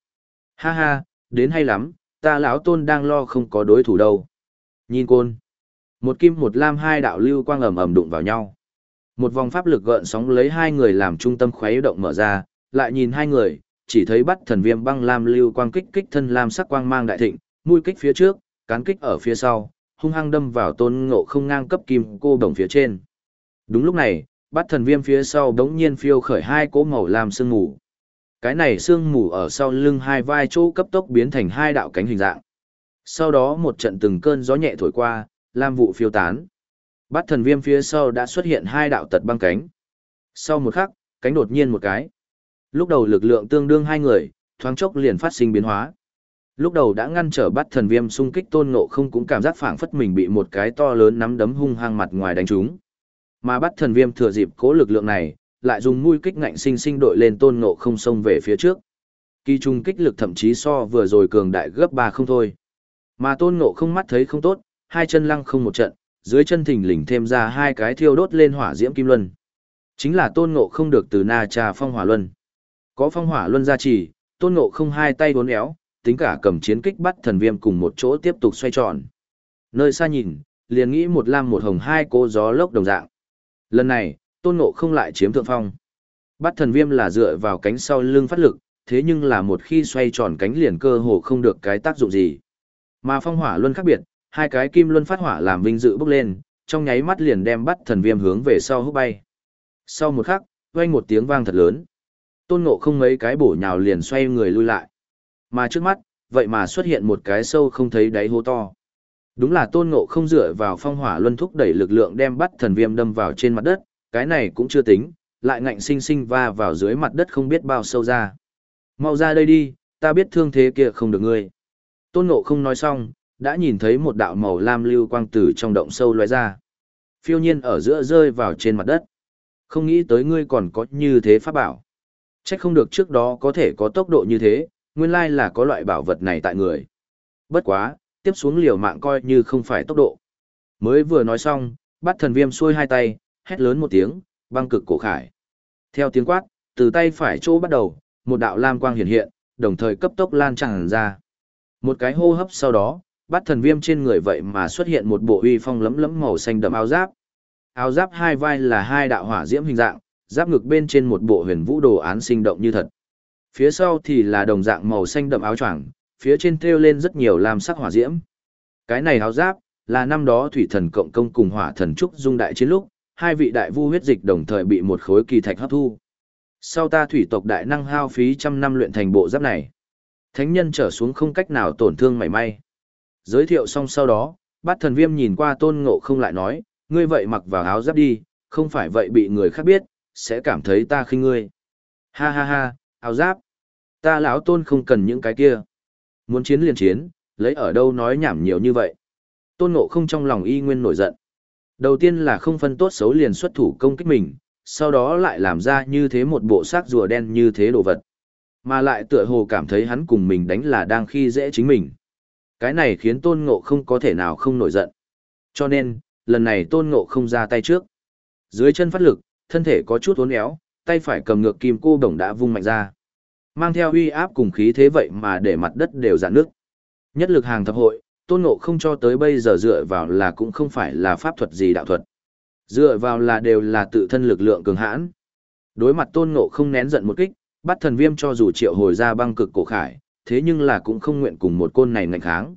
S1: Ha ha, đến hay lắm, ta lão Tôn đang lo không có đối thủ đâu. Nhìn côn. Một kim một lam hai đạo lưu quang ầm ầm đụng vào nhau. Một vòng pháp lực gợn sóng lấy hai người làm trung tâm khuấy động mở ra, lại nhìn hai người, chỉ thấy bắt thần viêm băng lam lưu quang kích kích thân lam sắc quang mang đại thịnh, mũi kích phía trước, cán kích ở phía sau, hung hăng đâm vào tôn ngộ không ngang cấp kim cô đồng phía trên. Đúng lúc này, bắt thần viêm phía sau đống nhiên phiêu khởi hai cỗ màu lam sương mù. Cái này sương mù ở sau lưng hai vai chỗ cấp tốc biến thành hai đạo cánh hình dạng. Sau đó một trận từng cơn gió nhẹ thổi qua, lam vụ phiêu tán. Bắt thần viêm phía sau đã xuất hiện hai đạo tật băng cánh. Sau một khắc, cánh đột nhiên một cái. Lúc đầu lực lượng tương đương hai người, thoáng chốc liền phát sinh biến hóa. Lúc đầu đã ngăn trở bắt thần viêm xung kích tôn ngộ không cũng cảm giác phảng phất mình bị một cái to lớn nắm đấm hung hăng mặt ngoài đánh trúng. Mà bắt thần viêm thừa dịp cố lực lượng này, lại dùng mũi kích ngạnh sinh sinh đội lên tôn ngộ không xông về phía trước. Kỳ trung kích lực thậm chí so vừa rồi cường đại gấp ba không thôi. Mà tôn ngộ không mắt thấy không tốt, hai chân lăng không một trận, dưới chân thình lình thêm ra hai cái thiêu đốt lên hỏa diễm kim luân. Chính là tôn ngộ không được từ na trà phong hỏa luân. Có phong hỏa luân gia trì, tôn ngộ không hai tay bốn éo, tính cả cầm chiến kích bắt thần viêm cùng một chỗ tiếp tục xoay tròn. Nơi xa nhìn, liền nghĩ một lam một hồng hai cô gió lốc đồng dạng. Lần này, tôn ngộ không lại chiếm thượng phong. Bắt thần viêm là dựa vào cánh sau lưng phát lực, thế nhưng là một khi xoay tròn cánh liền cơ hồ không được cái tác dụng gì. Mà phong hỏa luân khác biệt, hai cái kim luân phát hỏa làm vinh dự bốc lên, trong nháy mắt liền đem bắt thần viêm hướng về sau hút bay. Sau một khắc, vang một tiếng vang thật lớn. Tôn ngộ không mấy cái bổ nhào liền xoay người lui lại. Mà trước mắt, vậy mà xuất hiện một cái sâu không thấy đáy hố to. Đúng là tôn ngộ không dựa vào phong hỏa luân thúc đẩy lực lượng đem bắt thần viêm đâm vào trên mặt đất, cái này cũng chưa tính, lại ngạnh sinh sinh va vào dưới mặt đất không biết bao sâu ra. Mau ra đây đi, ta biết thương thế kia không được ngươi. Tôn ngộ không nói xong, đã nhìn thấy một đạo màu lam lưu quang tử trong động sâu lóe ra. Phiêu nhiên ở giữa rơi vào trên mặt đất. Không nghĩ tới ngươi còn có như thế pháp bảo. Chắc không được trước đó có thể có tốc độ như thế, nguyên lai là có loại bảo vật này tại người. Bất quá, tiếp xuống liều mạng coi như không phải tốc độ. Mới vừa nói xong, bắt thần viêm xuôi hai tay, hét lớn một tiếng, băng cực cổ khải. Theo tiếng quát, từ tay phải chỗ bắt đầu, một đạo lam quang hiện hiện, đồng thời cấp tốc lan tràn ra. Một cái hô hấp sau đó, bắt thần viêm trên người vậy mà xuất hiện một bộ uy phong lấm lấm màu xanh đậm áo giáp. Áo giáp hai vai là hai đạo hỏa diễm hình dạng, giáp ngực bên trên một bộ huyền vũ đồ án sinh động như thật. Phía sau thì là đồng dạng màu xanh đậm áo choàng, phía trên thêu lên rất nhiều lam sắc hỏa diễm. Cái này áo giáp là năm đó thủy thần cộng công cùng hỏa thần trúc dung đại chiến lúc, hai vị đại vu huyết dịch đồng thời bị một khối kỳ thạch hấp thu. Sau ta thủy tộc đại năng hao phí trăm năm luyện thành bộ giáp này. Thánh nhân trở xuống không cách nào tổn thương mảy may. Giới thiệu xong sau đó, bát thần viêm nhìn qua tôn ngộ không lại nói, ngươi vậy mặc vào áo giáp đi, không phải vậy bị người khác biết, sẽ cảm thấy ta khinh ngươi. Ha ha ha, áo giáp. Ta lão tôn không cần những cái kia. Muốn chiến liền chiến, lấy ở đâu nói nhảm nhiều như vậy. Tôn ngộ không trong lòng y nguyên nổi giận. Đầu tiên là không phân tốt xấu liền xuất thủ công kích mình, sau đó lại làm ra như thế một bộ xác rùa đen như thế đồ vật. Mà lại tựa hồ cảm thấy hắn cùng mình đánh là đang khi dễ chính mình. Cái này khiến tôn ngộ không có thể nào không nổi giận. Cho nên, lần này tôn ngộ không ra tay trước. Dưới chân phát lực, thân thể có chút uốn éo, tay phải cầm ngược kim cô đồng đã vung mạnh ra. Mang theo uy áp cùng khí thế vậy mà để mặt đất đều giãn nước. Nhất lực hàng thập hội, tôn ngộ không cho tới bây giờ dựa vào là cũng không phải là pháp thuật gì đạo thuật. Dựa vào là đều là tự thân lực lượng cường hãn. Đối mặt tôn ngộ không nén giận một kích, bắt thần viêm cho dù triệu hồi ra băng cực cổ khải, thế nhưng là cũng không nguyện cùng một côn này ngạnh kháng.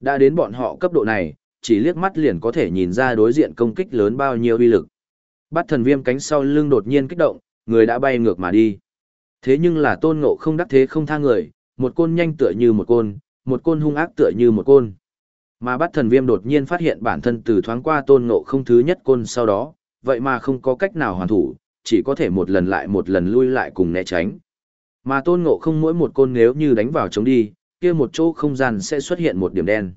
S1: Đã đến bọn họ cấp độ này, chỉ liếc mắt liền có thể nhìn ra đối diện công kích lớn bao nhiêu uy lực. Bắt thần viêm cánh sau lưng đột nhiên kích động, người đã bay ngược mà đi. Thế nhưng là tôn ngộ không đắc thế không tha người, một côn nhanh tựa như một côn, một côn hung ác tựa như một côn. Mà bắt thần viêm đột nhiên phát hiện bản thân từ thoáng qua tôn ngộ không thứ nhất côn sau đó, vậy mà không có cách nào hoàn thủ, chỉ có thể một lần lại một lần lui lại cùng né tránh. Mà tôn ngộ không mỗi một côn nếu như đánh vào chống đi, kia một chỗ không gian sẽ xuất hiện một điểm đen.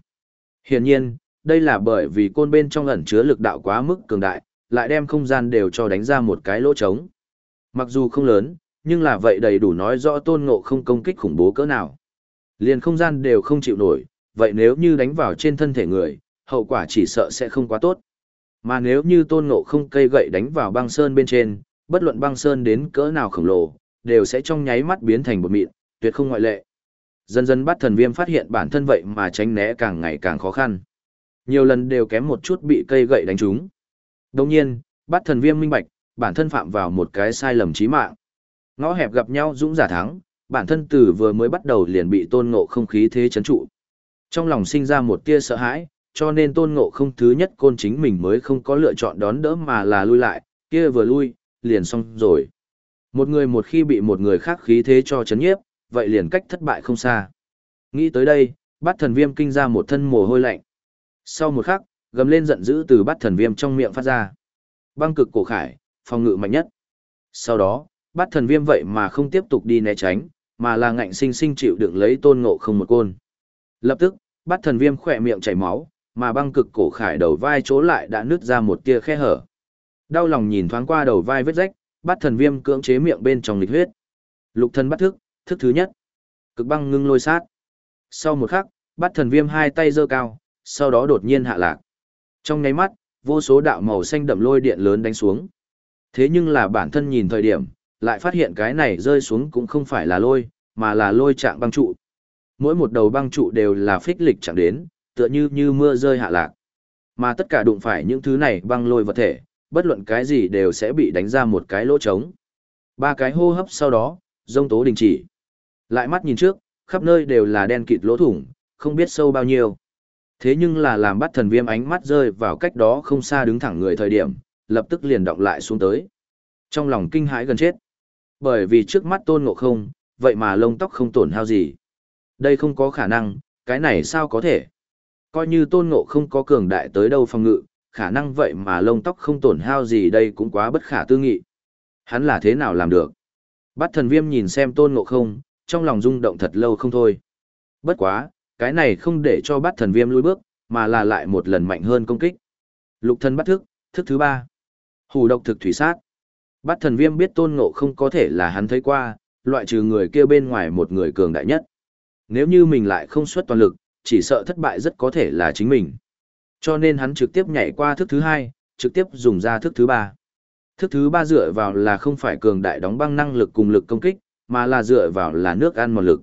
S1: Hiển nhiên, đây là bởi vì côn bên trong ẩn chứa lực đạo quá mức cường đại, lại đem không gian đều cho đánh ra một cái lỗ trống. Mặc dù không lớn, nhưng là vậy đầy đủ nói rõ tôn ngộ không công kích khủng bố cỡ nào. Liền không gian đều không chịu nổi, vậy nếu như đánh vào trên thân thể người, hậu quả chỉ sợ sẽ không quá tốt. Mà nếu như tôn ngộ không cây gậy đánh vào băng sơn bên trên, bất luận băng sơn đến cỡ nào khổng lồ, đều sẽ trong nháy mắt biến thành bột mịn, tuyệt không ngoại lệ. Dần dần bắt thần viêm phát hiện bản thân vậy mà tránh né càng ngày càng khó khăn. Nhiều lần đều kém một chút bị cây gậy đánh trúng. Đồng nhiên, bắt thần viêm minh bạch, bản thân phạm vào một cái sai lầm chí mạng. Ngõ hẹp gặp nhau dũng giả thắng, bản thân từ vừa mới bắt đầu liền bị tôn ngộ không khí thế chấn trụ. Trong lòng sinh ra một tia sợ hãi, cho nên tôn ngộ không thứ nhất côn chính mình mới không có lựa chọn đón đỡ mà là lui lại, kia vừa lui, liền xong rồi. Một người một khi bị một người khác khí thế cho chấn nhiếp, vậy liền cách thất bại không xa. Nghĩ tới đây, bắt thần viêm kinh ra một thân mồ hôi lạnh. Sau một khắc, gầm lên giận dữ từ bát thần viêm trong miệng phát ra. Băng cực cổ khải, phòng ngự mạnh nhất. Sau đó, bát thần viêm vậy mà không tiếp tục đi né tránh, mà là ngạnh sinh sinh chịu đựng lấy tôn ngộ không một côn. Lập tức, bát thần viêm khỏe miệng chảy máu, mà băng cực cổ khải đầu vai chỗ lại đã nứt ra một tia khe hở. Đau lòng nhìn thoáng qua đầu vai vết rách, bát thần viêm cưỡng chế miệng bên trong lịch huyết. Lục thần bắt thức, thức thứ nhất. Cực băng ngưng lôi sát. Sau một khắc, bát thần viêm hai tay giơ cao, sau đó đột nhiên hạ lạc. Trong nháy mắt, vô số đạo màu xanh đậm lôi điện lớn đánh xuống. Thế nhưng là bản thân nhìn thời điểm, lại phát hiện cái này rơi xuống cũng không phải là lôi, mà là lôi trạng băng trụ. Mỗi một đầu băng trụ đều là phích lịch chẳng đến, tựa như như mưa rơi hạ lạc. Mà tất cả đụng phải những thứ này băng lôi vật thể, bất luận cái gì đều sẽ bị đánh ra một cái lỗ trống. Ba cái hô hấp sau đó, rông tố đình chỉ. Lại mắt nhìn trước, khắp nơi đều là đen kịt lỗ thủng, không biết sâu bao nhiêu. Thế nhưng là làm bắt thần viêm ánh mắt rơi vào cách đó không xa đứng thẳng người thời điểm, lập tức liền động lại xuống tới. Trong lòng kinh hãi gần chết. Bởi vì trước mắt tôn ngộ không, vậy mà lông tóc không tổn hao gì. Đây không có khả năng, cái này sao có thể? Coi như tôn ngộ không có cường đại tới đâu phòng ngự, khả năng vậy mà lông tóc không tổn hao gì đây cũng quá bất khả tư nghị. Hắn là thế nào làm được? Bắt thần viêm nhìn xem tôn ngộ không, trong lòng rung động thật lâu không thôi. Bất quá, cái này không để cho bát thần viêm lùi bước, mà là lại một lần mạnh hơn công kích. Lục thần bắt thức, thức thứ ba. Hủ độc thực thủy sát. bát thần viêm biết tôn ngộ không có thể là hắn thấy qua, loại trừ người kia bên ngoài một người cường đại nhất. Nếu như mình lại không xuất toàn lực, chỉ sợ thất bại rất có thể là chính mình. Cho nên hắn trực tiếp nhảy qua thức thứ hai, trực tiếp dùng ra thức thứ ba. Thức thứ ba dựa vào là không phải cường đại đóng băng năng lực cùng lực công kích, mà là dựa vào là nước ăn một lực.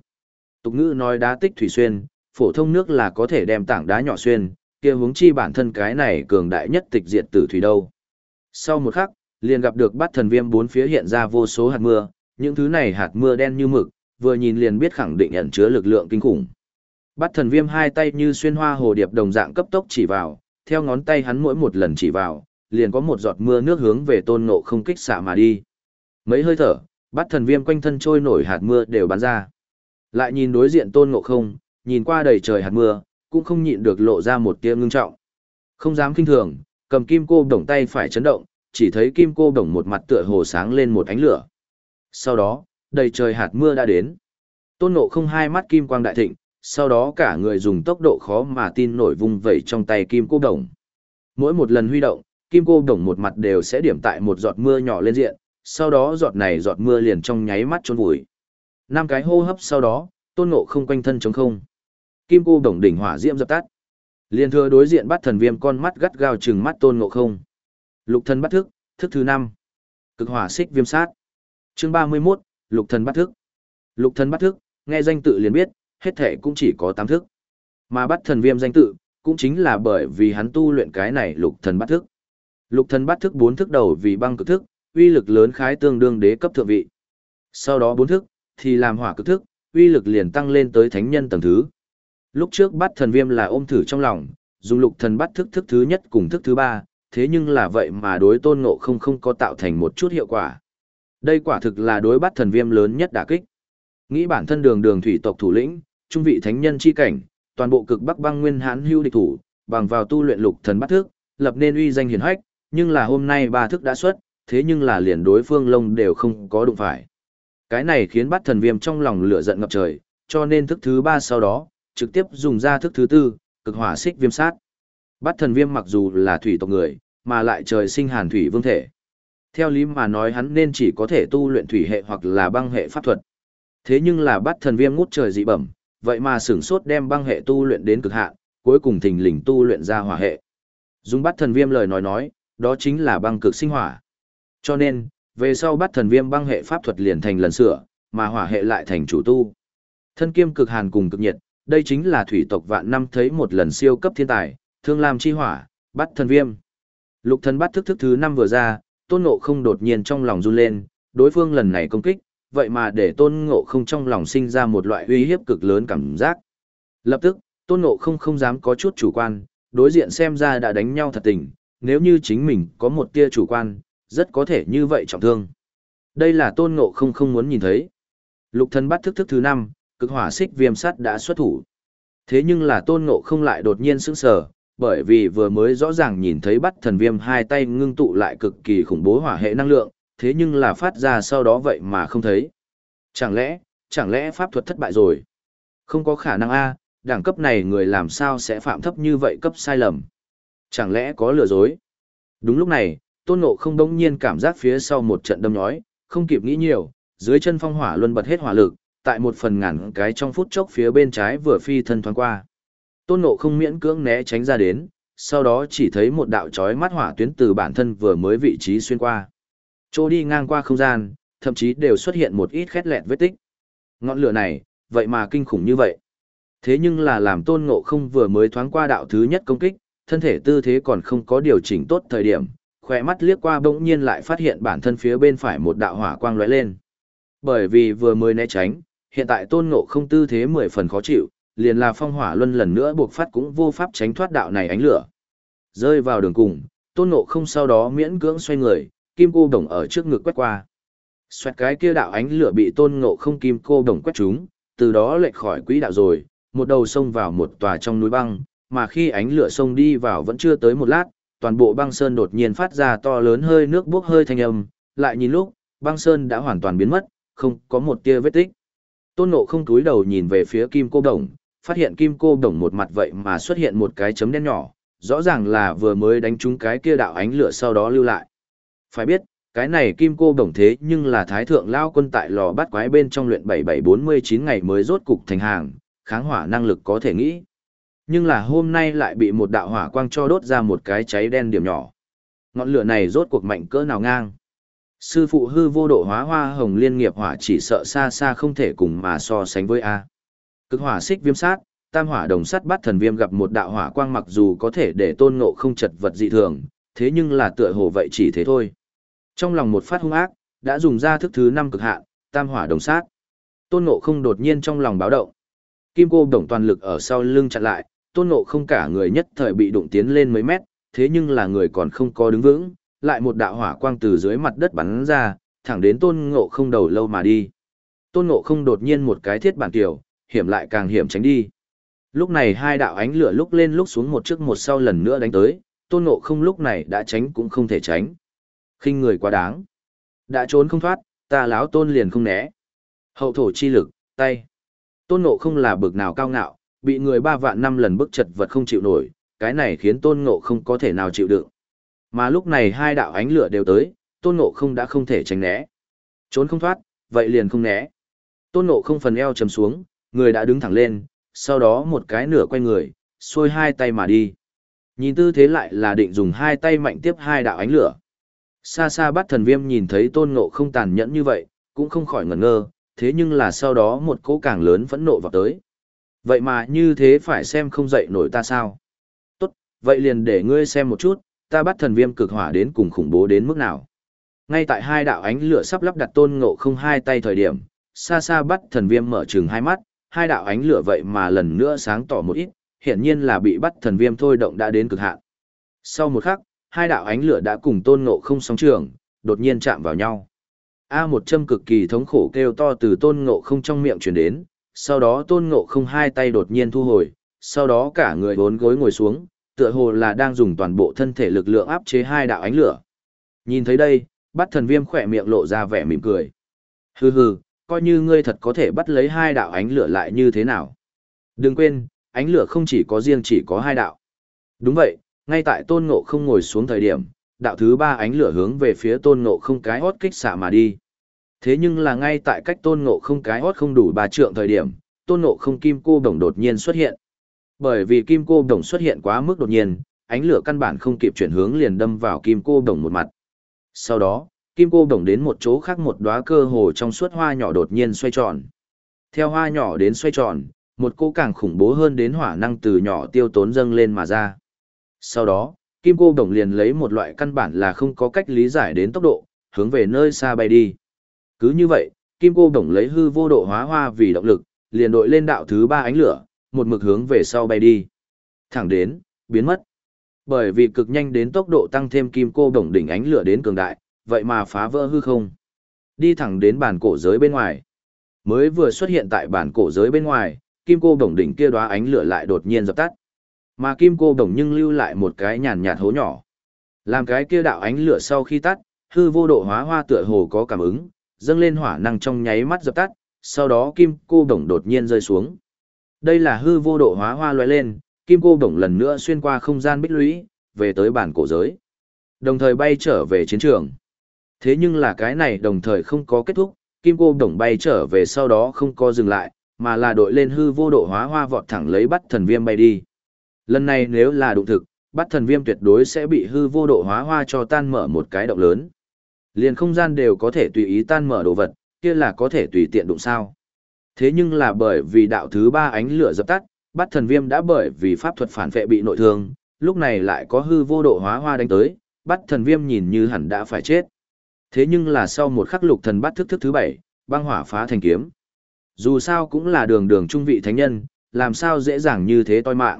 S1: Tục ngữ nói đá tích thủy xuyên, phổ thông nước là có thể đem tảng đá nhỏ xuyên, kia hướng chi bản thân cái này cường đại nhất tịch diệt tử thủy đâu. Sau một khắc, liền gặp được bát thần viêm bốn phía hiện ra vô số hạt mưa, những thứ này hạt mưa đen như mực, vừa nhìn liền biết khẳng định ẩn chứa lực lượng kinh khủng. Bát thần viêm hai tay như xuyên hoa hồ điệp đồng dạng cấp tốc chỉ vào, theo ngón tay hắn mỗi một lần chỉ vào, liền có một giọt mưa nước hướng về tôn ngộ không kích xạ mà đi. Mấy hơi thở, bát thần viêm quanh thân trôi nổi hạt mưa đều bắn ra. Lại nhìn đối diện tôn ngộ không, nhìn qua đầy trời hạt mưa, cũng không nhịn được lộ ra một tia ngưng trọng. Không dám kinh thường, cầm kim cô đồng tay phải chấn động, chỉ thấy kim cô đồng một mặt tựa hồ sáng lên một ánh lửa. Sau đó, đầy trời hạt mưa đã đến. Tôn nộ không hai mắt kim quang đại thịnh, sau đó cả người dùng tốc độ khó mà tin nổi vung vẩy trong tay kim cô đồng. Mỗi một lần huy động, kim cô đồng một mặt đều sẽ điểm tại một giọt mưa nhỏ lên diện, sau đó giọt này giọt mưa liền trong nháy mắt trốn vùi. Năm cái hô hấp sau đó, tôn ngộ không quanh thân trống không. Kim cô đồng đỉnh hỏa diễm dập tắt. Liên thừa đối diện bắt thần viêm con mắt gắt gao trừng mắt tôn ngộ không. Lục thần bắt thức, thức thứ năm Cực hỏa xích viêm sát. Chương ba mươi 31, lục thần bắt thức. Lục thần bắt thức, nghe danh tự liền biết, hết thể cũng chỉ có tám thức. Mà bắt thần viêm danh tự, cũng chính là bởi vì hắn tu luyện cái này lục thần bắt thức. Lục thần bắt thức bốn thức đầu vì băng cực thức, uy lực lớn khái tương đương đế cấp thượng vị. Sau đó bốn thức, thì làm hỏa cực thức, uy lực liền tăng lên tới thánh nhân tầng thứ. Lúc trước bắt thần viêm là ôm thử trong lòng, dùng lục thần bắt thức thức thứ nhất cùng thức thứ ba, thế nhưng là vậy mà đối tôn ngộ không không có tạo thành một chút hiệu quả. Đây quả thực là đối bắt thần viêm lớn nhất đả kích. Nghĩ bản thân đường đường thủy tộc thủ lĩnh, trung vị thánh nhân chi cảnh, toàn bộ cực bắc băng nguyên hãn hưu địch thủ, bằng vào tu luyện lục thần bắt thức, lập nên uy danh hiển hách, nhưng là hôm nay ba thức đã xuất, thế nhưng là liền đối phương lông đều không có đụng phải. Cái này khiến bắt thần viêm trong lòng lửa giận ngập trời, cho nên thức thứ ba sau đó, trực tiếp dùng ra thức thứ tư, cực hỏa xích viêm sát. Bắt thần viêm mặc dù là thủy tộc người, mà lại trời sinh hàn thủy vương thể. Theo lý mà nói hắn nên chỉ có thể tu luyện thủy hệ hoặc là băng hệ pháp thuật. Thế nhưng là bắt thần viêm ngút trời dị bẩm, vậy mà sửng sốt đem băng hệ tu luyện đến cực hạn, cuối cùng thình lình tu luyện ra hỏa hệ. Dùng bắt thần viêm lời nói nói, đó chính là băng cực sinh hỏa. Cho nên, về sau bắt thần viêm băng hệ pháp thuật liền thành lần sửa, mà hỏa hệ lại thành chủ tu. Thân kiêm cực hàn cùng cực nhiệt, đây chính là thủy tộc vạn năm thấy một lần siêu cấp thiên tài, thương lam chi hỏa, bắt thần viêm. Lục thần bắt thức thức thứ năm vừa ra, tôn ngộ không đột nhiên trong lòng run lên, đối phương lần này công kích, vậy mà để tôn ngộ không trong lòng sinh ra một loại uy hiếp cực lớn cảm giác. Lập tức, tôn ngộ không không dám có chút chủ quan, đối diện xem ra đã đánh nhau thật tình, nếu như chính mình có một tia chủ quan, rất có thể như vậy trọng thương. Đây là tôn ngộ không không muốn nhìn thấy. Lục thần bắt thức thức thứ năm, cực hỏa xích viêm sắt đã xuất thủ. Thế nhưng là tôn ngộ không lại đột nhiên sững sờ, bởi vì vừa mới rõ ràng nhìn thấy bắt thần viêm hai tay ngưng tụ lại cực kỳ khủng bố hỏa hệ năng lượng, thế nhưng là phát ra sau đó vậy mà không thấy. Chẳng lẽ, chẳng lẽ pháp thuật thất bại rồi? Không có khả năng a, đẳng cấp này người làm sao sẽ phạm thấp như vậy cấp sai lầm? Chẳng lẽ có lừa dối? Đúng lúc này, tôn ngộ không đông nhiên cảm giác phía sau một trận đâm nhói, không kịp nghĩ nhiều, dưới chân phong hỏa luân bật hết hỏa lực, tại một phần ngàn cái trong phút chốc phía bên trái vừa phi thân thoáng qua. Tôn ngộ không miễn cưỡng né tránh ra đến, sau đó chỉ thấy một đạo chói mắt hỏa tuyến từ bản thân vừa mới vị trí xuyên qua. Chỗ đi ngang qua không gian, thậm chí đều xuất hiện một ít khét lẹt vết tích. Ngọn lửa này, vậy mà kinh khủng như vậy. Thế nhưng là làm tôn ngộ không vừa mới thoáng qua đạo thứ nhất công kích, thân thể tư thế còn không có điều chỉnh tốt thời điểm, khỏe mắt liếc qua bỗng nhiên lại phát hiện bản thân phía bên phải một đạo hỏa quang lóe lên. Bởi vì vừa mới né tránh, hiện tại tôn ngộ không tư thế mười phần khó chịu, liền là phong hỏa luân lần nữa buộc phát cũng vô pháp tránh thoát đạo này ánh lửa. Rơi vào đường cùng, tôn ngộ không sau đó miễn cưỡng xoay người, kim cô đồng ở trước ngực quét qua. Xoẹt cái kia đạo ánh lửa bị tôn ngộ không kim cô đồng quét chúng, từ đó lệch khỏi quỹ đạo rồi, một đầu xông vào một tòa trong núi băng, mà khi ánh lửa xông đi vào vẫn chưa tới một lát, toàn bộ băng sơn đột nhiên phát ra to lớn hơi nước bốc hơi thanh âm, lại nhìn lúc, băng sơn đã hoàn toàn biến mất, không có một tia vết tích. Tôn Ngộ không túi đầu nhìn về phía kim cô đồng, phát hiện kim cô đồng một mặt vậy mà xuất hiện một cái chấm đen nhỏ, rõ ràng là vừa mới đánh trúng cái kia đạo ánh lửa sau đó lưu lại. Phải biết, cái này kim cô đồng thế nhưng là thái thượng lao quân tại lò bắt quái bên trong luyện 7749 ngày mới rốt cục thành hàng, kháng hỏa năng lực có thể nghĩ. Nhưng là hôm nay lại bị một đạo hỏa quang cho đốt ra một cái cháy đen điểm nhỏ. Ngọn lửa này rốt cuộc mạnh cỡ nào ngang. Sư phụ hư vô độ hóa hoa hồng liên nghiệp hỏa chỉ sợ xa xa không thể cùng mà so sánh với A. Cực hỏa xích viêm sát, tam hỏa đồng sắt bắt thần viêm gặp một đạo hỏa quang mặc dù có thể để tôn ngộ không chật vật dị thường, thế nhưng là tựa hồ vậy chỉ thế thôi. Trong lòng một phát hung ác, đã dùng ra thức thứ năm cực hạn, tam hỏa đồng sát. Tôn ngộ không đột nhiên trong lòng báo động. Kim cô đồng toàn lực ở sau lưng chặn lại, tôn ngộ không cả người nhất thời bị đụng tiến lên mấy mét, thế nhưng là người còn không có đứng vững, lại một đạo hỏa quang từ dưới mặt đất bắn ra, thẳng đến tôn ngộ không đầu lâu mà đi. Tôn ngộ không đột nhiên một cái thiết bản tiểu, hiểm lại càng hiểm tránh đi. Lúc này hai đạo ánh lửa lúc lên lúc xuống một trước một sau lần nữa đánh tới, tôn ngộ không lúc này đã tránh cũng không thể tránh. khinh người quá đáng. Đã trốn không thoát, ta láo tôn liền không né. Hậu thổ chi lực, tay. Tôn ngộ không là bực nào cao ngạo, bị người ba vạn năm lần bức chật vật không chịu nổi, cái này khiến tôn ngộ không có thể nào chịu đựng. Mà lúc này hai đạo ánh lửa đều tới, tôn ngộ không đã không thể tránh né. Trốn không thoát, vậy liền không né. Tôn ngộ không phần eo chầm xuống, người đã đứng thẳng lên, sau đó một cái nửa quay người, xuôi hai tay mà đi. Nhìn tư thế lại là định dùng hai tay mạnh tiếp hai đạo ánh lửa. Xa xa bắt thần viêm nhìn thấy tôn ngộ không tàn nhẫn như vậy, cũng không khỏi ngẩn ngơ, thế nhưng là sau đó một cỗ càng lớn phẫn nộ vào tới. Vậy mà như thế phải xem không dậy nổi ta sao? Tốt, vậy liền để ngươi xem một chút, ta bắt thần viêm cực hỏa đến cùng khủng bố đến mức nào. Ngay tại hai đạo ánh lửa sắp lắp đặt tôn ngộ không hai tay thời điểm, xa xa bắt thần viêm mở trừng hai mắt, hai đạo ánh lửa vậy mà lần nữa sáng tỏ một ít, hiển nhiên là bị bắt thần viêm thôi động đã đến cực hạn. Sau một khắc, hai đạo ánh lửa đã cùng tôn ngộ không sóng trường, đột nhiên chạm vào nhau. A một châm cực kỳ thống khổ kêu to từ tôn ngộ không trong miệng truyền đến, sau đó tôn ngộ không hai tay đột nhiên thu hồi, sau đó cả người bốn gối ngồi xuống, tựa hồ là đang dùng toàn bộ thân thể lực lượng áp chế hai đạo ánh lửa. Nhìn thấy đây, bắt thần viêm khỏe miệng lộ ra vẻ mỉm cười. Hừ hừ, coi như ngươi thật có thể bắt lấy hai đạo ánh lửa lại như thế nào. Đừng quên, ánh lửa không chỉ có riêng chỉ có hai đạo. Đúng vậy, ngay tại tôn ngộ không ngồi xuống thời điểm, đạo thứ ba ánh lửa hướng về phía tôn ngộ không cái hót kích xạ mà đi. Thế nhưng là ngay tại cách tôn ngộ không cái hót không đủ ba trượng thời điểm, tôn ngộ không kim cô đồng đột nhiên xuất hiện. Bởi vì kim cô đồng xuất hiện quá mức đột nhiên, ánh lửa căn bản không kịp chuyển hướng liền đâm vào kim cô đồng một mặt. Sau đó, kim cô đồng đến một chỗ khác một đóa cơ hồ trong suốt hoa nhỏ đột nhiên xoay tròn. Theo hoa nhỏ đến xoay tròn, một cô càng khủng bố hơn đến hỏa năng từ nhỏ tiêu tốn dâng lên mà ra. Sau đó, kim cô đồng liền lấy một loại căn bản là không có cách lý giải đến tốc độ, hướng về nơi xa bay đi. Cứ như vậy, kim cô đồng lấy hư vô độ hóa hoa vì động lực, liền đội lên đạo thứ ba ánh lửa, một mực hướng về sau bay đi. Thẳng đến, biến mất. Bởi vì cực nhanh đến tốc độ tăng thêm kim cô đồng đỉnh ánh lửa đến cường đại, vậy mà phá vỡ hư không. Đi thẳng đến bản cổ giới bên ngoài. Mới vừa xuất hiện tại bản cổ giới bên ngoài, kim cô đồng đỉnh kia đóa ánh lửa lại đột nhiên dập tắt. Mà kim cô đồng nhưng lưu lại một cái nhàn nhạt hố nhỏ. Làm cái kia đạo ánh lửa sau khi tắt, hư vô độ hóa hoa tựa hồ có cảm ứng, dâng lên hỏa năng trong nháy mắt dập tắt, sau đó kim cô đồng đột nhiên rơi xuống. Đây là hư vô độ hóa hoa loại lên, kim cô đồng lần nữa xuyên qua không gian bích lũy, về tới bản cổ giới. Đồng thời bay trở về chiến trường. Thế nhưng là cái này đồng thời không có kết thúc, kim cô đồng bay trở về sau đó không có dừng lại, mà là đội lên hư vô độ hóa hoa vọt thẳng lấy bắt thần viêm bay đi. Lần này nếu là đụng thực, bắt thần viêm tuyệt đối sẽ bị hư vô độ hóa hoa cho tan mở một cái động lớn. Liền không gian đều có thể tùy ý tan mở đồ vật, kia là có thể tùy tiện đụng sao. Thế nhưng là bởi vì đạo thứ ba ánh lửa dập tắt, bắt thần viêm đã bởi vì pháp thuật phản vệ bị nội thương, lúc này lại có hư vô độ hóa hoa đánh tới, bắt thần viêm nhìn như hẳn đã phải chết. Thế nhưng là sau một khắc lục thần bắt thức thức thứ bảy, băng hỏa phá thành kiếm. Dù sao cũng là đường đường trung vị thánh nhân, làm sao dễ dàng như thế toi mạng.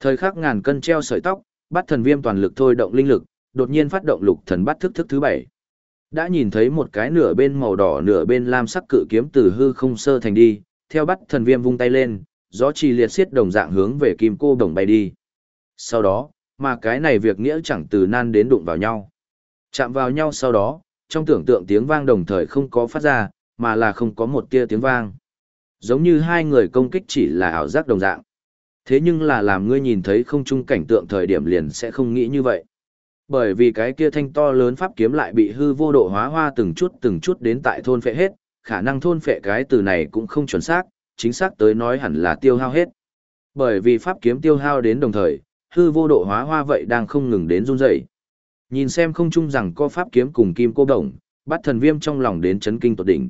S1: Thời khắc ngàn cân treo sợi tóc, bắt thần viêm toàn lực thôi động linh lực, đột nhiên phát động lục thần bắt thức thức thứ bảy. Đã nhìn thấy một cái nửa bên màu đỏ nửa bên lam sắc cự kiếm từ hư không sơ thành đi, theo bắt thần viêm vung tay lên, gió trì liệt xiết đồng dạng hướng về kim cô đồng bay đi. Sau đó, mà cái này việc nghĩa chẳng từ nan đến đụng vào nhau. Chạm vào nhau sau đó, trong tưởng tượng tiếng vang đồng thời không có phát ra, mà là không có một tia tiếng vang. Giống như hai người công kích chỉ là ảo giác đồng dạng. Thế nhưng là làm ngươi nhìn thấy không chung cảnh tượng thời điểm liền sẽ không nghĩ như vậy. Bởi vì cái kia thanh to lớn pháp kiếm lại bị hư vô độ hóa hoa từng chút từng chút đến tại thôn phệ hết, khả năng thôn phệ cái từ này cũng không chuẩn xác, chính xác tới nói hẳn là tiêu hao hết. Bởi vì pháp kiếm tiêu hao đến đồng thời, hư vô độ hóa hoa vậy đang không ngừng đến run rẩy. Nhìn xem không chung rằng có pháp kiếm cùng kim cô đồng, bắt thần viêm trong lòng đến chấn kinh tột đỉnh.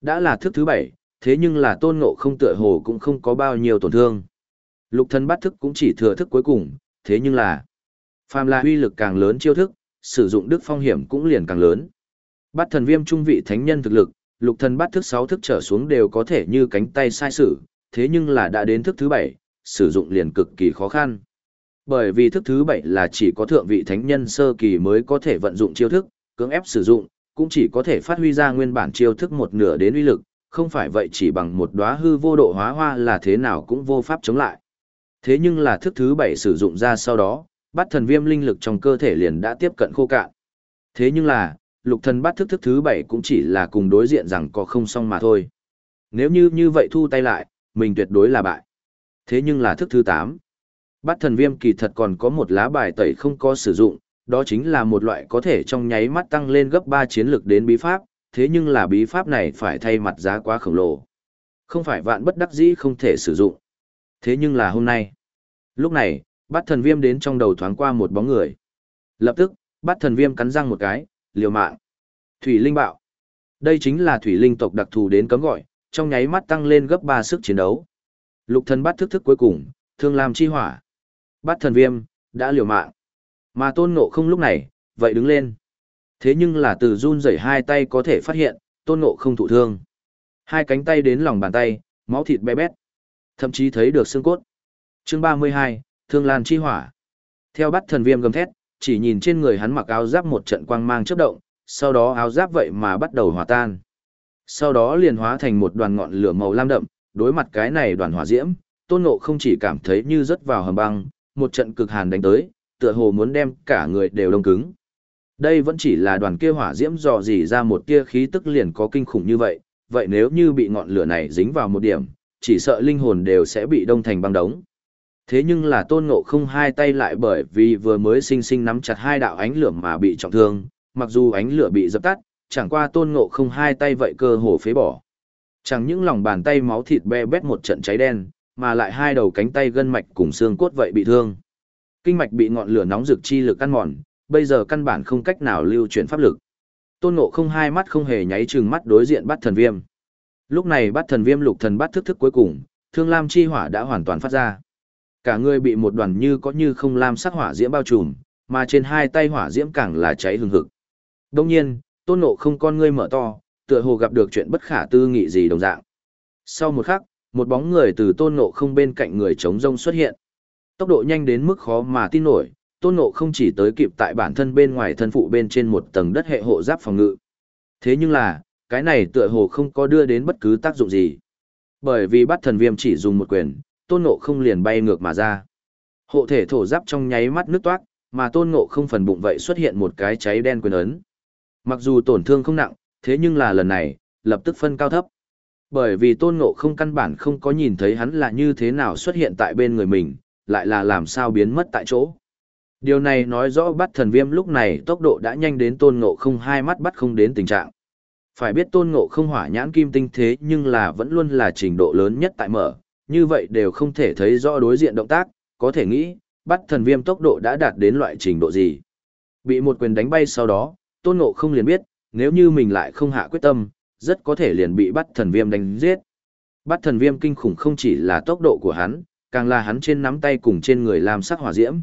S1: Đã là thức thứ bảy, thế nhưng là tôn ngộ không tựa hồ cũng không có bao nhiêu tổn thương. Lục thân bắt thức cũng chỉ thừa thức cuối cùng, thế nhưng là phàm là uy lực càng lớn chiêu thức, sử dụng đức phong hiểm cũng liền càng lớn. Bắt thần viêm trung vị thánh nhân thực lực, lục thần bắt thức sáu thức trở xuống đều có thể như cánh tay sai sử, thế nhưng là đã đến thức thứ bảy, sử dụng liền cực kỳ khó khăn. Bởi vì thức thứ bảy là chỉ có thượng vị thánh nhân sơ kỳ mới có thể vận dụng chiêu thức, cưỡng ép sử dụng, cũng chỉ có thể phát huy ra nguyên bản chiêu thức một nửa đến uy lực, không phải vậy chỉ bằng một đóa hư vô độ hóa hoa là thế nào cũng vô pháp chống lại. Thế nhưng là thức thứ bảy sử dụng ra sau đó, Bát thần viêm linh lực trong cơ thể liền đã tiếp cận khô cạn. Thế nhưng là, lục thần Bát thức thức thứ bảy cũng chỉ là cùng đối diện rằng có không xong mà thôi. Nếu như như vậy thu tay lại, mình tuyệt đối là bại. Thế nhưng là thức thứ tám Bát thần viêm kỳ thật còn có một lá bài tẩy không có sử dụng, đó chính là một loại có thể trong nháy mắt tăng lên gấp 3 chiến lực đến bí pháp, thế nhưng là bí pháp này phải thay mặt giá quá khổng lồ. Không phải vạn bất đắc dĩ không thể sử dụng. Thế nhưng là hôm nay. Lúc này, bắt thần viêm đến trong đầu thoáng qua một bóng người. Lập tức, bắt thần viêm cắn răng một cái, liều mạng. Thủy linh bạo. Đây chính là thủy linh tộc đặc thù đến cấm gọi, trong nháy mắt tăng lên gấp 3 sức chiến đấu. Lục thần bắt thức thức cuối cùng, thương làm chi hỏa. Bắt thần viêm, đã liều mạng. Mà tôn ngộ không lúc này, vậy đứng lên. Thế nhưng là từ run rẩy hai tay có thể phát hiện, tôn ngộ không thụ thương. Hai cánh tay đến lòng bàn tay, máu thịt bé bét. Thậm chí thấy được xương cốt. Chương 32, Thương Lan Chi Hỏa. Theo bắt thần viêm gầm thét, chỉ nhìn trên người hắn mặc áo giáp một trận quang mang chớp động, sau đó áo giáp vậy mà bắt đầu hòa tan. Sau đó liền hóa thành một đoàn ngọn lửa màu lam đậm, đối mặt cái này đoàn hỏa diễm, tôn ngộ không chỉ cảm thấy như rớt vào hầm băng, một trận cực hàn đánh tới, tựa hồ muốn đem cả người đều đông cứng. Đây vẫn chỉ là đoàn kia hỏa diễm dò dỉ ra một tia khí tức liền có kinh khủng như vậy, vậy nếu như bị ngọn lửa này dính vào một điểm, chỉ sợ linh hồn đều sẽ bị đông thành băng đống. Thế nhưng là tôn ngộ không hai tay lại bởi vì vừa mới sinh sinh nắm chặt hai đạo ánh lửa mà bị trọng thương, mặc dù ánh lửa bị dập tắt, chẳng qua tôn ngộ không hai tay vậy cơ hồ phế bỏ. Chẳng những lòng bàn tay máu thịt be bét một trận cháy đen, mà lại hai đầu cánh tay gân mạch cùng xương cốt vậy bị thương. Kinh mạch bị ngọn lửa nóng rực chi lực ăn mòn, bây giờ căn bản không cách nào lưu chuyển pháp lực. Tôn Ngộ không hai mắt không hề nháy chừng mắt đối diện bắt thần viêm. Lúc này bắt thần viêm lục thần bắt thức thức cuối cùng, thương lam chi hỏa đã hoàn toàn phát ra. Cả người bị một đoàn như có như không lam sắc hỏa diễm bao trùm, mà trên hai tay hỏa diễm càng là cháy hừng hực. đương nhiên, tôn Ngộ không con ngươi mở to, tựa hồ gặp được chuyện bất khả tư nghị gì đồng dạng. Sau một khắc, một bóng người từ tôn ngộ không bên cạnh người chống rông xuất hiện. Tốc độ nhanh đến mức khó mà tin nổi, tôn ngộ không chỉ tới kịp tại bản thân bên ngoài thân phụ bên trên một tầng đất hệ hộ giáp phòng ngự. Thế nhưng là, cái này tựa hồ không có đưa đến bất cứ tác dụng gì. Bởi vì bắt thần viêm chỉ dùng một quyền, tôn ngộ không liền bay ngược mà ra. Hộ thể thổ giáp trong nháy mắt nước toát, mà tôn ngộ không phần bụng vậy xuất hiện một cái cháy đen quyền ấn. Mặc dù tổn thương không nặng, thế nhưng là lần này, lập tức phân cao thấp. Bởi vì tôn ngộ không căn bản không có nhìn thấy hắn là như thế nào xuất hiện tại bên người mình, lại là làm sao biến mất tại chỗ. Điều này nói rõ bắt thần viêm lúc này tốc độ đã nhanh đến tôn ngộ không hai mắt bắt không đến tình trạng. Phải biết tôn ngộ không hỏa nhãn kim tinh thế nhưng là vẫn luôn là trình độ lớn nhất tại mở, như vậy đều không thể thấy rõ đối diện động tác, có thể nghĩ, bắt thần viêm tốc độ đã đạt đến loại trình độ gì. Bị một quyền đánh bay sau đó, tôn ngộ không liền biết, nếu như mình lại không hạ quyết tâm, rất có thể liền bị bắt thần viêm đánh giết. Bắt thần viêm kinh khủng không chỉ là tốc độ của hắn, càng là hắn trên nắm tay cùng trên người làm sắc hỏa diễm.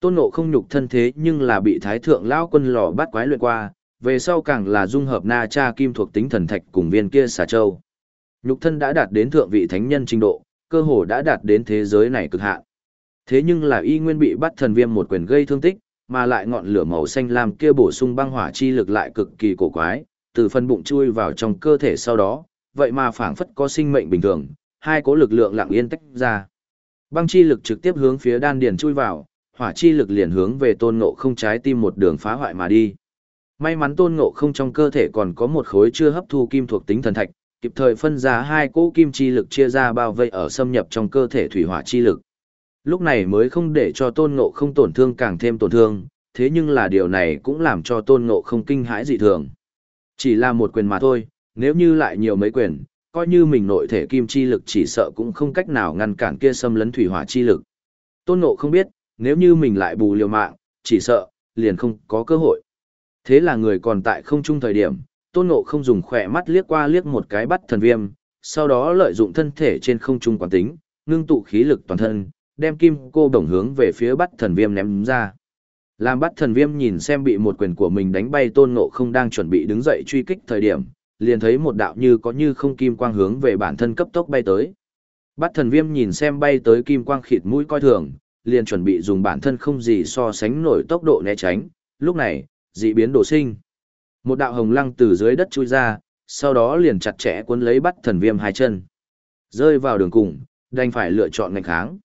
S1: Tôn ngộ không nhục thân thế nhưng là bị thái thượng lao quân lò bắt quái luyện qua, về sau càng là dung hợp na cha kim thuộc tính thần thạch cùng viên kia xà châu. Nhục thân đã đạt đến thượng vị thánh nhân trình độ, cơ hồ đã đạt đến thế giới này cực hạn. Thế nhưng là y nguyên bị bắt thần viêm một quyền gây thương tích, mà lại ngọn lửa màu xanh lam kia bổ sung băng hỏa chi lực lại cực kỳ cổ quái, từ phân bụng chui vào trong cơ thể sau đó, vậy mà phảng phất có sinh mệnh bình thường, hai cố lực lượng lặng yên tách ra. Băng chi lực trực tiếp hướng phía đan điền chui vào, hỏa chi lực liền hướng về tôn ngộ không trái tim một đường phá hoại mà đi. May mắn tôn ngộ không trong cơ thể còn có một khối chưa hấp thu kim thuộc tính thần thạch, kịp thời phân ra hai cỗ kim chi lực chia ra bao vây ở xâm nhập trong cơ thể thủy hỏa chi lực. Lúc này mới không để cho tôn ngộ không tổn thương càng thêm tổn thương, thế nhưng là điều này cũng làm cho tôn ngộ không kinh hãi dị thường. Chỉ là một quyền mà thôi, nếu như lại nhiều mấy quyền, coi như mình nội thể kim chi lực chỉ sợ cũng không cách nào ngăn cản kia xâm lấn thủy hỏa chi lực. Tôn ngộ không biết, nếu như mình lại bù liều mạng, chỉ sợ, liền không có cơ hội. Thế là người còn tại không chung thời điểm, tôn ngộ không dùng khỏe mắt liếc qua liếc một cái bắt thần viêm, sau đó lợi dụng thân thể trên không trung quán tính, ngưng tụ khí lực toàn thân, đem kim cô đồng hướng về phía bắt thần viêm ném ra. Làm bắt thần viêm nhìn xem bị một quyền của mình đánh bay tôn ngộ không đang chuẩn bị đứng dậy truy kích thời điểm, liền thấy một đạo như có như không kim quang hướng về bản thân cấp tốc bay tới. Bắt thần viêm nhìn xem bay tới kim quang khịt mũi coi thường, liền chuẩn bị dùng bản thân không gì so sánh nổi tốc độ né tránh, lúc này, dị biến đổ sinh. Một đạo hồng lăng từ dưới đất chui ra, sau đó liền chặt chẽ cuốn lấy bắt thần viêm hai chân. Rơi vào đường cùng, đành phải lựa chọn ngành kháng.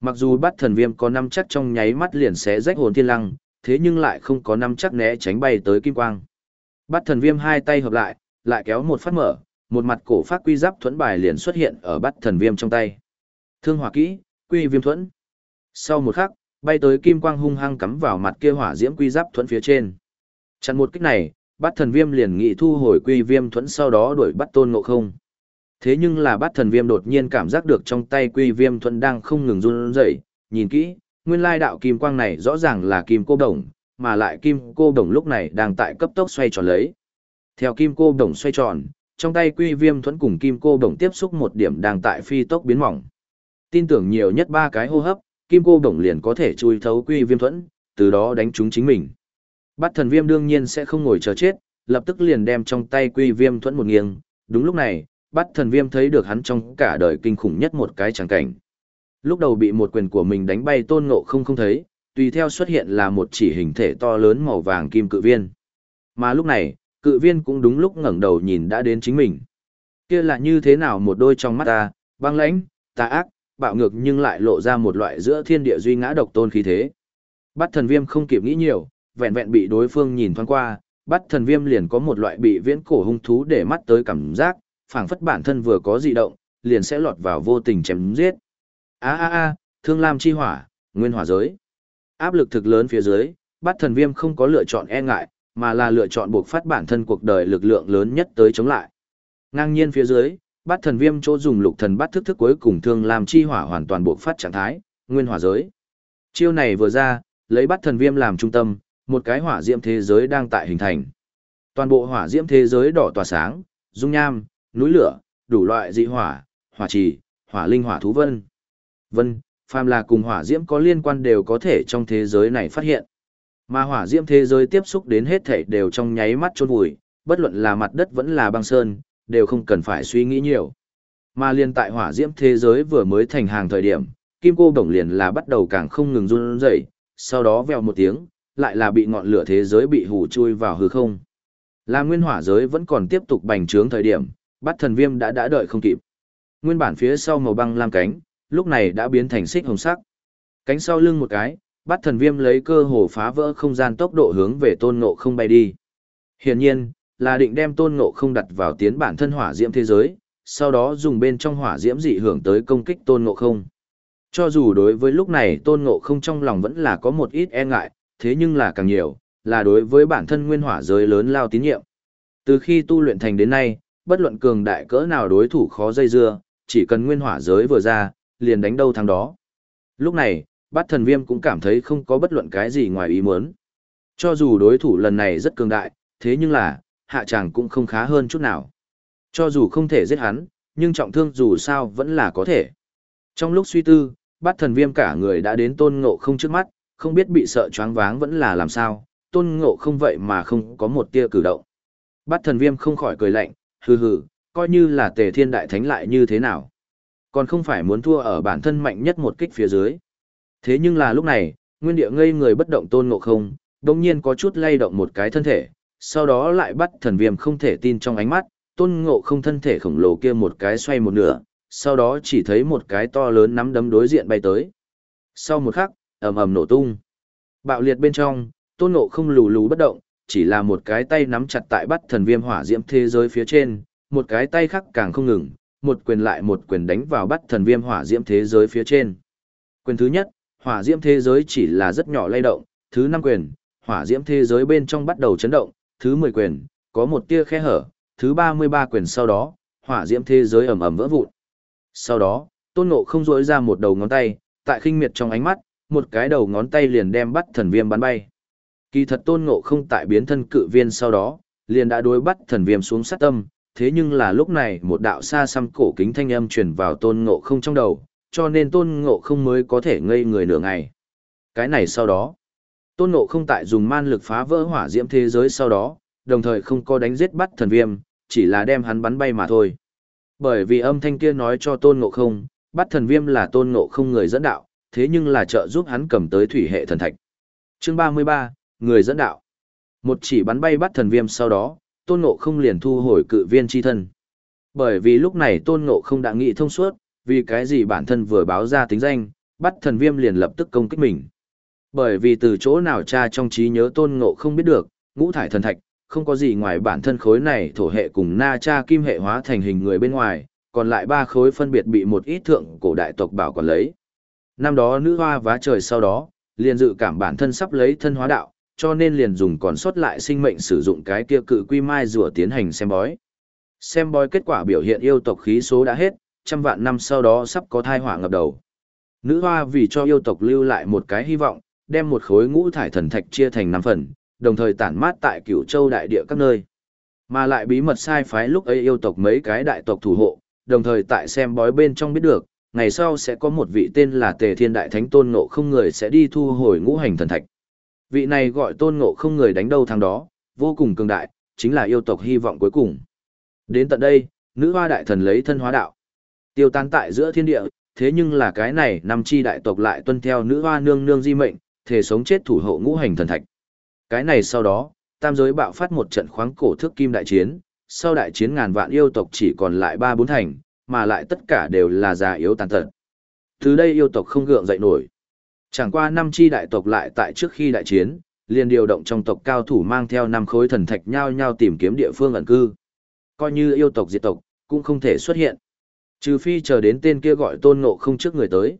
S1: Mặc dù bắt thần viêm có năm chắc trong nháy mắt liền sẽ rách hồn thiên lăng, thế nhưng lại không có năm chắc né tránh bay tới kim quang. Bắt thần viêm hai tay hợp lại, lại kéo một phát mở, một mặt cổ phát quy giáp thuẫn bài liền xuất hiện ở bắt thần viêm trong tay. Thương hỏa kỹ, quy viêm thuẫn. Sau một khắc, bay tới kim quang hung hăng cắm vào mặt kia hỏa diễm quy giáp thuẫn phía trên. Chặn một kích này, Bát thần viêm liền nghị thu hồi quy viêm thuẫn sau đó đuổi bắt tôn ngộ không. Thế nhưng là Bát thần viêm đột nhiên cảm giác được trong tay quy viêm thuẫn đang không ngừng run rẩy, nhìn kỹ, nguyên lai đạo kim quang này rõ ràng là kim cô đồng, mà lại kim cô đồng lúc này đang tại cấp tốc xoay tròn lấy. Theo kim cô đồng xoay tròn, trong tay quy viêm thuẫn cùng kim cô đồng tiếp xúc một điểm đang tại phi tốc biến mỏng. Tin tưởng nhiều nhất ba cái hô hấp, kim cô đồng liền có thể chui thấu quy viêm thuẫn, từ đó đánh trúng chính mình. Bát thần viêm đương nhiên sẽ không ngồi chờ chết, lập tức liền đem trong tay quy viêm thuẫn một nghiêng. Đúng lúc này, Bát thần viêm thấy được hắn trong cả đời kinh khủng nhất một cái tràng cảnh. Lúc đầu bị một quyền của mình đánh bay tôn ngộ không không thấy, tùy theo xuất hiện là một chỉ hình thể to lớn màu vàng kim cự viên. Mà lúc này, cự viên cũng đúng lúc ngẩng đầu nhìn đã đến chính mình. Kia là như thế nào một đôi trong mắt ta, băng lãnh, tà ác, bạo ngược nhưng lại lộ ra một loại giữa thiên địa duy ngã độc tôn khí thế. Bắt thần viêm không kịp nghĩ nhiều, vẹn vẹn bị đối phương nhìn thoáng qua, bắt thần viêm liền có một loại bị viễn cổ hung thú để mắt tới cảm giác, phảng phất bản thân vừa có dị động, liền sẽ lọt vào vô tình chém giết. A a a, thương lam chi hỏa, nguyên hỏa giới. Áp lực thực lớn phía dưới, bắt thần viêm không có lựa chọn e ngại, mà là lựa chọn buộc phát bản thân cuộc đời lực lượng lớn nhất tới chống lại. Ngang nhiên phía dưới, bắt thần viêm chỗ dùng lục thần bắt thức thức cuối cùng thương lam chi hỏa hoàn toàn buộc phát trạng thái, nguyên hỏa giới. Chiêu này vừa ra, lấy bắt thần viêm làm trung tâm, một cái hỏa diễm thế giới đang tại hình thành. Toàn bộ hỏa diễm thế giới đỏ tỏa sáng, dung nham, núi lửa, đủ loại dị hỏa, hỏa trì, hỏa linh hỏa thú vân. Vân, phàm là cùng hỏa diễm có liên quan đều có thể trong thế giới này phát hiện. Mà hỏa diễm thế giới tiếp xúc đến hết thảy đều trong nháy mắt chôn vùi, bất luận là mặt đất vẫn là băng sơn, đều không cần phải suy nghĩ nhiều. Mà liên tại hỏa diễm thế giới vừa mới thành hàng thời điểm, kim cô đồng liền là bắt đầu càng không ngừng run rẩy, sau đó vèo một tiếng, lại là bị ngọn lửa thế giới bị hù chui vào hư không. Là nguyên hỏa giới vẫn còn tiếp tục bành trướng thời điểm, bắt thần viêm đã đã đợi không kịp. Nguyên bản phía sau màu băng lam cánh, lúc này đã biến thành xích hồng sắc. Cánh sau lưng một cái, bắt thần viêm lấy cơ hồ phá vỡ không gian tốc độ hướng về tôn ngộ không bay đi. Hiển nhiên, là định đem tôn ngộ không đặt vào tiến bản thân hỏa diễm thế giới, sau đó dùng bên trong hỏa diễm dị hưởng tới công kích tôn ngộ không. Cho dù đối với lúc này tôn ngộ không trong lòng vẫn là có một ít e ngại, thế nhưng là càng nhiều, là đối với bản thân nguyên hỏa giới lớn lao tín nhiệm. Từ khi tu luyện thành đến nay, bất luận cường đại cỡ nào đối thủ khó dây dưa, chỉ cần nguyên hỏa giới vừa ra, liền đánh đâu thắng đó. Lúc này, bát thần viêm cũng cảm thấy không có bất luận cái gì ngoài ý muốn. Cho dù đối thủ lần này rất cường đại, thế nhưng là, hạ chàng cũng không khá hơn chút nào. Cho dù không thể giết hắn, nhưng trọng thương dù sao vẫn là có thể. Trong lúc suy tư, bát thần viêm cả người đã đến tôn ngộ không trước mắt, không biết bị sợ choáng váng vẫn là làm sao, tôn ngộ không vậy mà không có một tia cử động. Bát thần viêm không khỏi cười lạnh, hừ hừ, coi như là tề thiên đại thánh lại như thế nào. Còn không phải muốn thua ở bản thân mạnh nhất một kích phía dưới. Thế nhưng là lúc này, nguyên địa ngây người bất động tôn ngộ không, đồng nhiên có chút lay động một cái thân thể, sau đó lại bắt thần viêm không thể tin trong ánh mắt, tôn ngộ không thân thể khổng lồ kia một cái xoay một nửa, sau đó chỉ thấy một cái to lớn nắm đấm đối diện bay tới. Sau một khắc, ầm ầm nổ tung. Bạo liệt bên trong, tôn ngộ không lù lù bất động, chỉ là một cái tay nắm chặt tại bắt thần viêm hỏa diễm thế giới phía trên, một cái tay khác càng không ngừng, một quyền lại một quyền đánh vào bắt thần viêm hỏa diễm thế giới phía trên. Quyền thứ nhất, hỏa diễm thế giới chỉ là rất nhỏ lay động, thứ năm quyền, hỏa diễm thế giới bên trong bắt đầu chấn động, thứ mười quyền, có một tia khe hở, thứ ba mươi ba quyền sau đó, hỏa diễm thế giới ầm ầm vỡ vụn. Sau đó, Tôn Ngộ không rỗi ra một đầu ngón tay, tại khinh miệt trong ánh mắt, một cái đầu ngón tay liền đem bắt thần viêm bắn bay. Kỳ thật Tôn Ngộ không tại biến thân cự viên sau đó, liền đã đối bắt thần viêm xuống sát tâm, thế nhưng là lúc này một đạo xa xăm cổ kính thanh âm truyền vào Tôn Ngộ không trong đầu, cho nên Tôn Ngộ không mới có thể ngây người nửa ngày. Cái này sau đó, Tôn Ngộ không tại dùng man lực phá vỡ hỏa diễm thế giới sau đó, đồng thời không có đánh giết bắt thần viêm, chỉ là đem hắn bắn bay mà thôi. Bởi vì âm thanh kia nói cho Tôn Ngộ không, bắt thần viêm là Tôn Ngộ không người dẫn đạo, thế nhưng là trợ giúp hắn cầm tới thủy hệ thần thạch. Chương 33, người dẫn đạo. Một chỉ bắn bay bắt thần viêm sau đó, Tôn Ngộ không liền thu hồi cự viên chi thân. Bởi vì lúc này Tôn Ngộ không đã nghĩ thông suốt, vì cái gì bản thân vừa báo ra tính danh, bắt thần viêm liền lập tức công kích mình. Bởi vì từ chỗ nào cha trong trí nhớ Tôn Ngộ không biết được, ngũ thải thần thạch, không có gì ngoài bản thân khối này thổ hệ cùng na cha kim hệ hóa thành hình người bên ngoài, còn lại ba khối phân biệt bị một ít thượng cổ đại tộc bảo quản lấy. Năm đó nữ hoa vá trời sau đó, liền dự cảm bản thân sắp lấy thân hóa đạo, cho nên liền dùng còn sót lại sinh mệnh sử dụng cái kia cự quy mai rùa tiến hành xem bói. Xem bói kết quả biểu hiện yêu tộc khí số đã hết, trăm vạn năm sau đó sắp có thai hỏa ngập đầu. Nữ hoa vì cho yêu tộc lưu lại một cái hy vọng, đem một khối ngũ thải thần thạch chia thành năm phần, đồng thời tản mát tại cửu châu đại địa các nơi. Mà lại bí mật sai phái lúc ấy yêu tộc mấy cái đại tộc thủ hộ, đồng thời tại xem bói bên trong biết được, ngày sau sẽ có một vị tên là Tề Thiên Đại Thánh Tôn Ngộ không người sẽ đi thu hồi ngũ hành thần thạch. Vị này gọi Tôn Ngộ không người đánh đâu thằng đó, vô cùng cường đại, chính là yêu tộc hy vọng cuối cùng. Đến tận đây, nữ hoa đại thần lấy thân hóa đạo. Tiêu tan tại giữa thiên địa, thế nhưng là cái này năm chi đại tộc lại tuân theo nữ hoa nương nương di mệnh, thể sống chết thủ hộ ngũ hành thần thạch. Cái này sau đó, tam giới bạo phát một trận khoáng cổ thước kim đại chiến, sau đại chiến ngàn vạn yêu tộc chỉ còn lại ba bốn thành, mà lại tất cả đều là già yếu tàn tật. Từ đây yêu tộc không gượng dậy nổi. Chẳng qua năm chi đại tộc lại tại trước khi đại chiến, liền điều động trong tộc cao thủ mang theo năm khối thần thạch nhau nhau tìm kiếm địa phương ẩn cư. Coi như yêu tộc diệt tộc, cũng không thể xuất hiện. Trừ phi chờ đến tên kia gọi tôn ngộ không trước người tới.